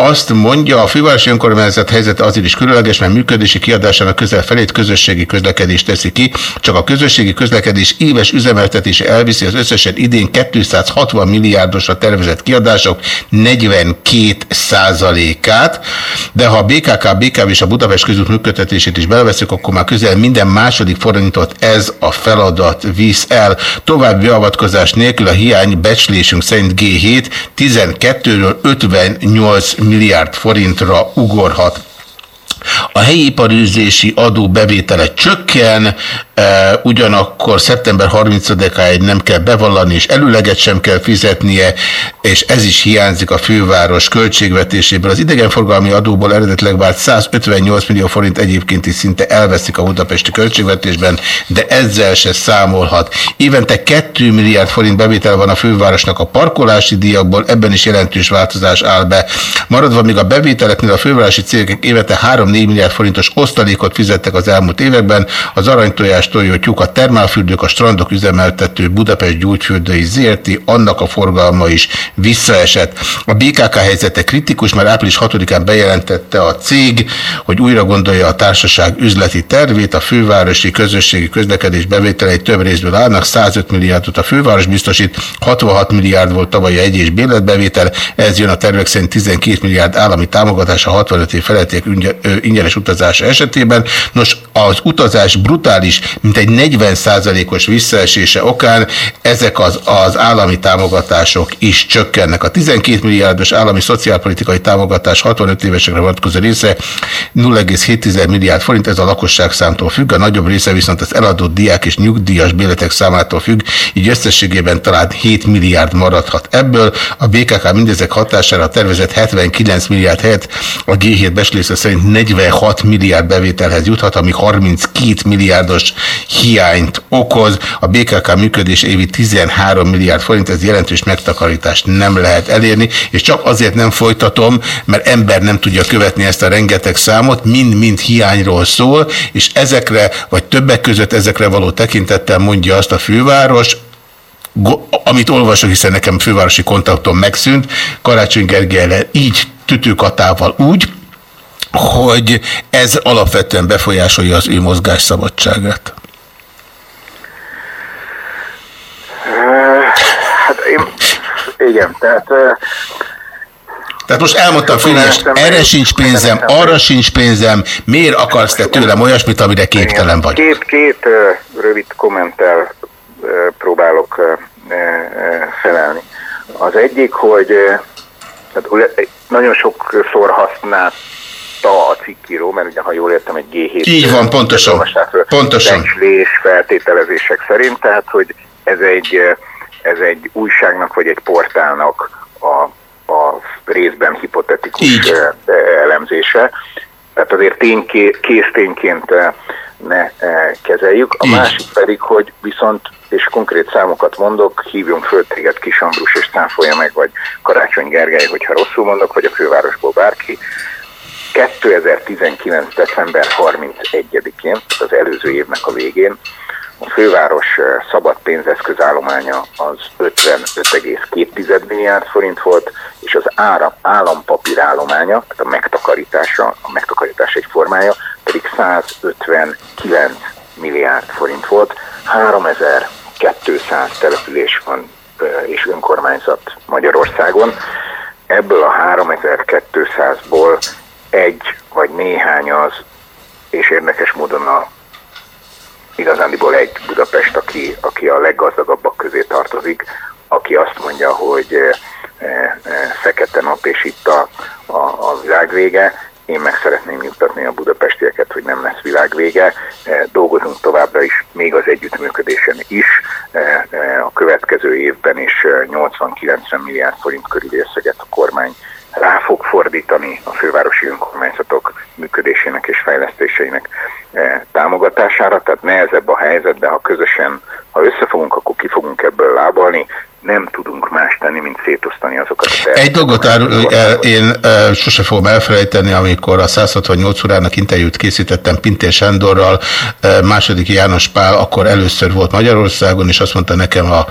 Azt mondja, a fővárosi önkormányzat helyzete azért is különleges, mert működési kiadásának közel felét közösségi közlekedés teszi ki. Csak a közösségi közlekedés éves üzemeltetése elviszi az összesen idén 260 milliárdosra tervezett kiadások 42 százalékát, de ha a BKK, BKV és a Budapest között működtetését is beleveszünk, akkor már közel minden második forintot ez a feladat visz el. További beavatkozás nélkül a hiány becslésünk szerint G7 12-ről 58 milliárd forintra ugorhat. A helyi iparűzési adó bevétele csökken, e, ugyanakkor szeptember 30-áig nem kell bevallani, és előleget sem kell fizetnie, és ez is hiányzik a főváros költségvetéséből. Az idegenforgalmi adóból eredetileg vált 158 millió forint egyébként is szinte elveszik a budapesti költségvetésben, de ezzel se számolhat. Évente 2 milliárd forint bevétel van a fővárosnak a parkolási díjakból, ebben is jelentős változás áll be. Maradva még a bevételeknél a fővárosi cégek évente 3-4 milliárd forintos osztalékot fizettek az elmúlt években, az aranytojás tojó tyúk, a termálfürdők, a strandok üzemeltető Budapest gyújtfürdői ZRT, annak a forgalma is visszaesett. A BKK helyzete kritikus, mert április 6-án bejelentette a cég, hogy újra gondolja a társaság üzleti tervét, a fővárosi közösségi közlekedés bevételei több részből állnak, 105 milliárdot a főváros biztosít, 66 milliárd volt tavaly egy és béletbevétel, ez jön a tervek szerint 12 milliárd állami támogatás a 65 év felettiek ingyenes utazása esetében. Nos, az utazás brutális, mint egy 40 os visszaesése okán ezek az, az állami támogatások is csökkennek. A 12 milliárdos állami szociálpolitikai támogatás 65 évesekre vonatkozó része 0,7 milliárd forint, ez a lakosság számtól függ, a nagyobb része viszont az eladott diák és nyugdíjas béletek számától függ, így összességében talán 7 milliárd maradhat ebből. A BKK mindezek hatására a tervezett 79 milliárd helyett a G7 beslésze szerint 46 milliárd bevételhez juthat, ami 32 milliárdos hiányt okoz. A BKK működés évi 13 milliárd forint, ez jelentős megtakarítást nem lehet elérni, és csak azért nem folytatom, mert ember nem tudja követni ezt a rengeteg számot, mind-mind hiányról szól, és ezekre, vagy többek között ezekre való tekintettel mondja azt a főváros, amit olvasok, hiszen nekem fővárosi kontaktom megszűnt, Karácsony Gergelyel így tütőkatával úgy, hogy ez alapvetően befolyásolja az ő mozgásszabadságát. Hát én, igen, tehát tehát most elmondtam Fényes, erre sincs pénzem, arra sincs pénzem, miért akarsz te tőlem olyasmit, amire képtelen vagy? Két, két rövid kommentel próbálok felelni. Az egyik, hogy tehát nagyon sokszor használt a cikkíró, mert ugye, ha jól értem, egy G7... Így van, pontosan. Pontosan. feltételezések szerint, tehát, hogy ez egy, ez egy újságnak vagy egy portálnak a, a részben hipotetikus Így. elemzése. Tehát azért tényké, késztényként ne kezeljük. A Így. másik pedig, hogy viszont, és konkrét számokat mondok, hívjunk föl téged Kis Ambrus, és cáfolja meg, vagy Karácsony Gergely, hogyha rosszul mondok, vagy a fővárosból bárki. 2019. december 31-én, az előző évnek a végén a főváros szabad pénzeszközállománya az 55,2 milliárd forint volt, és az áram, állampapírállománya, tehát a megtakarítása, a megtakarítás egy formája pedig 159 milliárd forint volt. 3200 település van és önkormányzat Magyarországon. Ebből a 3200-ból egy vagy néhány az, és érdekes módon a igazándiból egy Budapest, aki, aki a leggazdagabbak közé tartozik, aki azt mondja, hogy e, e, fekete nap és itt a, a, a világ vége. Én meg szeretném nyugtatni a budapestieket, hogy nem lesz világvége. Dolgozunk továbbra is, még az együttműködésen is. A következő évben is 80-90 milliárd forint körül összeget a kormány rá fog fordítani a fővárosi önkormányzatok működésének és fejlesztéseinek eh, támogatására, tehát nehezebb a helyzet, de ha közösen, ha összefogunk, akkor ki fogunk ebből lábalni, nem tudunk más tenni, mint szétosztani azokat a Egy dolgot árul, én e, sose fogom elfelejteni, amikor a 168 órának interjút készítettem Pintér Sándorral, e, második János Pál akkor először volt Magyarországon, és azt mondta nekem a,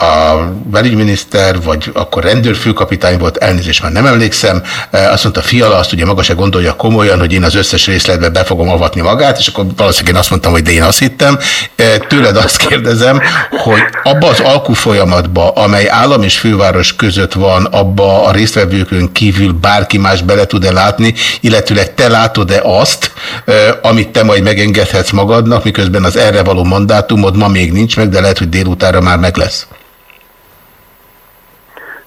a belügyminiszter, vagy akkor rendőrfőkapitány volt, elnézést már nem emlékszem, e, azt mondta Fiala, azt ugye maga se gondolja komolyan, hogy én az összes részletbe be fogom avatni magát, és akkor valószínűleg én azt mondtam, hogy de én azt hittem. E, tőled azt kérdezem, hogy abba az alkufolyamatba, amely állam és főváros között van, abba a résztvevőkön kívül bárki más bele tud-e látni, illetőleg te látod-e azt, e, amit te majd megengedhetsz magadnak, miközben az erre való mandátumod ma még nincs meg, de lehet, hogy délutára már meg lesz.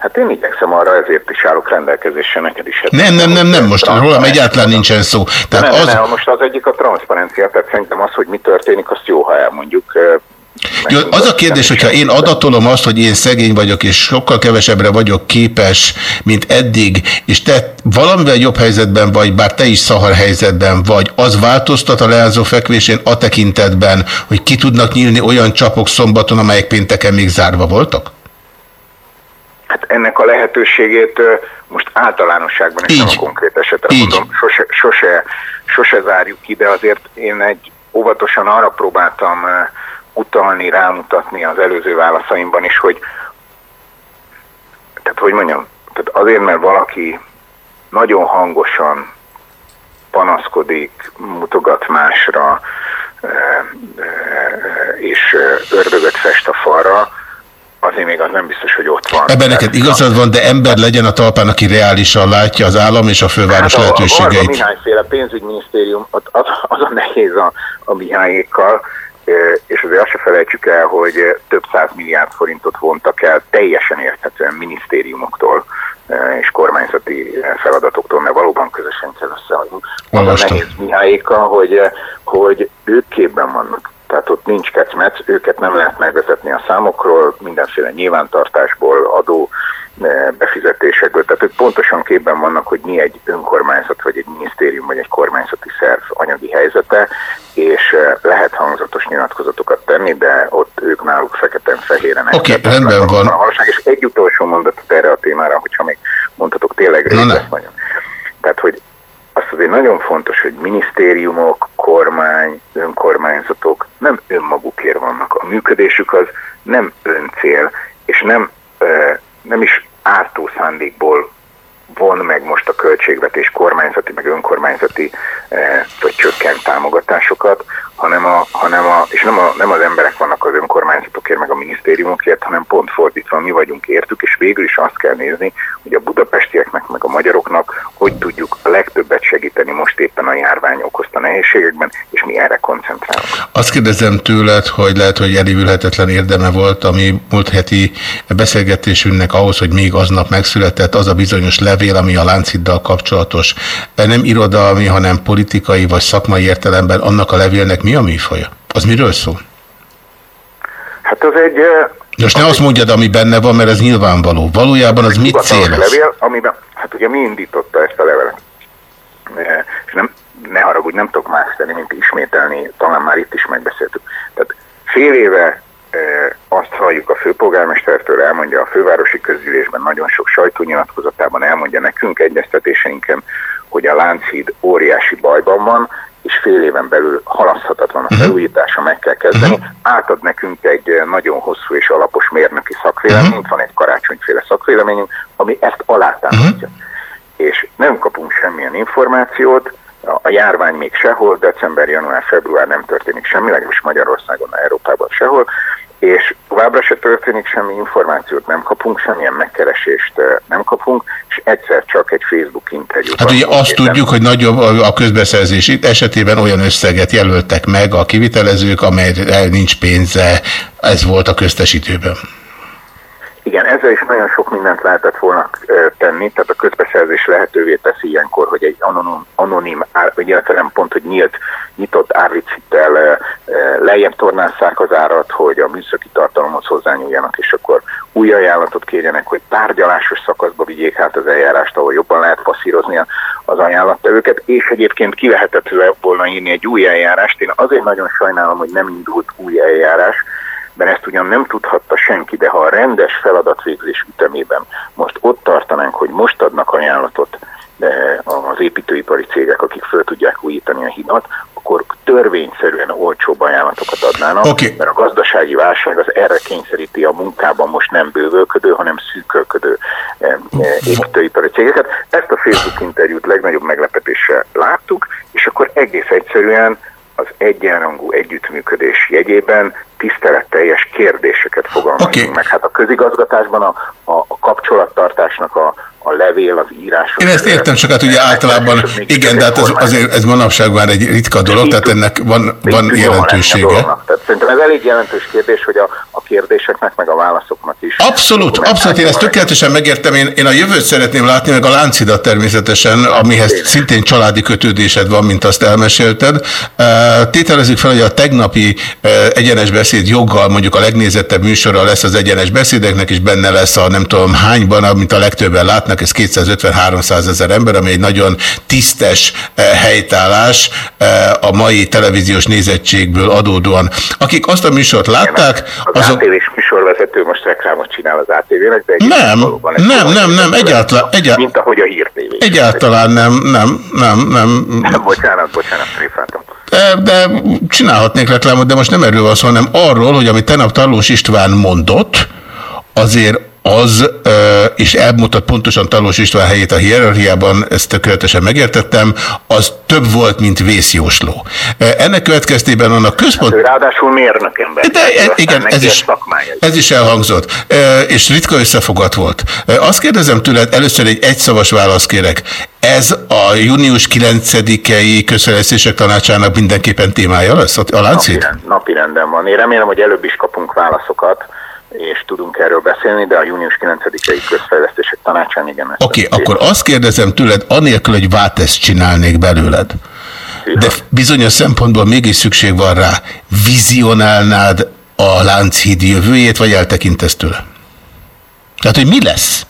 Hát én igyekszem arra, ezért is állok rendelkezésre neked is. Hát Nem, nem, nem, nem, most rólam egyáltalán nincsen szó. Tehát nem, az, nem, most az egyik a transzparencia, tehát szerintem az, hogy mi történik, azt jó, ha elmondjuk. Jó, az a kérdés, hogyha én adatolom azt, hogy én szegény vagyok, és sokkal kevesebbre vagyok képes, mint eddig, és te valamivel jobb helyzetben vagy, bár te is szahar helyzetben vagy, az változtat a leányzó fekvésén a tekintetben, hogy ki tudnak nyílni olyan csapok szombaton, amelyek pénteken még zárva voltak? Hát ennek a lehetőségét most általánosságban és nem a konkrét esetre mondom, sose, sose, sose zárjuk ki, de azért én egy óvatosan arra próbáltam utalni, rámutatni az előző válaszaimban is, hogy tehát hogy mondjam, tehát azért, mert valaki nagyon hangosan panaszkodik, mutogat másra, és ördögöt fest a falra, azért még az nem biztos, hogy ott van. Ebben neked igazad van, de ember legyen a talpán, aki reálisan látja az állam és a főváros Hát a- A Varga lehetőségeit. Mihályféle pénzügyminisztérium, az, az, az a nehéz a, a Mihályékkal, és azért azt se felejtsük el, hogy több száz milliárd forintot vontak el teljesen érthetően minisztériumoktól és kormányzati feladatoktól, mert valóban közösen kell összeadni. Az a nehéz Mihályékkal, hogy, hogy ők képben vannak. Tehát ott nincs kecmec, őket nem lehet megvezetni a számokról, mindenféle nyilvántartásból, adó eh, befizetésekből. Tehát ők pontosan képben vannak, hogy mi egy önkormányzat, vagy egy minisztérium, vagy egy kormányzati szerv anyagi helyzete, és eh, lehet hangzatos nyilatkozatokat tenni, de ott ők náluk feketen-fehéren. Oké, rendben van. A valóság. És egy utolsó mondatot erre a témára, hogyha még mondhatok, tényleg lesz nagyon. Tehát, hogy azt azért nagyon fontos, hogy minisztériumok, kormány, önkormányzatok nem önmagukért vannak. A működésük az nem öncél, és nem, nem is ártó szándékból von meg most a költségvetés kormányzati, meg önkormányzati vagy csökkent támogatásokat, hanem, a, hanem a, és nem, a, nem az emberek vannak az önkormányzatokért, meg a minisztériumokért, hanem pont fordítva mi vagyunk értük, és végül is azt kell nézni, hogy a budapestieknek, meg a magyaroknak, hogy tudjuk a legtöbbet segíteni most éppen a járvány okozta nehézségekben, és mi erre koncentrálunk. Azt kérdezem tőled, hogy lehet, hogy elévülhetetlen érdeme volt a mi múlt heti beszélgetésünknek ahhoz, hogy még aznap megszületett az a bizonyos levél, ami a Lánciddal kapcsolatos. Nem irodalmi, hanem politikai vagy szakmai értelemben annak a levélnek mi a műfaja? Az miről szól? Hát az egy... Most ne azt mondjad, ami benne van, mert ez nyilvánvaló. Valójában az mit céloz? levél, amiben, hát ugye mi indította ezt a levelet. E, És nem, ne haragudj, nem tudok más tenni, mint ismételni, talán már itt is megbeszéltük. Tehát fél éve e, azt halljuk a főpolgármestertől, elmondja a fővárosi közgyűlésben, nagyon sok sajtónyilatkozatában elmondja nekünk egyeztetéseinken, hogy a Lánchíd óriási bajban van, és fél éven belül halaszthatatlan a felújítása, meg kell kezdeni. Átad nekünk egy nagyon hosszú és alapos mérnöki szakvéleményt, van egy karácsonyféle szakvéleményünk, ami ezt alátámasztja. És nem kapunk semmilyen információt, a- a járvány még sehol, december, január, február nem történik semmi, legalábbis Magyarországon, Európában sehol, és továbbra se történik semmi információt, nem kapunk, semmilyen megkeresést eh, nem kapunk, és egyszer csak egy Facebook interjút. Hát ugye azt tudjuk, hogy nagyobb a közbeszerzés esetében olyan összeget jelöltek meg a kivitelezők, amelyre nincs pénze. Ez volt a köztesítőben. Igen, ezzel is nagyon sok mindent lehetett volna tenni, tehát a közbeszerzés lehetővé teszi ilyenkor, hogy egy anonim, anonim ár, illetve nem pont, hogy nyílt, nyitott ö, lejjebb tornásszák az árat, hogy a műszaki tartalomhoz hozzányúljanak, és akkor új ajánlatot kérjenek, hogy tárgyalásos szakaszba vigyék át az eljárást, ahol jobban lehet passzírozni az ajánlattevőket, és egyébként ki lehetett volna írni egy új eljárást. Én azért nagyon sajnálom, hogy nem indult új eljárás, mert ezt ugyan nem tudhatta senki, de ha a rendes feladatvégzés ütemében most ott tartanánk, hogy most adnak ajánlatot az építőipari cégek, akik föl tudják újítani a hidat, akkor törvényszerűen olcsóbb ajánlatokat adnának, Oké. mert a gazdasági válság az erre kényszeríti a munkában most nem bővölködő, hanem szűkölködő eh, eh, építőipari cégeket. Ezt a Facebook interjút legnagyobb meglepetéssel láttuk, és akkor egész egyszerűen az egyenrangú együttműködés jegyében tiszteletteljes kérdéseket fogalmazunk Oké. meg. Hát a közigazgatásban a, a, a kapcsolattartásnak a, a levél, az írás. Én ezt értem, csak hát ugye általában, igen, de hát ez, azért ez manapság már egy ritka dolog, tehát ennek van, van jelentősége. Tehát szerintem ez elég jelentős kérdés, hogy a, aki kérdéseknek, meg a válaszoknak is. Abszolút, abszolút, én ezt tökéletesen megértem. Én, én a jövőt szeretném látni, meg a láncidat természetesen, amihez szintén családi kötődésed van, mint azt elmesélted. Tételezzük fel, hogy a tegnapi egyenes beszéd joggal mondjuk a legnézettebb műsora lesz az egyenes beszédeknek, és benne lesz a nem tudom hányban, amit a legtöbben látnak, ez 250-300 ezer ember, ami egy nagyon tisztes helytállás a mai televíziós nézettségből adódóan. Akik azt a műsort látták, az azok... ATV-s műsorvezető most reklámot csinál az ATV-nek, de nem, nem, nem, nem, egyáltalán, egyáltalán, mint ahogy a hírtévé. Egyáltalán nem, nem, nem, nem. bocsánat, bocsánat, tréfáltam. De csinálhatnék reklámot, de most nem erről van szó, hanem arról, hogy amit tegnap Tarlós István mondott, azért az, és elmutat pontosan Talós István helyét a hierarchiában, ezt tökéletesen megértettem, az több volt, mint vészjósló. Ennek következtében annak központ... Hát, ráadásul mérnök ember. De, igen, ez is, ez is elhangzott, és ritka összefogat volt. Azt kérdezem tőled, először egy egyszavas választ kérek. Ez a június 9-i közfelejtések tanácsának mindenképpen témája lesz a láncét? Napi, napi renden van. Én remélem, hogy előbb is kapunk válaszokat és tudunk erről beszélni, de a június 9-i közfejlesztések tanácsán igen. Oké, okay, akkor azt kérdezem tőled, anélkül, hogy váteszt csinálnék belőled, de bizonyos szempontból mégis szükség van rá, vizionálnád a Lánchíd jövőjét, vagy eltekintesz tőle? Tehát, hogy mi lesz?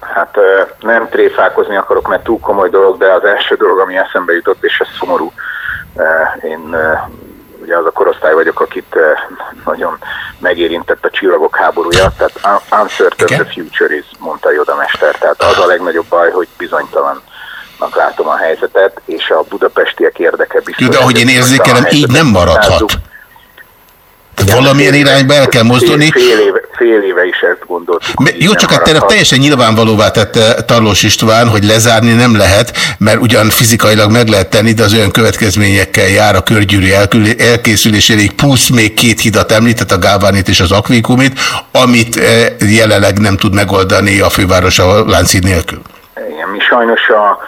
Hát nem tréfálkozni akarok, mert túl komoly dolog, de az első dolog, ami eszembe jutott, és ez szomorú, én ugye az a korosztály vagyok, akit nagyon megérintett a csillagok háborúja, tehát uncertain the future is, mondta Joda Mester, tehát az a legnagyobb baj, hogy bizonytalan látom a helyzetet, és a budapestiek érdeke biztos. De ahogy én érzékelem, így nem maradhat. Valamilyen irányba el kell mozdulni. Fél éve, fél éve is ezt gondoltuk. Jó, csak hát teljesen nyilvánvalóvá tette Tarlós István, hogy lezárni nem lehet, mert ugyan fizikailag meg lehet tenni, de az olyan következményekkel jár a körgyűri elkészüléséig, plusz még két hidat említett, a Gálvánit és az Akvikumit, amit eh, jelenleg nem tud megoldani a főváros a Lánchíd nélkül. Igen, mi sajnos a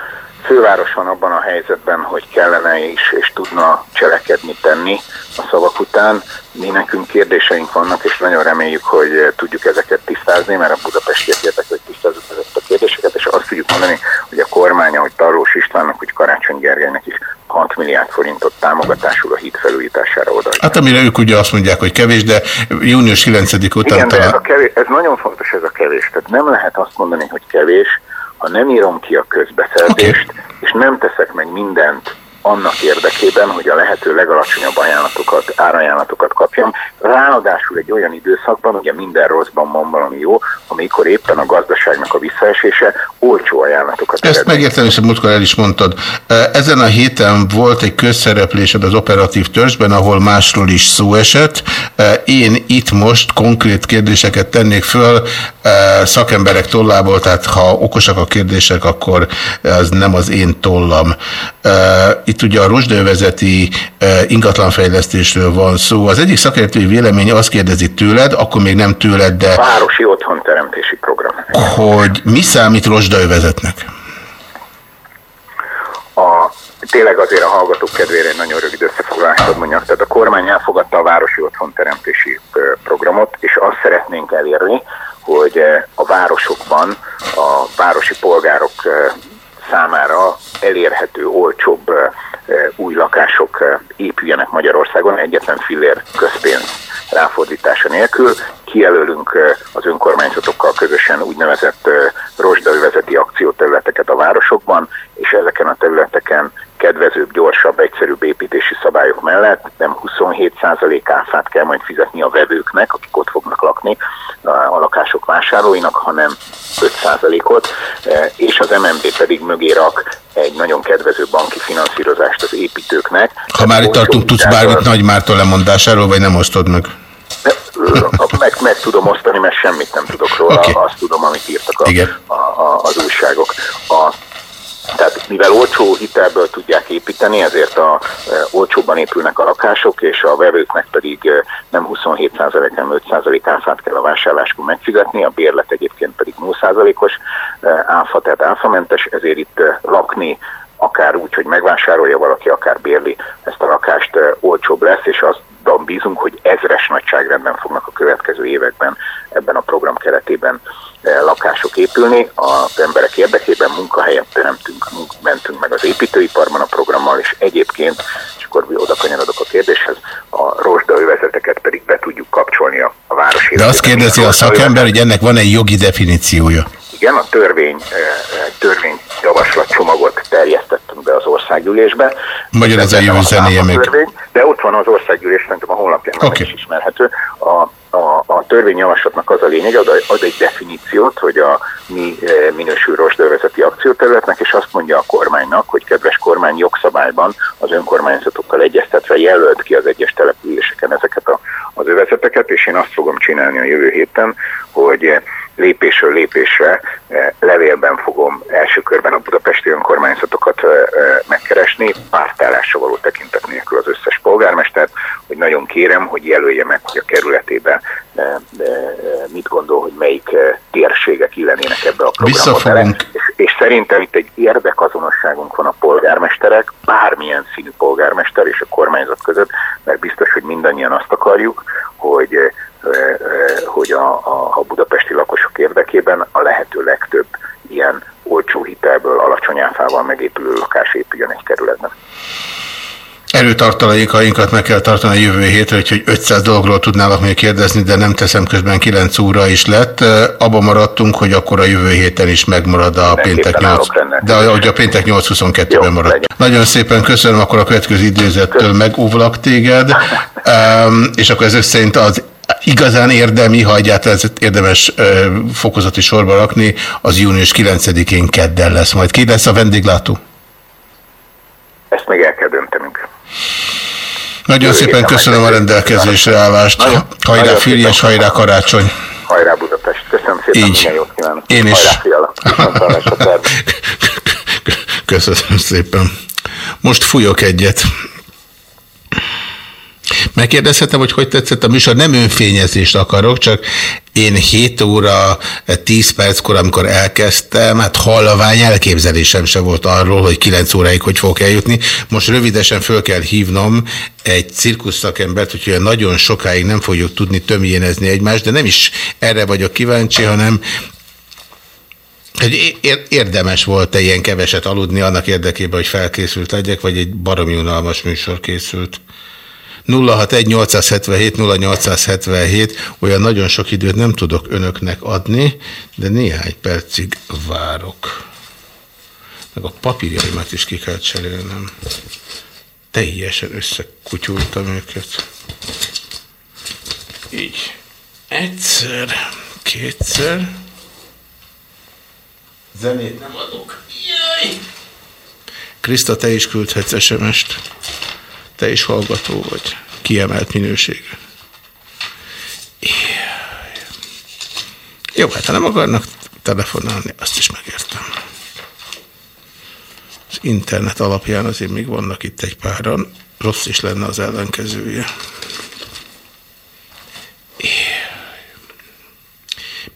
főváros van abban a helyzetben, hogy kellene is és tudna cselekedni, tenni a szavak után. Mi nekünk kérdéseink vannak, és nagyon reméljük, hogy tudjuk ezeket tisztázni, mert a budapestiek értek, hogy tisztázzuk ezeket a kérdéseket, és azt tudjuk mondani, hogy a kormánya, hogy Tarlós Istvánnak, hogy Karácsony Gergelynek is 6 milliárd forintot támogatásul a híd felújítására oda. Hát amire ők ugye azt mondják, hogy kevés, de június 9 után Igen, talán... ez, a kevés, ez nagyon fontos ez a kevés. Tehát nem lehet azt mondani, hogy kevés, ha nem írom ki a közbeszerzést, okay. és nem teszek meg mindent annak érdekében, hogy a lehető legalacsonyabb ajánlatokat, árajánlatokat kapjam. Ráadásul egy olyan időszakban, ugye minden rosszban van valami jó, amikor éppen a gazdaságnak a visszaesése olcsó ajánlatokat Ezt megértem, és múltkor el is mondtad. Ezen a héten volt egy közszereplésed az operatív törzsben, ahol másról is szó esett. Én itt most konkrét kérdéseket tennék föl szakemberek tollából, tehát ha okosak a kérdések, akkor az nem az én tollam. Itt ugye a rozsdővezeti ingatlanfejlesztésről van szó. Az egyik szakértői vélemény azt kérdezi tőled, akkor még nem tőled, de... Városi otthonteremtési program. Hogy mi számít rozsdővezetnek? A, tényleg azért a hallgatók kedvére egy nagyon rövid összefoglalást mondjak. Tehát a kormány elfogadta a városi otthonteremtési programot, és azt szeretnénk elérni, hogy a városokban a városi polgárok számára elérhető, olcsóbb új lakások épüljenek Magyarországon, egyetlen fillér közpénz ráfordítása nélkül. Kijelölünk az önkormányzatokkal közösen úgynevezett rozsdaövezeti akcióterületeket a városokban, és ezeken a területeken kedvezőbb, gyorsabb, egyszerűbb építési szabályok mellett nem 27% áfát kell majd fizetni a vevőknek, akik ott fognak lakni, a lakások vásárlóinak, hanem 5%-ot, és az MNB pedig mögé rak egy nagyon kedvező banki finanszírozást az építőknek. Ha már itt tartunk, tudsz bármit Nagymártól lemondásáról, vagy nem osztod meg? meg, meg tudom osztani, mert semmit nem tudok róla, okay. azt tudom, amit írtak a, a, a, az újságok. A, tehát mivel olcsó hitelből tudják építeni, ezért a, e, olcsóbban épülnek a lakások, és a vevőknek pedig e, nem 27% hanem 5% áfát kell a vásárláskor megfizetni, a bérlet egyébként pedig 0%-os e, áfa, tehát áfamentes, ezért itt e, lakni akár úgy, hogy megvásárolja valaki, akár bérli ezt a lakást, e, olcsóbb lesz, és azt abban bízunk, hogy ezres nagyságrendben fognak a következő években ebben a program keretében lakások épülni. Az emberek érdekében munkahelyet teremtünk, mentünk meg az építőiparban a programmal, és egyébként, és akkor oda kanyarodok a kérdéshez, a rozsdaövezeteket pedig be tudjuk kapcsolni a, a város De azt kérdezi a szakember, hogy ennek van egy jogi definíciója. Igen, a törvény, törvény javaslatcsomagot terjesztettünk be az országgyűlésbe. Magyar ez a jövő zenéje meg. De ott van az országgyűlés, szerintem a honlapján okay. is ismerhető. A a, a törvényjavaslatnak az a lényeg, ad, ad egy definíciót, hogy a mi e, minősül rosdövezeti akcióterületnek, és azt mondja a kormánynak, hogy kedves kormány jogszabályban az önkormányzatokkal egyeztetve jelölt ki az egyes településeken ezeket a, az övezeteket, és én azt fogom csinálni a jövő héten, hogy lépésről lépésre eh, levélben fogom első körben a budapesti önkormányzatokat eh, eh, megkeresni, pártállásra való tekintet nélkül az összes polgármestert, hogy nagyon kérem, hogy jelölje meg, hogy a kerületében mit gondol, hogy melyik térségek illenének ebbe a programba. És, és szerintem itt egy érdekazonosságunk van a polgármesterek, bármilyen színű polgármester és a kormányzat között, mert biztos, hogy mindannyian azt akarjuk, hogy hogy a, a, a budapesti lakosok érdekében a lehető legtöbb ilyen olcsó hitelből, alacsony áfával megépülő lakás épüljön egy kerületben. Előtartalékainkat meg kell tartani a jövő hétre, úgyhogy 500 dologról tudnálak még kérdezni, de nem teszem közben 9 óra is lett. Abba maradtunk, hogy akkor a jövő héten is megmarad a péntek 8. De hogy a péntek 8-22-ben marad. Legyen. Nagyon szépen köszönöm, akkor a következő időzettől megóvlak téged, um, és akkor ez szerint az igazán érdemi, ha egyáltalán ezt érdemes ö, fokozati sorba rakni, az június 9-én kedden lesz majd. Ki lesz a vendéglátó? Ezt még el kell döntenünk. Nagyon Ő szépen köszönöm a rendelkezésre állást. Nagyon, hajrá nagyon Füriyes, hajrá Karácsony. Hajrá Budapest. Köszönöm szépen, Így. jót kívánok. Én is. Hajrá, Köszönöm szépen. Most fújok egyet. Megkérdezhetem, hogy hogy tetszett a műsor? Nem önfényezést akarok, csak én 7 óra 10 perckor, amikor elkezdtem, hát halvány elképzelésem se volt arról, hogy 9 óráig hogy fogok eljutni. Most rövidesen föl kell hívnom egy cirkusszakembert, hogy nagyon sokáig nem fogjuk tudni tömjénezni egymást, de nem is erre vagyok kíváncsi, hanem hogy érdemes volt-e ilyen keveset aludni annak érdekében, hogy felkészült legyek, vagy egy baromi unalmas műsor készült. 061-877-0877, olyan nagyon sok időt nem tudok önöknek adni, de néhány percig várok. Meg a papírjaimat is ki kell cserélnem. Teljesen összekutyultam őket. Így. Egyszer, kétszer. Zenét nem adok. Jaj! Krista, te is küldhetsz SMS-t. Te is hallgató vagy. Kiemelt minőségű. Jó, hát ha nem akarnak telefonálni, azt is megértem. Az internet alapján azért még vannak itt egy páran. Rossz is lenne az ellenkezője.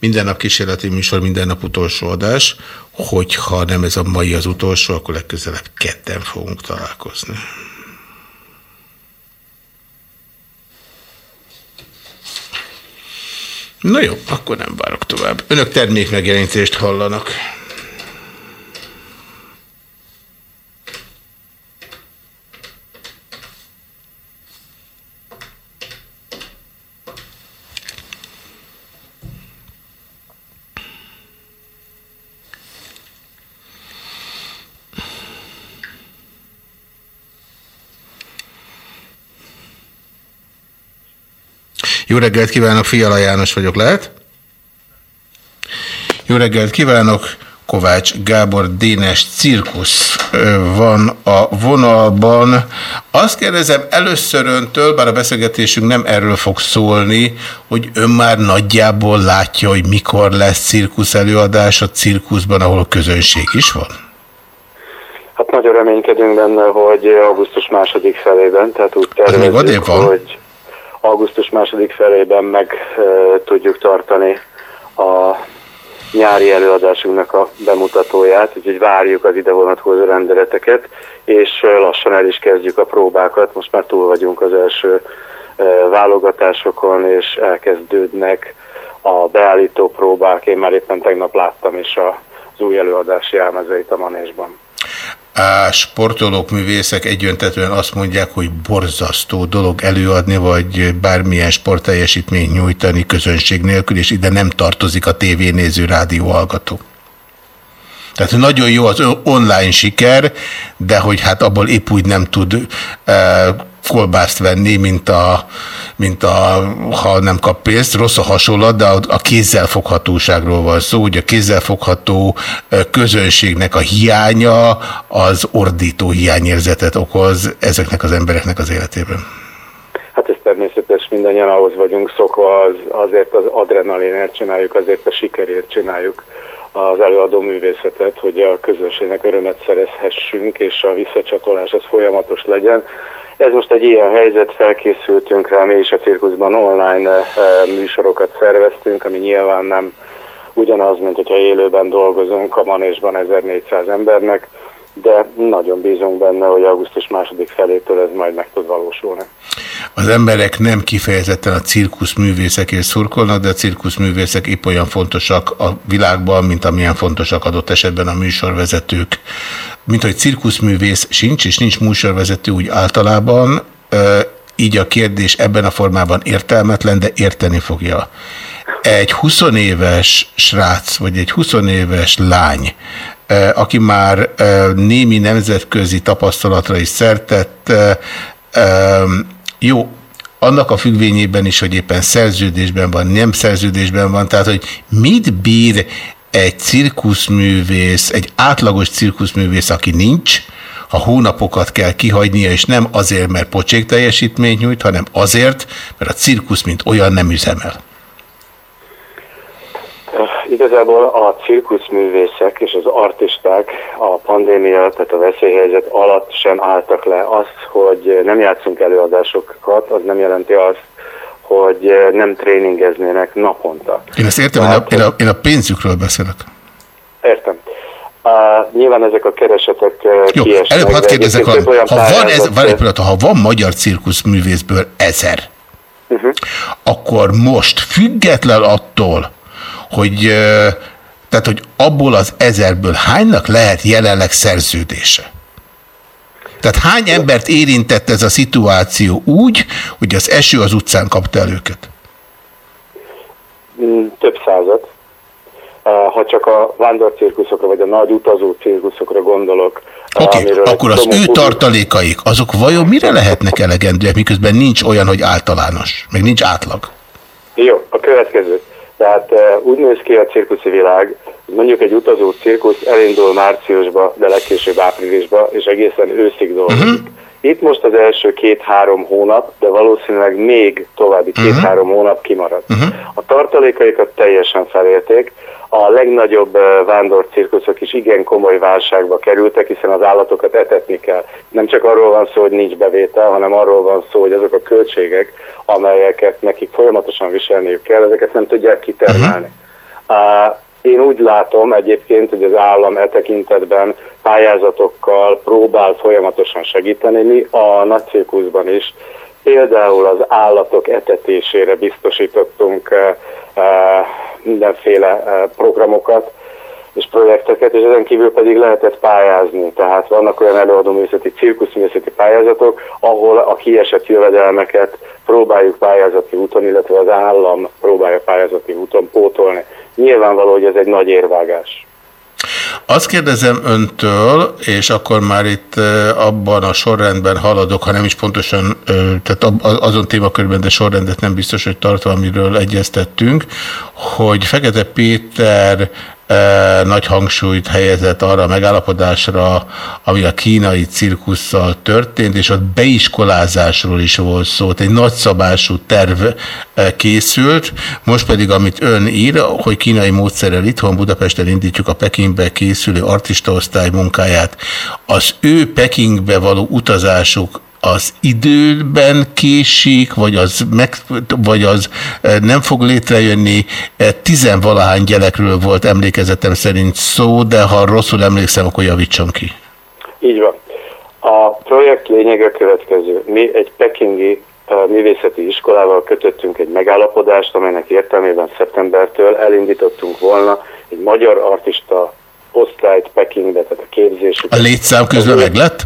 Minden nap kísérleti műsor, minden nap utolsó adás. Hogyha nem ez a mai az utolsó, akkor legközelebb ketten fogunk találkozni. Na jó, akkor nem várok tovább. Önök termékmegjelenítést hallanak. Jó reggelt kívánok, Fiala János vagyok, lehet? Jó reggelt kívánok, Kovács Gábor Dénes cirkusz van a vonalban. Azt kérdezem először öntől, bár a beszélgetésünk nem erről fog szólni, hogy ön már nagyjából látja, hogy mikor lesz cirkusz előadás a cirkuszban, ahol közönség is van? Hát nagyon reménykedünk benne, hogy augusztus második felében, tehát úgy tervezzük, hogy augusztus második felében meg tudjuk tartani a nyári előadásunknak a bemutatóját, úgyhogy várjuk az ide vonatkozó rendeleteket, és lassan el is kezdjük a próbákat, most már túl vagyunk az első válogatásokon, és elkezdődnek a beállító próbák. Én már éppen tegnap láttam is az új előadási elmezeit a manésban. A sportolók, művészek egyöntetően azt mondják, hogy borzasztó dolog előadni, vagy bármilyen sportteljesítményt nyújtani közönség nélkül, és ide nem tartozik a tévénéző rádióhallgató. Tehát nagyon jó az online siker, de hogy hát abból épp úgy nem tud e, kolbászt venni, mint, a, mint a, ha nem kap pénzt. Rossz a hasonlat, de a, kézzelfoghatóságról van szó, hogy a kézzelfogható közönségnek a hiánya az ordító hiányérzetet okoz ezeknek az embereknek az életében. Hát ez természetes, mindannyian ahhoz vagyunk szokva, az, azért az adrenalinért csináljuk, azért a sikerért csináljuk az előadó művészetet, hogy a közönségnek örömet szerezhessünk, és a visszacsatolás az folyamatos legyen. Ez most egy ilyen helyzet, felkészültünk rá, mi is a cirkuszban online eh, műsorokat szerveztünk, ami nyilván nem ugyanaz, mint hogyha élőben dolgozunk a manésban 1400 embernek, de nagyon bízunk benne, hogy augusztus második felétől ez majd meg tud valósulni. Az emberek nem kifejezetten a cirkuszművészekért szurkolnak, de a cirkuszművészek épp olyan fontosak a világban, mint amilyen fontosak adott esetben a műsorvezetők. Mint hogy cirkuszművész sincs, és nincs műsorvezető úgy általában, így a kérdés ebben a formában értelmetlen, de érteni fogja. Egy 20 éves srác, vagy egy 20 éves lány aki már némi nemzetközi tapasztalatra is szertett, jó, annak a függvényében is, hogy éppen szerződésben van, nem szerződésben van, tehát hogy mit bír egy cirkuszművész, egy átlagos cirkuszművész, aki nincs, ha hónapokat kell kihagynia, és nem azért, mert pocsék teljesítményt nyújt, hanem azért, mert a cirkusz, mint olyan nem üzemel. Igazából a cirkuszművészek és az artisták a pandémia, tehát a veszélyhelyzet alatt sem álltak le. Az, hogy nem játszunk előadásokat, az nem jelenti azt, hogy nem tréningeznének naponta. Én ezt értem, Tehát, én, a, én a pénzükről beszélek. Értem. Uh, nyilván ezek a keresetek uh, Jó, kiesnek. előbb hadd kérdezek, ha, ha, van ez, van egy pillanat, ha van magyar cirkuszművészből ezer, uh -huh. akkor most független attól, hogy, tehát, hogy abból az ezerből hánynak lehet jelenleg szerződése? Tehát hány embert érintett ez a szituáció úgy, hogy az eső az utcán kapta el őket? Mm, több százat. Ha csak a vándorcirkuszokra, vagy a nagy utazó cirkuszokra gondolok. Oké, okay, akkor az ő tartalékaik, azok vajon mire lehetnek elegendőek, miközben nincs olyan, hogy általános, meg nincs átlag? Jó, a következő. Tehát úgy néz ki a cirkuszi világ, mondjuk egy utazó cirkusz elindul márciusba, de legkésőbb áprilisba, és egészen őszig dolgozik. Uh-huh. Itt most az első két-három hónap, de valószínűleg még további uh-huh. két-három hónap kimarad. Uh-huh. A tartalékaikat teljesen felérték, a legnagyobb vándorcirkuszok is igen komoly válságba kerültek, hiszen az állatokat etetni kell. Nem csak arról van szó, hogy nincs bevétel, hanem arról van szó, hogy azok a költségek, amelyeket nekik folyamatosan viselniük kell, ezeket nem tudják kitermelni. Uh, én úgy látom egyébként, hogy az állam e tekintetben pályázatokkal próbál folyamatosan segíteni. Mi a nagycirkuszban is például az állatok etetésére biztosítottunk mindenféle programokat és projekteket, és ezen kívül pedig lehetett pályázni. Tehát vannak olyan előadóművészeti, cirkuszművészeti pályázatok, ahol a kiesett jövedelmeket próbáljuk pályázati úton, illetve az állam próbálja pályázati úton pótolni. Nyilvánvaló, hogy ez egy nagy érvágás. Azt kérdezem öntől, és akkor már itt abban a sorrendben haladok, ha nem is pontosan, tehát azon témakörben, de sorrendet nem biztos, hogy tartva, amiről egyeztettünk, hogy Fekete Péter nagy hangsúlyt helyezett arra a megállapodásra, ami a kínai cirkusszal történt, és ott beiskolázásról is volt szó. Egy nagyszabású terv készült, most pedig, amit ön ír, hogy kínai módszerrel itthon Budapesten indítjuk a Pekingbe készülő artistaosztály munkáját. Az ő Pekingbe való utazásuk az időben késik, vagy az, meg, vagy az eh, nem fog létrejönni. Eh, tizenvalahány gyerekről volt emlékezetem szerint szó, de ha rosszul emlékszem, akkor javítson ki. Így van. A projekt lényege következő. Mi egy pekingi művészeti iskolával kötöttünk egy megállapodást, amelynek értelmében szeptembertől elindítottunk volna egy magyar artista osztályt Pekingbe, tehát a képzésük. A létszám közben meg lett?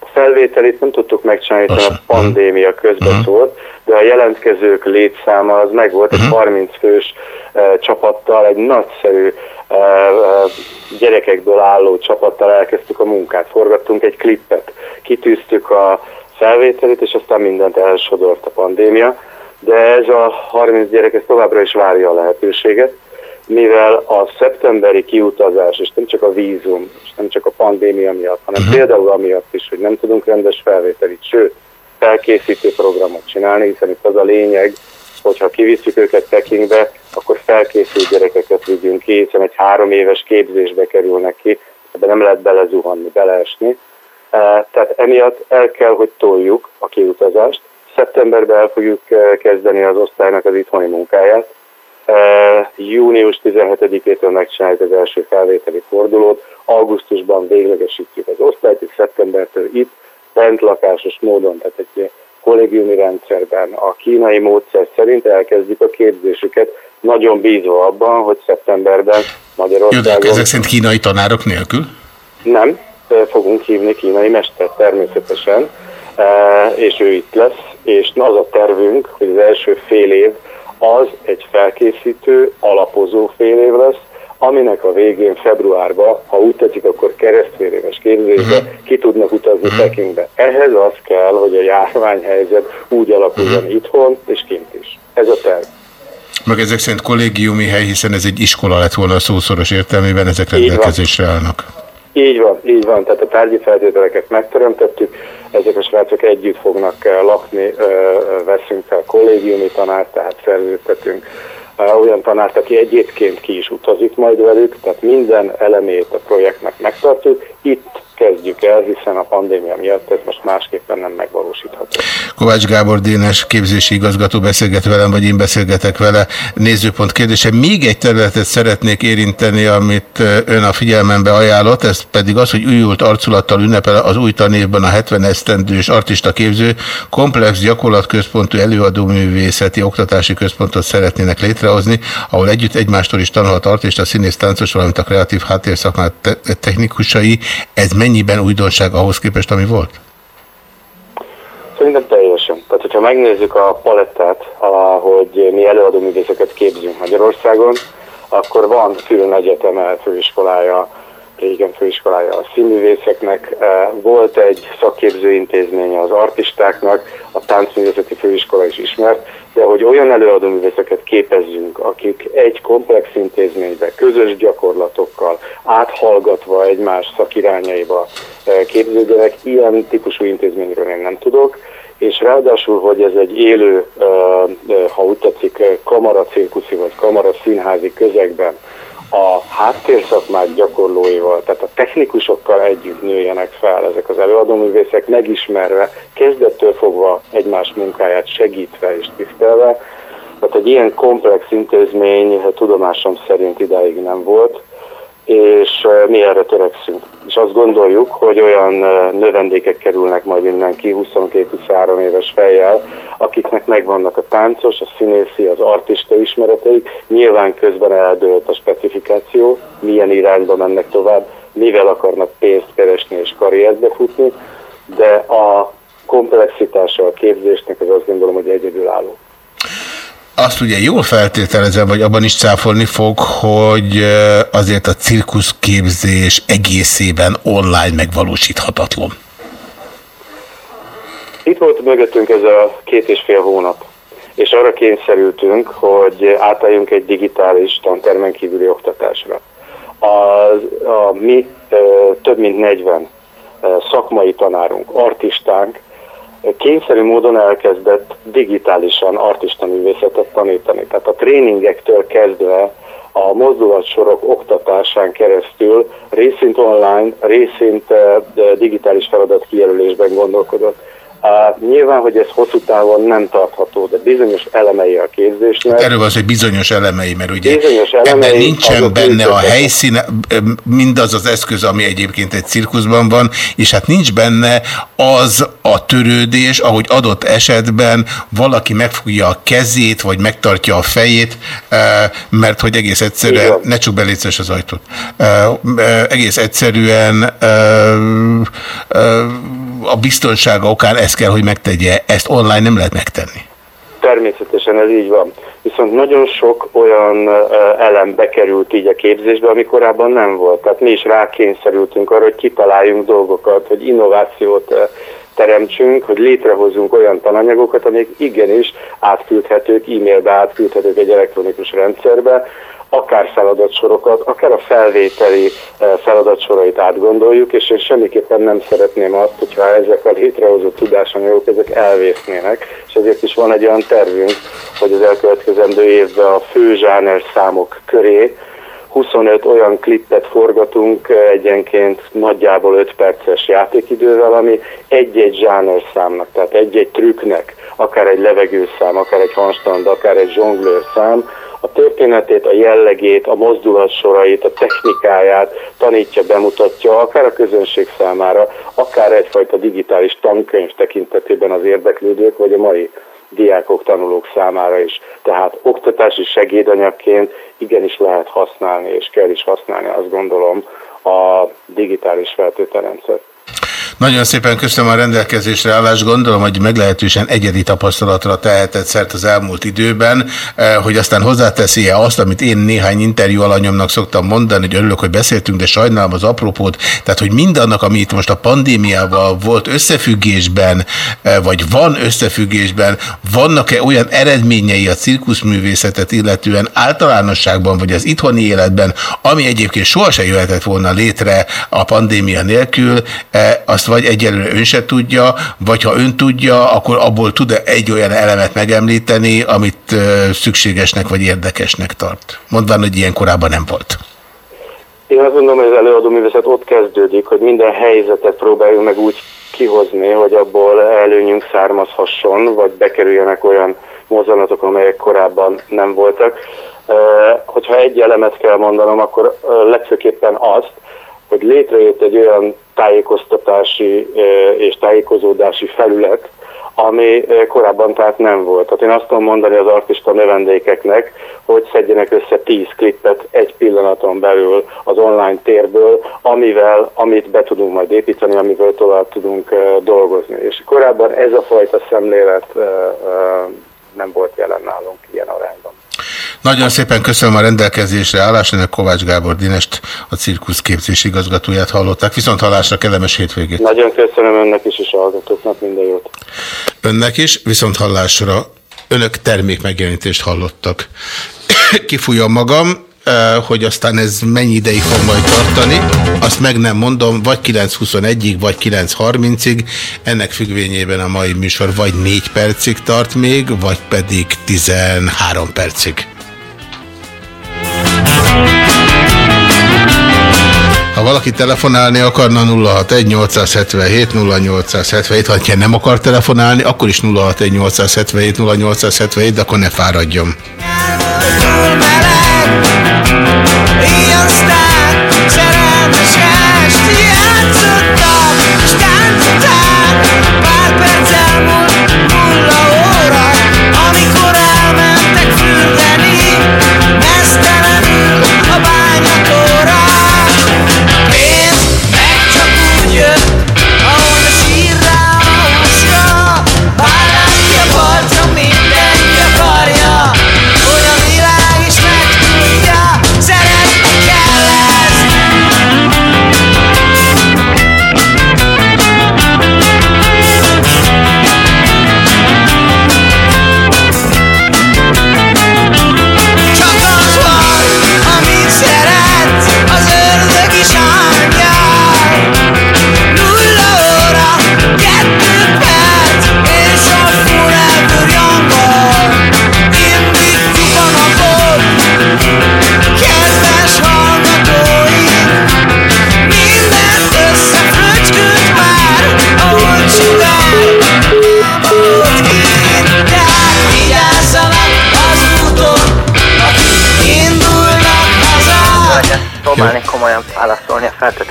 A felvételét nem tudtuk megcsinálni, hiszen a pandémia közben uh-huh. szólt, de a jelentkezők létszáma az meg volt, uh-huh. egy 30 mhm. fős uh, csapattal, egy nagyszerű uh, uh, gyerekekből álló csapattal elkezdtük a munkát, forgattunk egy klippet, kitűztük a felvételét, és aztán mindent elsodort a pandémia, de ez a 30 gyerek ez továbbra is várja a lehetőséget, mivel a szeptemberi kiutazás, és nem csak a vízum, és nem csak a pandémia miatt, hanem uh-huh. például amiatt is, hogy nem tudunk rendes felvételit, sőt, felkészítő programot csinálni, hiszen itt az a lényeg, hogyha kivisszük őket Pekingbe, akkor felkészült gyerekeket vigyünk ki, hiszen egy három éves képzésbe kerülnek ki, ebben nem lehet belezuhanni, beleesni. Tehát emiatt el kell, hogy toljuk a kiutazást. Szeptemberben el fogjuk kezdeni az osztálynak az itthoni munkáját, Június 17-től megcsináljuk az első felvételi fordulót, augusztusban véglegesítjük az osztályt, és szeptembertől itt bentlakásos módon, tehát egy kollégiumi rendszerben a kínai módszer szerint elkezdjük a képzésüket, nagyon bízva abban, hogy szeptemberben Magyarországon... Jó, de ezek szerint kínai tanárok nélkül? Nem, fogunk hívni kínai mester természetesen, és ő itt lesz, és az a tervünk, hogy az első fél év az egy felkészítő, alapozó fél év lesz, aminek a végén februárban, ha úgy tetszik, akkor keresztvéréves képzésbe uh-huh. ki tudnak utazni uh-huh. Pekingbe. Ehhez az kell, hogy a járványhelyzet úgy alakuljon uh-huh. itthon és kint is. Ez a terv. Meg ezek szerint kollégiumi hely, hiszen ez egy iskola lett volna a szószoros értelmében, ezek rendelkezésre állnak. Így van, így van. Tehát a tárgyi feltételeket megteremtettük, ezek a srácok együtt fognak eh, lakni, veszünk fel kollégiumi tanárt, tehát szerződtetünk olyan tanárt, aki egyébként ki is utazik majd velük, tehát minden elemét a projektnek megtartjuk. Itt kezdjük el, hiszen a pandémia miatt ez most másképpen nem megvalósítható. Kovács Gábor Dénes képzési igazgató beszélget velem, vagy én beszélgetek vele. Nézőpont kérdése. Még egy területet szeretnék érinteni, amit ön a figyelmembe ajánlott, ez pedig az, hogy újult arculattal ünnepel az új tanévben a 70 esztendős artista képző komplex gyakorlatközpontú előadóművészeti oktatási központot szeretnének létrehozni, ahol együtt egymástól is tanulhat artista, színész, táncos, valamint a kreatív háttérszakmát te technikusai. Ez mennyiben újdonság ahhoz képest, ami volt? Szerintem teljesen. Tehát, hogyha megnézzük a palettát, hogy mi előadó művészeket képzünk Magyarországon, akkor van külön egyeteme főiskolája, régen főiskolája a színművészeknek, eh, volt egy szakképző intézménye az artistáknak, a táncművészeti főiskola is ismert, de hogy olyan előadóművészeket képezzünk, akik egy komplex intézménybe, közös gyakorlatokkal, áthallgatva egymás szakirányaiba eh, képződjenek, ilyen típusú intézményről én nem tudok, és ráadásul, hogy ez egy élő, eh, ha úgy tetszik, kamara cirkuszi vagy kamara színházi közegben a háttérszakmák gyakorlóival, tehát a technikusokkal együtt nőjenek fel ezek az előadóművészek, megismerve, kezdettől fogva egymás munkáját segítve és tisztelve. Tehát egy ilyen komplex intézmény tudomásom szerint idáig nem volt, és mi erre törekszünk. És azt gondoljuk, hogy olyan növendékek kerülnek majd innen ki 22-23 éves fejjel, akiknek megvannak a táncos, a színészi, az artista ismereteik, nyilván közben eldőlt a specifikáció, milyen irányba mennek tovább, mivel akarnak pénzt keresni és karrierbe futni, de a komplexitása a képzésnek az azt gondolom, hogy egyedülálló azt ugye jól feltételezem, vagy abban is cáfolni fog, hogy azért a cirkuszképzés egészében online megvalósíthatatlan. Itt volt mögöttünk ez a két és fél hónap, és arra kényszerültünk, hogy átálljunk egy digitális tantermen kívüli oktatásra. Az, a mi több mint 40 szakmai tanárunk, artistánk kényszerű módon elkezdett digitálisan artista művészetet tanítani. Tehát a tréningektől kezdve a mozdulatsorok oktatásán keresztül részint online, részint digitális feladat kijelölésben gondolkodott. Uh, nyilván, hogy ez hosszú távon nem tartható, de bizonyos elemei a képzésnek. Erről az, hogy bizonyos elemei, mert ugye bizonyos elemei ebben nincsen benne a helyszín, mindaz az eszköz, ami egyébként egy cirkuszban van, és hát nincs benne az a törődés, ahogy adott esetben valaki megfogja a kezét, vagy megtartja a fejét, mert hogy egész egyszerűen, Igen. ne csak belétszes az ajtót, egész egyszerűen a biztonsága okán ezt kell, hogy megtegye. Ezt online nem lehet megtenni. Természetesen ez így van. Viszont nagyon sok olyan elem bekerült így a képzésbe, ami korábban nem volt. Tehát mi is rákényszerültünk arra, hogy kitaláljunk dolgokat, hogy innovációt teremtsünk, hogy létrehozunk olyan tananyagokat, amik igenis átküldhetők, e-mailbe átküldhetők egy elektronikus rendszerbe, akár feladatsorokat, akár a felvételi eh, feladatsorait átgondoljuk, és én semmiképpen nem szeretném azt, hogyha ezek a létrehozott tudásanyagok ezek elvésznének, és ezért is van egy olyan tervünk, hogy az elkövetkezendő évben a fő zsáner számok köré 25 olyan klippet forgatunk eh, egyenként nagyjából 5 perces játékidővel, ami egy-egy zsáner számnak, tehát egy-egy trükknek, akár egy levegőszám, akár egy handstand, akár egy zsonglőr szám, a történetét, a jellegét, a mozdulatsorait, a technikáját tanítja, bemutatja, akár a közönség számára, akár egyfajta digitális tankönyv tekintetében az érdeklődők, vagy a mai diákok, tanulók számára is. Tehát oktatási segédanyagként igenis lehet használni, és kell is használni, azt gondolom, a digitális feltételrendszert. Nagyon szépen köszönöm a rendelkezésre állást. Gondolom, hogy meglehetősen egyedi tapasztalatra tehetett szert az elmúlt időben, eh, hogy aztán hozzáteszi-e azt, amit én néhány interjú alanyomnak szoktam mondani, hogy örülök, hogy beszéltünk, de sajnálom az apropót. Tehát, hogy mindannak, ami itt most a pandémiával volt összefüggésben, eh, vagy van összefüggésben, vannak-e olyan eredményei a cirkuszművészetet illetően általánosságban, vagy az itthoni életben, ami egyébként sohasem jöhetett volna létre a pandémia nélkül, eh, azt azt vagy egyelőre ön se tudja, vagy ha ön tudja, akkor abból tud -e egy olyan elemet megemlíteni, amit szükségesnek vagy érdekesnek tart. Mondván, hogy ilyen korábban nem volt. Én azt gondolom, hogy az előadó művészet ott kezdődik, hogy minden helyzetet próbáljunk meg úgy kihozni, hogy abból előnyünk származhasson, vagy bekerüljenek olyan mozzanatok, amelyek korábban nem voltak. Hogyha egy elemet kell mondanom, akkor legfőképpen azt, hogy létrejött egy olyan tájékoztatási és tájékozódási felület, ami korábban tehát nem volt. Tehát én azt tudom mondani az artista növendékeknek, hogy szedjenek össze 10 klippet egy pillanaton belül az online térből, amivel, amit be tudunk majd építeni, amivel tovább tudunk dolgozni. És korábban ez a fajta szemlélet nem volt jelen nálunk ilyen arányban. Nagyon szépen köszönöm a rendelkezésre állásnak Kovács Gábor Dinest, a cirkusz képzés igazgatóját hallották. Viszont hallásra kellemes hétvégét. Nagyon köszönöm önnek is, és a hallgatóknak minden jót. Önnek is, viszont hallásra önök termék megjelenítést hallottak. Kifújom magam, eh, hogy aztán ez mennyi ideig fog majd tartani, azt meg nem mondom, vagy 9.21-ig, vagy 9.30-ig, ennek függvényében a mai műsor vagy 4 percig tart még, vagy pedig 13 percig. Ha valaki telefonálni akarna 061 877 0877, ha nem akar telefonálni, akkor is 061 877 0877, de akkor ne fáradjon. Ilyen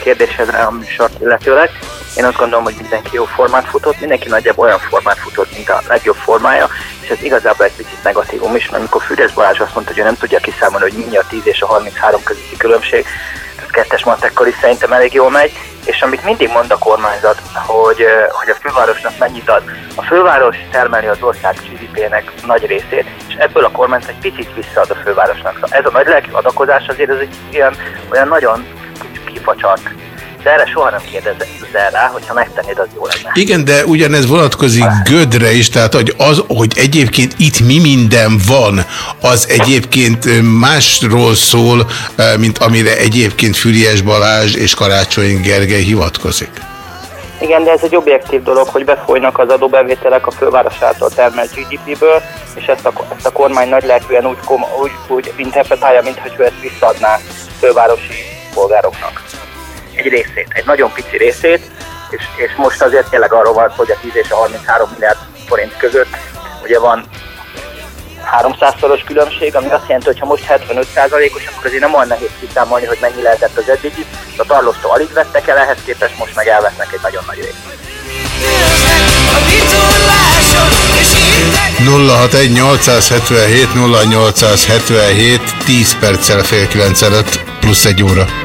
kérdésedre a műsort illetőleg. Én azt gondolom, hogy mindenki jó formát futott, mindenki nagyjából olyan formát futott, mint a legjobb formája, és ez igazából egy picit negatívum is, mert amikor Füresz Balázs azt mondta, hogy ő nem tudja kiszámolni, hogy mi a 10 és a 33 közötti különbség, ez kettes matekkal is szerintem elég jól megy, és amit mindig mond a kormányzat, hogy, hogy a fővárosnak mennyit ad. A főváros termeli az ország GDP-nek nagy részét, és ebből a kormány egy picit visszaad a fővárosnak. Szóval ez a nagy lelkű adakozás azért ez egy ilyen, olyan nagyon kifacsart de erre soha nem kérdezel rá, hogyha megtennéd, az jó lenne. Igen, de ugyanez vonatkozik Gödre is, tehát hogy az, hogy egyébként itt mi minden van, az egyébként másról szól, mint amire egyébként Füriás Balázs és Karácsony Gergely hivatkozik. Igen, de ez egy objektív dolog, hogy befolynak az adóbevételek a főváros által termelt GDP-ből, és ezt a, ezt a kormány nagy lelkűen úgy, úgy, úgy interpretálja, mintha ő ezt visszaadná fővárosi polgároknak egy részét, egy nagyon pici részét, és, és most azért tényleg arról van hogy a 10 és a 33 milliárd forint között ugye van 300-szoros különbség, ami azt jelenti, hogy ha most 75%-os, akkor azért nem olyan nehéz kiszámolni, hogy mennyi lehetett az eddigi. A tarlóstól alig vettek el, ehhez képest most meg elvesznek egy nagyon nagy részt. 061 877 0877 10 perccel fél 9 előtt plusz egy óra.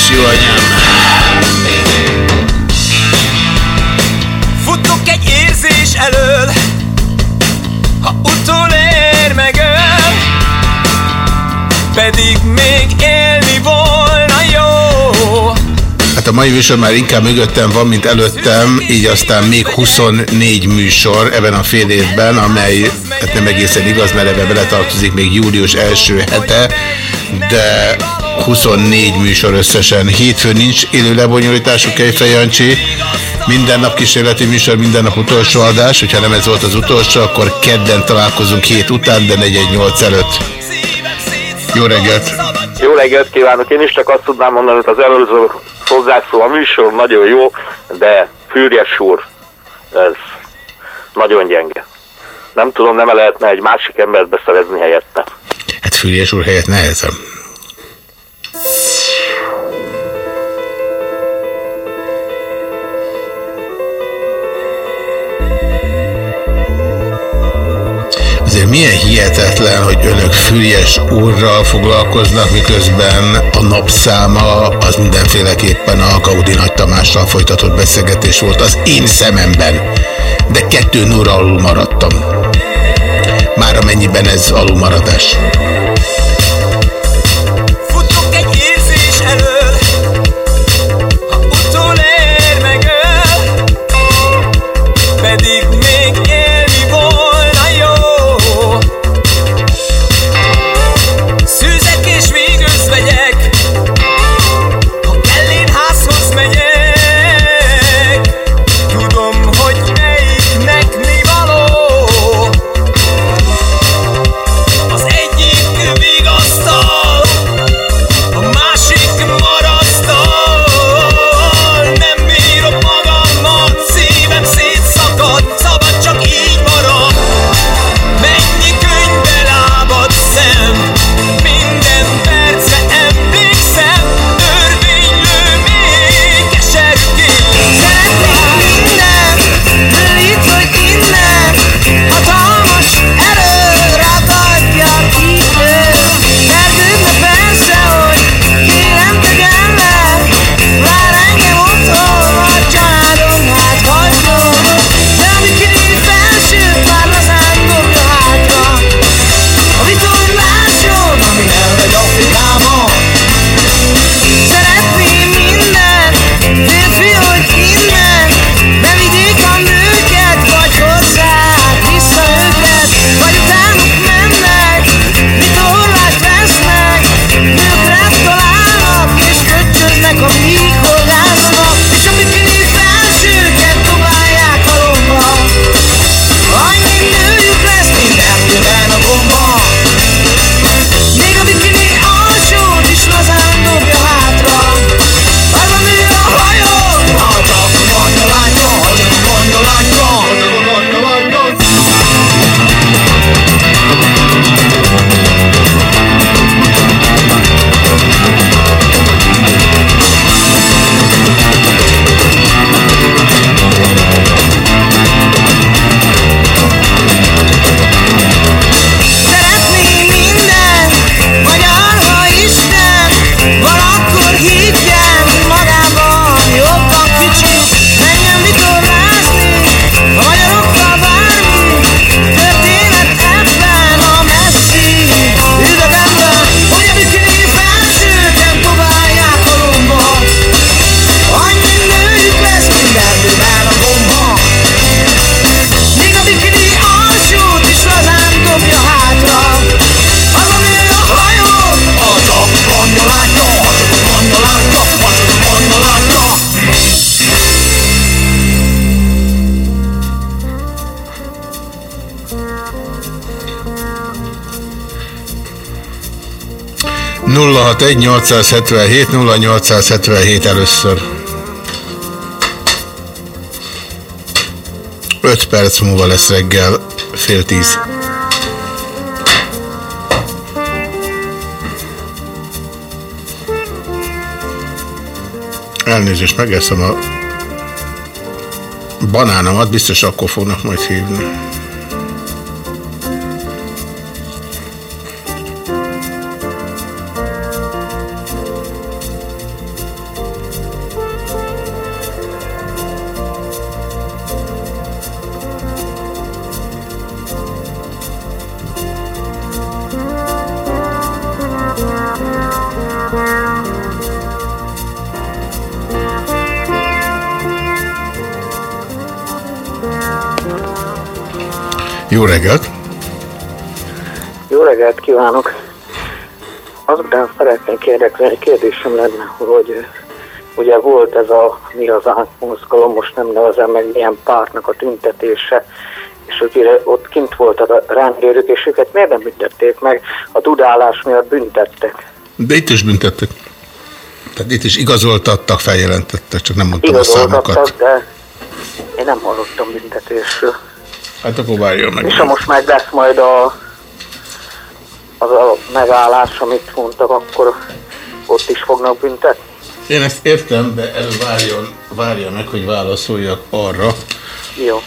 Édes jó anyám. Futok egy érzés elől, ha utolér meg öl, pedig még élni volna jó. Hát a mai műsor már inkább mögöttem van, mint előttem, így aztán még 24 műsor ebben a fél évben, amely hát nem egészen igaz, mert ebben beletartozik még július első hete, de 24 műsor összesen. Hétfőn nincs élő lebonyolítású Kejfej Jancsi. Minden nap kísérleti műsor, minden nap utolsó adás. Hogyha nem ez volt az utolsó, akkor kedden találkozunk hét után, de 418 előtt. Jó reggelt! Jó reggelt kívánok! Én is csak azt tudnám mondani, hogy az előző hozzászó a műsor nagyon jó, de Fűrjes úr, ez nagyon gyenge. Nem tudom, nem lehetne egy másik embert beszerezni helyette. Fűrjes úr helyett nehezem. Azért milyen hihetetlen, hogy önök Füriás úrral foglalkoznak, miközben a napszáma az mindenféleképpen a Gaudi Nagy Tamással folytatott beszélgetés volt az én szememben. De kettő óra alul maradtam. Már amennyiben ez alulmaradás. 061 877 0877 először. 5 perc múlva lesz reggel fél tíz. Elnézést, megeszem a banánomat, biztos akkor fognak majd hívni. Jó reggelt! Jó reggelt kívánok! Azután szeretnék kérdezni, egy kérdésem lenne, hogy ugye volt ez a mi az mozgalom, most nem nevezem meg milyen pártnak a tüntetése, és ugye ott kint volt a rendőrök, és őket miért nem büntették meg? A dudálás miatt büntettek. De itt is büntettek. Tehát itt is igazoltattak, feljelentettek, csak nem mondtam a számokat. de én nem hallottam büntetésről. Hát akkor várjon meg. És ha most meg lesz majd a, az a megállás, amit mondtak, akkor ott is fognak büntetni? Én ezt értem, de előbb várjon, várja meg, hogy válaszoljak arra, Jó.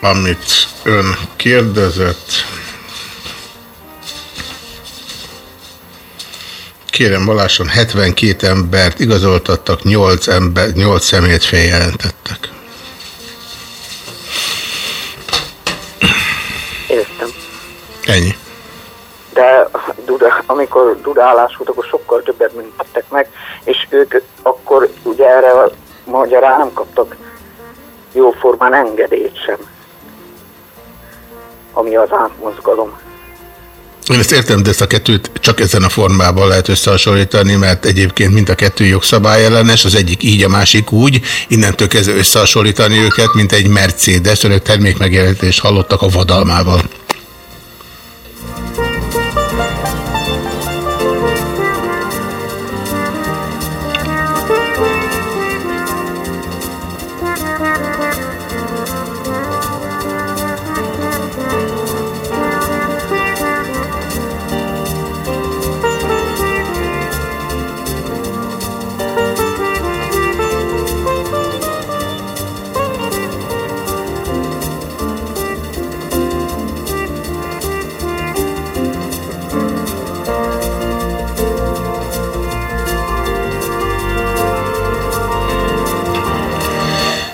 amit ön kérdezett. Kérem, Baláson 72 embert igazoltattak, 8, ember, 8 szemét feljelentettek. Ennyi. De duda, amikor dudálás volt, akkor sokkal többet büntettek meg, és ők akkor ugye erre magyarán nem kaptak jóformán engedélyt sem, ami az átmozgalom. Én ezt értem, de ezt a kettőt csak ezen a formában lehet összehasonlítani, mert egyébként mind a kettő jogszabály ellenes, az egyik így, a másik úgy, innentől kezdve összehasonlítani őket, mint egy Mercedes, önök termékmegjelenítést hallottak a vadalmával. Thank you.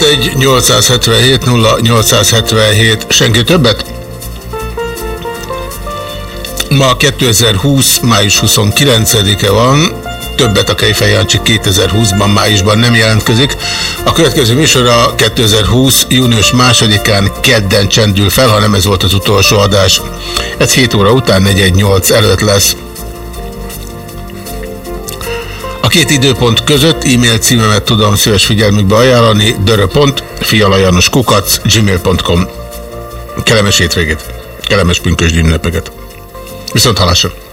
061 877 0877 senki többet? Ma 2020. május 29-e van, többet a Kejfej Jancsi 2020-ban, májusban nem jelentkezik. A következő műsor a 2020. június másodikán kedden csendül fel, ha nem ez volt az utolsó adás. Ez 7 óra után 418 előtt lesz. Két időpont között e-mail címemet tudom szíves figyelmükbe ajánlani dörö.fialajanoskukac gmail.com Kellemes hétvégét, kellemes pünkösdi ünnepeket. Viszont halásra!